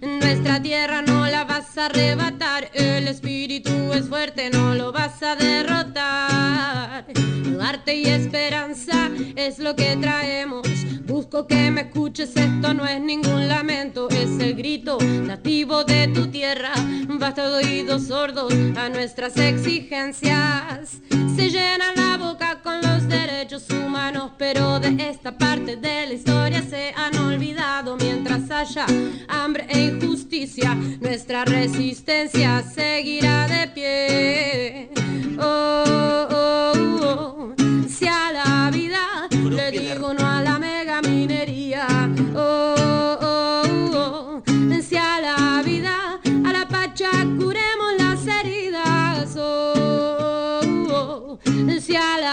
[SPEAKER 29] Nuestra tierra no la vas a arrebatar, el espíritu es fuerte, no lo vas a derrotar. arte y esperanza es lo que traemos. Busco que me escuches, esto no es ningún lamento, es el grito nativo de tu tierra. Basta de oídos sordos a nuestras exigencias. Se llenan la boca con los derechos humanos, pero de esta parte de la historia se han olvidado. Mientras haya hambre e injusticia, nuestra resistencia seguirá de pie. Oh, oh, oh. Si a la vida le digo no a la mega minería. Oh, oh, oh,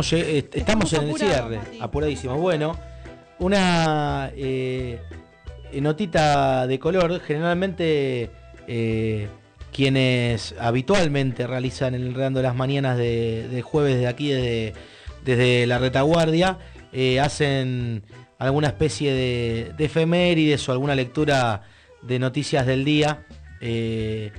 [SPEAKER 4] Estamos, eh, est- estamos en el cierre, apuradísimos. Bueno, una eh, notita de color. Generalmente eh, quienes habitualmente realizan el Enredando las Mañanas de, de jueves de aquí, desde, desde la retaguardia, hacen alguna especie de, de efemérides o alguna lectura de noticias del día. eh,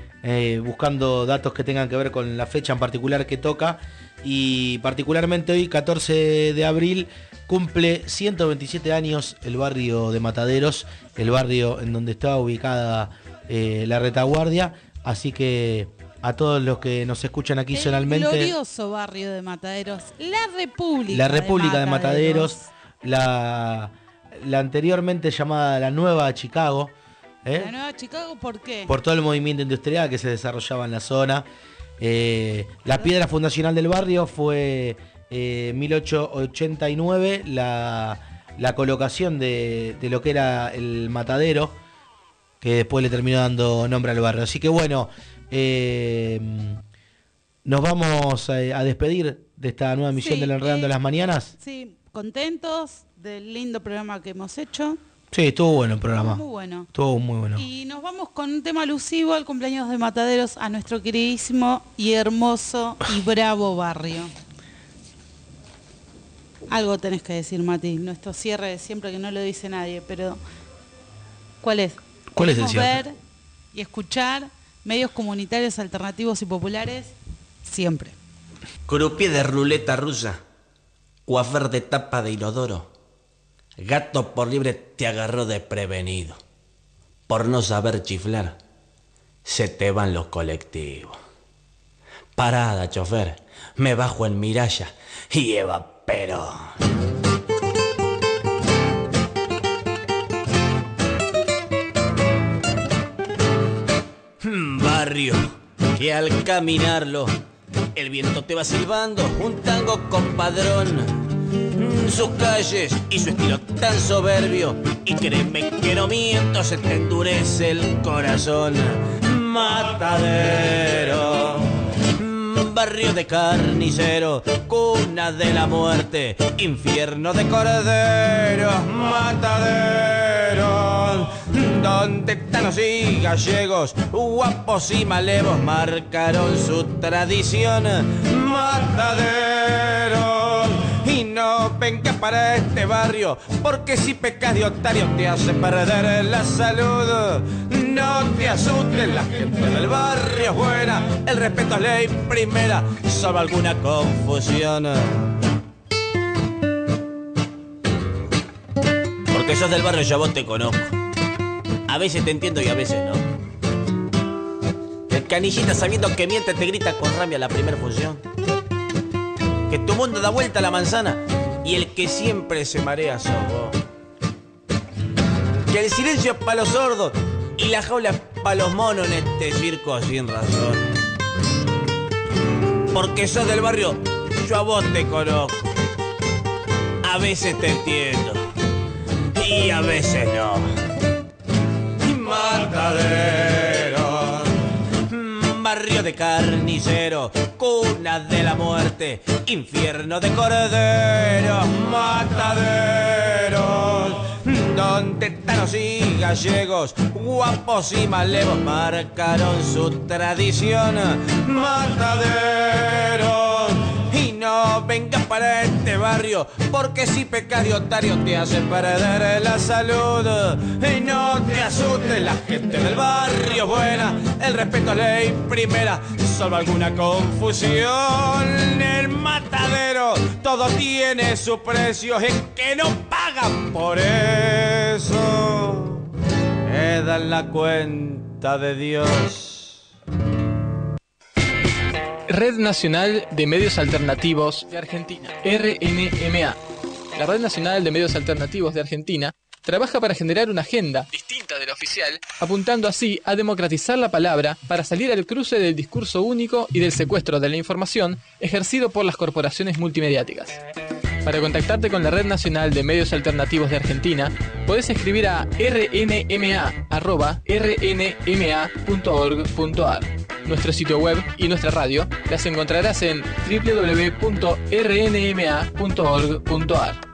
[SPEAKER 4] buscando datos que tengan que ver con la fecha en particular que toca y particularmente hoy 14 de abril cumple 127 años el barrio de Mataderos, el barrio en donde estaba ubicada eh, la retaguardia, así que a todos los que nos escuchan aquí
[SPEAKER 5] El
[SPEAKER 4] zonalmente,
[SPEAKER 5] glorioso barrio de Mataderos, la República.
[SPEAKER 4] la República de Mataderos, la, la anteriormente llamada la Nueva Chicago, ¿eh?
[SPEAKER 5] La Nueva Chicago, ¿por qué?
[SPEAKER 4] por todo el movimiento industrial que se desarrollaba en la zona. Eh, la piedra fundacional del barrio fue eh, 1889, la, la colocación de, de lo que era el matadero, que después le terminó dando nombre al barrio. Así que bueno, eh, nos vamos a, a despedir de esta nueva emisión
[SPEAKER 5] Sí,
[SPEAKER 4] del Enredando
[SPEAKER 5] eh,
[SPEAKER 4] las Mañanas.
[SPEAKER 5] Sí, contentos del lindo programa que hemos hecho.
[SPEAKER 4] Sí, estuvo bueno el programa.
[SPEAKER 5] Muy bueno.
[SPEAKER 4] Estuvo muy bueno.
[SPEAKER 5] Y nos vamos con un tema alusivo al cumpleaños de Mataderos a nuestro queridísimo y hermoso y bravo barrio. Algo tenés que decir, Mati. Nuestro cierre de siempre que no lo dice nadie, pero ¿cuál es?
[SPEAKER 4] ¿Cuál es el cierre?
[SPEAKER 5] ver y escuchar medios comunitarios alternativos y populares siempre.
[SPEAKER 30] Croupier de ruleta rusa. Coafer de tapa de inodoro. Gato por libre te agarró desprevenido. Por no saber chiflar, se te van los colectivos. Parada, chofer. Me bajo en Miralla y Eva Perón. Mm, Barrio que al caminarlo El viento te va silbando un tango compadrón. Mm, Sus calles y su estilo tan soberbio. Y créeme que no miento, se te endurece el corazón. Matadero. Mm, Barrio de carnicero, cuna de la muerte, infierno de corderos, mataderos, donde tanos y gallegos, guapos y malevos marcaron su tradición, mataderos. No vengas para este barrio, porque si pecas de otario te hace perder la salud. No te asustes, la gente del barrio es buena, el respeto es ley primera, solo alguna confusión. Porque sos del barrio, yo a vos te conozco. A veces te entiendo y a veces no. El canillita sabiendo que miente te grita con rabia la primera función. Que tu mundo da vuelta a la manzana y el que siempre se marea sos vos. Que el silencio es para los sordos y la jaula es para los monos en este circo sin razón. Porque sos del barrio, yo a vos te conozco. A veces te entiendo y a veces no. Matadero, mm, barrio de carnicero, cuna de la muerte, infierno de corderos, mataderos, donde tanos y gallegos, guapos y malevos marcaron su tradición, mataderos. No vengas para este barrio, porque si pecas de otario te hace perder la salud. Y no te asustes, la gente del barrio es buena, el respeto es ley primera, solo alguna confusión. El matadero, todo tiene su precio, es que no pagan por eso. Me dan la cuenta de Dios.
[SPEAKER 1] Red Nacional de Medios Alternativos de Argentina, RNMA. La Red Nacional de Medios Alternativos de Argentina trabaja para generar una agenda distinta de la oficial, apuntando así a democratizar la palabra para salir al cruce del discurso único y del secuestro de la información ejercido por las corporaciones multimediáticas. Para contactarte con la Red Nacional de Medios Alternativos de Argentina, podés escribir a rnma.rnma.org.ar. Nuestro sitio web y nuestra radio las encontrarás en www.rnma.org.ar.